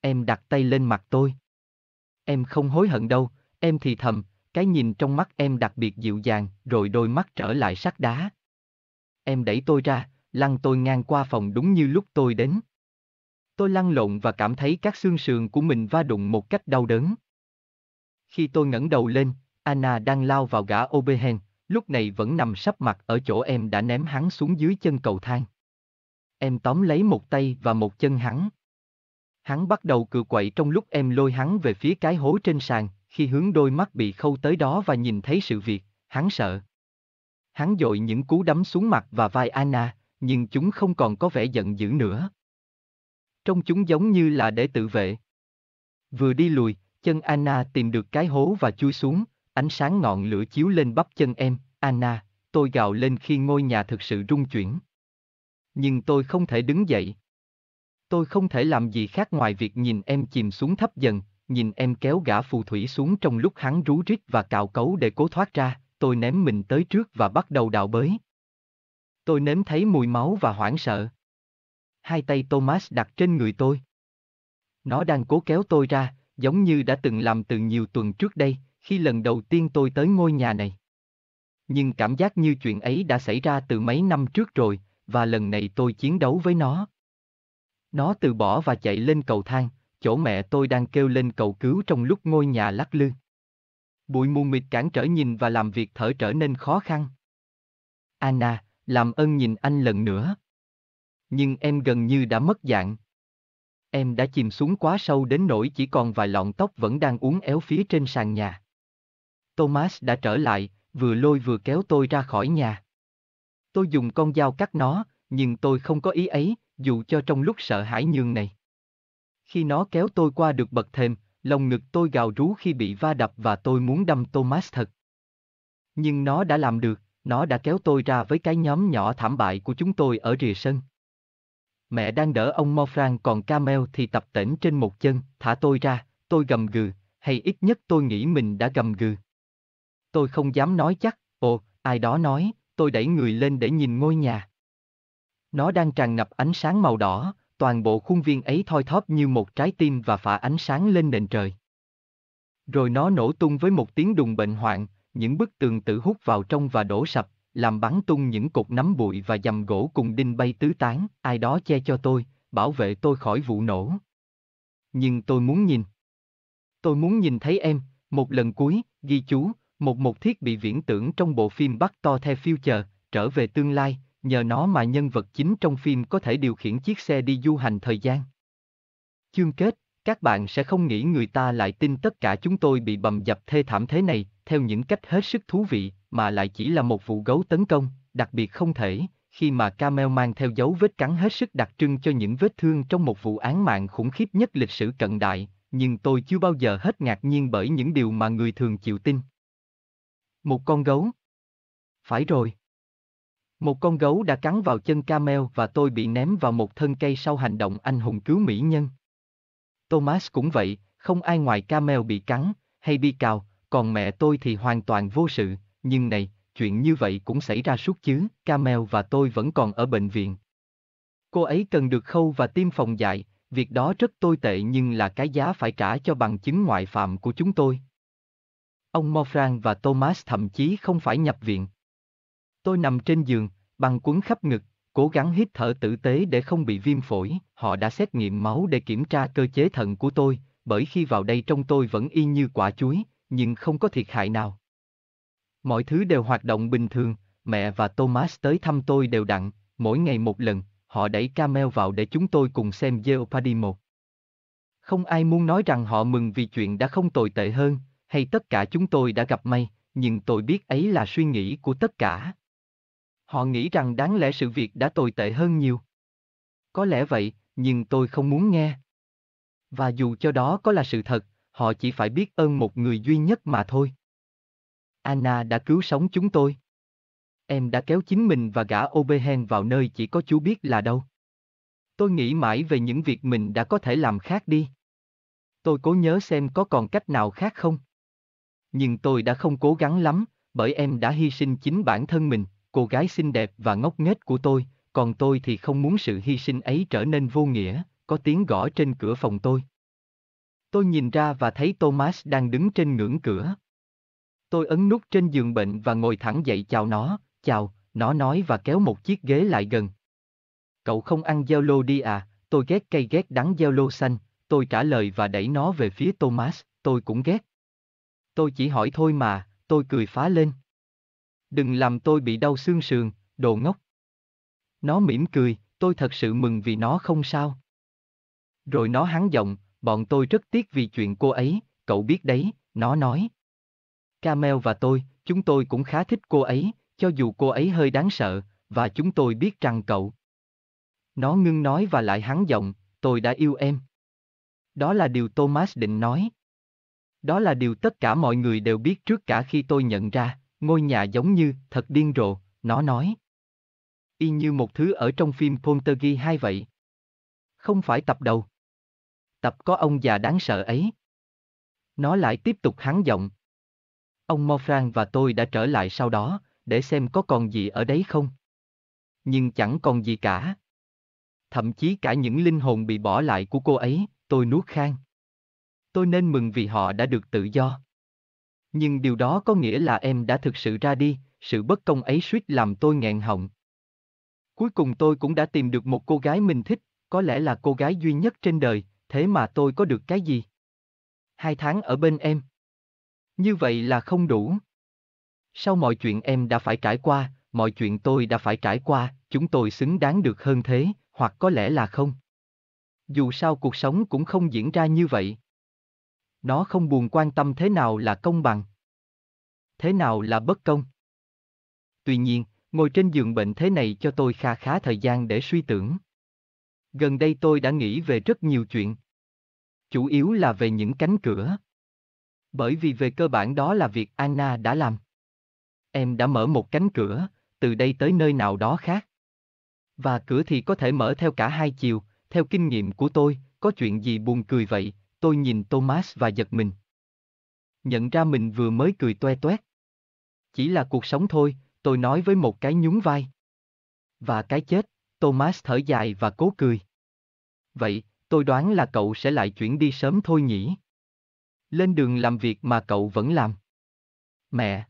Em đặt tay lên mặt tôi. Em không hối hận đâu, em thì thầm, cái nhìn trong mắt em đặc biệt dịu dàng, rồi đôi mắt trở lại sắt đá. Em đẩy tôi ra, lăn tôi ngang qua phòng đúng như lúc tôi đến. Tôi lăn lộn và cảm thấy các xương sườn của mình va đụng một cách đau đớn. Khi tôi ngẩng đầu lên, Anna đang lao vào gã Obehen, lúc này vẫn nằm sắp mặt ở chỗ em đã ném hắn xuống dưới chân cầu thang. Em tóm lấy một tay và một chân hắn. Hắn bắt đầu cự quậy trong lúc em lôi hắn về phía cái hố trên sàn, khi hướng đôi mắt bị khâu tới đó và nhìn thấy sự việc, hắn sợ. Hắn dội những cú đấm xuống mặt và vai Anna, nhưng chúng không còn có vẻ giận dữ nữa. Trông chúng giống như là để tự vệ. Vừa đi lùi, chân Anna tìm được cái hố và chui xuống, ánh sáng ngọn lửa chiếu lên bắp chân em, Anna, tôi gào lên khi ngôi nhà thực sự rung chuyển. Nhưng tôi không thể đứng dậy. Tôi không thể làm gì khác ngoài việc nhìn em chìm xuống thấp dần, nhìn em kéo gã phù thủy xuống trong lúc hắn rú rít và cào cấu để cố thoát ra, tôi ném mình tới trước và bắt đầu đào bới. Tôi nếm thấy mùi máu và hoảng sợ. Hai tay Thomas đặt trên người tôi. Nó đang cố kéo tôi ra, giống như đã từng làm từ nhiều tuần trước đây, khi lần đầu tiên tôi tới ngôi nhà này. Nhưng cảm giác như chuyện ấy đã xảy ra từ mấy năm trước rồi, và lần này tôi chiến đấu với nó. Nó từ bỏ và chạy lên cầu thang, chỗ mẹ tôi đang kêu lên cầu cứu trong lúc ngôi nhà lắc lư. Bụi mù mịt cản trở nhìn và làm việc thở trở nên khó khăn. Anna, làm ơn nhìn anh lần nữa. Nhưng em gần như đã mất dạng. Em đã chìm xuống quá sâu đến nỗi chỉ còn vài lọn tóc vẫn đang uốn éo phía trên sàn nhà. Thomas đã trở lại, vừa lôi vừa kéo tôi ra khỏi nhà. Tôi dùng con dao cắt nó, nhưng tôi không có ý ấy, dù cho trong lúc sợ hãi nhường này. Khi nó kéo tôi qua được bậc thềm, lồng ngực tôi gào rú khi bị va đập và tôi muốn đâm Thomas thật. Nhưng nó đã làm được, nó đã kéo tôi ra với cái nhóm nhỏ thảm bại của chúng tôi ở rìa sân. Mẹ đang đỡ ông Mofran còn Camel thì tập tễnh trên một chân, thả tôi ra, tôi gầm gừ, hay ít nhất tôi nghĩ mình đã gầm gừ. Tôi không dám nói chắc, ồ, ai đó nói, tôi đẩy người lên để nhìn ngôi nhà. Nó đang tràn ngập ánh sáng màu đỏ, toàn bộ khuôn viên ấy thoi thóp như một trái tim và phả ánh sáng lên nền trời. Rồi nó nổ tung với một tiếng đùng bệnh hoạn, những bức tường tự hút vào trong và đổ sập, làm bắn tung những cục nắm bụi và dầm gỗ cùng đinh bay tứ tán, ai đó che cho tôi, bảo vệ tôi khỏi vụ nổ. Nhưng tôi muốn nhìn. Tôi muốn nhìn thấy em, một lần cuối, ghi chú, một một thiết bị viễn tưởng trong bộ phim bắt to The Future, trở về tương lai, nhờ nó mà nhân vật chính trong phim có thể điều khiển chiếc xe đi du hành thời gian. Chương kết, các bạn sẽ không nghĩ người ta lại tin tất cả chúng tôi bị bầm dập thê thảm thế này, theo những cách hết sức thú vị, mà lại chỉ là một vụ gấu tấn công, đặc biệt không thể, khi mà Camel mang theo dấu vết cắn hết sức đặc trưng cho những vết thương trong một vụ án mạng khủng khiếp nhất lịch sử cận đại, nhưng tôi chưa bao giờ hết ngạc nhiên bởi những điều mà người thường chịu tin. Một con gấu. Phải rồi. Một con gấu đã cắn vào chân Camel và tôi bị ném vào một thân cây sau hành động anh hùng cứu mỹ nhân. Thomas cũng vậy, không ai ngoài Camel bị cắn, hay bị cào, còn mẹ tôi thì hoàn toàn vô sự, nhưng này, chuyện như vậy cũng xảy ra suốt chứ, Camel và tôi vẫn còn ở bệnh viện. Cô ấy cần được khâu và tiêm phòng dại, việc đó rất tồi tệ nhưng là cái giá phải trả cho bằng chứng ngoại phạm của chúng tôi. Ông Morfran và Thomas thậm chí không phải nhập viện. Tôi nằm trên giường, bằng quấn khắp ngực, cố gắng hít thở tử tế để không bị viêm phổi, họ đã xét nghiệm máu để kiểm tra cơ chế thận của tôi, bởi khi vào đây trong tôi vẫn y như quả chuối, nhưng không có thiệt hại nào. Mọi thứ đều hoạt động bình thường, mẹ và Thomas tới thăm tôi đều đặn, mỗi ngày một lần, họ đẩy Camel vào để chúng tôi cùng xem Jeopardy một. Không ai muốn nói rằng họ mừng vì chuyện đã không tồi tệ hơn, hay tất cả chúng tôi đã gặp may, nhưng tôi biết ấy là suy nghĩ của tất cả. Họ nghĩ rằng đáng lẽ sự việc đã tồi tệ hơn nhiều. Có lẽ vậy, nhưng tôi không muốn nghe. Và dù cho đó có là sự thật, họ chỉ phải biết ơn một người duy nhất mà thôi. Anna đã cứu sống chúng tôi. Em đã kéo chính mình và gã Obehen vào nơi chỉ có chú biết là đâu. Tôi nghĩ mãi về những việc mình đã có thể làm khác đi. Tôi cố nhớ xem có còn cách nào khác không. Nhưng tôi đã không cố gắng lắm, bởi em đã hy sinh chính bản thân mình, cô gái xinh đẹp và ngốc nghếch của tôi, còn tôi thì không muốn sự hy sinh ấy trở nên vô nghĩa, có tiếng gõ trên cửa phòng tôi. Tôi nhìn ra và thấy Thomas đang đứng trên ngưỡng cửa. Tôi ấn nút trên giường bệnh và ngồi thẳng dậy chào nó, chào, nó nói và kéo một chiếc ghế lại gần. Cậu không ăn gieo lô đi à, tôi ghét cây ghét đắng gieo lô xanh, tôi trả lời và đẩy nó về phía Thomas, tôi cũng ghét. Tôi chỉ hỏi thôi mà, tôi cười phá lên. Đừng làm tôi bị đau xương sườn, đồ ngốc. Nó mỉm cười, tôi thật sự mừng vì nó không sao. Rồi nó hắn giọng, bọn tôi rất tiếc vì chuyện cô ấy, cậu biết đấy, nó nói. Camel và tôi, chúng tôi cũng khá thích cô ấy, cho dù cô ấy hơi đáng sợ, và chúng tôi biết rằng cậu. Nó ngưng nói và lại hắn giọng, tôi đã yêu em. Đó là điều Thomas định nói. Đó là điều tất cả mọi người đều biết trước cả khi tôi nhận ra, ngôi nhà giống như, thật điên rồ, nó nói. Y như một thứ ở trong phim Poltergeist 2 vậy. Không phải tập đầu. Tập có ông già đáng sợ ấy. Nó lại tiếp tục hắn giọng. Ông Morfran và tôi đã trở lại sau đó, để xem có còn gì ở đấy không. Nhưng chẳng còn gì cả. Thậm chí cả những linh hồn bị bỏ lại của cô ấy, tôi nuốt khang. Tôi nên mừng vì họ đã được tự do. Nhưng điều đó có nghĩa là em đã thực sự ra đi, sự bất công ấy suýt làm tôi nghẹn họng. Cuối cùng tôi cũng đã tìm được một cô gái mình thích, có lẽ là cô gái duy nhất trên đời, thế mà tôi có được cái gì? Hai tháng ở bên em. Như vậy là không đủ. Sau mọi chuyện em đã phải trải qua, mọi chuyện tôi đã phải trải qua, chúng tôi xứng đáng được hơn thế, hoặc có lẽ là không. Dù sao cuộc sống cũng không diễn ra như vậy. Nó không buồn quan tâm thế nào là công bằng. Thế nào là bất công. Tuy nhiên, ngồi trên giường bệnh thế này cho tôi kha khá thời gian để suy tưởng. Gần đây tôi đã nghĩ về rất nhiều chuyện. Chủ yếu là về những cánh cửa. Bởi vì về cơ bản đó là việc Anna đã làm. Em đã mở một cánh cửa, từ đây tới nơi nào đó khác. Và cửa thì có thể mở theo cả hai chiều, theo kinh nghiệm của tôi, có chuyện gì buồn cười vậy, tôi nhìn Thomas và giật mình. Nhận ra mình vừa mới cười toe toét. Chỉ là cuộc sống thôi, tôi nói với một cái nhún vai. Và cái chết, Thomas thở dài và cố cười. Vậy, tôi đoán là cậu sẽ lại chuyển đi sớm thôi nhỉ? Lên đường làm việc mà cậu vẫn làm. Mẹ!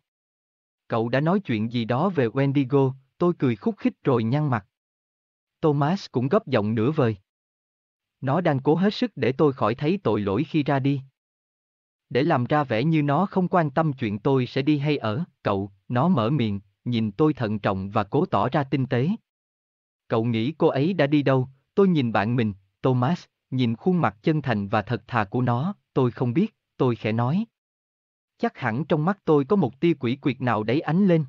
Cậu đã nói chuyện gì đó về Wendigo, tôi cười khúc khích rồi nhăn mặt. Thomas cũng gấp giọng nửa vời. Nó đang cố hết sức để tôi khỏi thấy tội lỗi khi ra đi. Để làm ra vẻ như nó không quan tâm chuyện tôi sẽ đi hay ở, cậu, nó mở miệng, nhìn tôi thận trọng và cố tỏ ra tinh tế. Cậu nghĩ cô ấy đã đi đâu, tôi nhìn bạn mình, Thomas, nhìn khuôn mặt chân thành và thật thà của nó, tôi không biết, tôi khẽ nói. Chắc hẳn trong mắt tôi có một tia quỷ quyệt nào đấy ánh lên.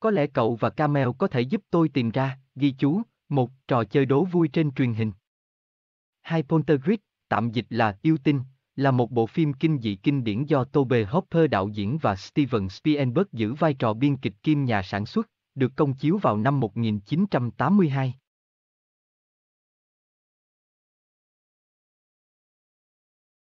Có lẽ cậu và Camel có thể giúp tôi tìm ra, ghi chú, một trò chơi đố vui trên truyền hình. Hai tạm dịch là Yêu Tinh, là một bộ phim kinh dị kinh điển do Tobe Hopper đạo diễn và Steven Spielberg giữ vai trò biên kịch kim nhà sản xuất, được công chiếu vào năm 1982.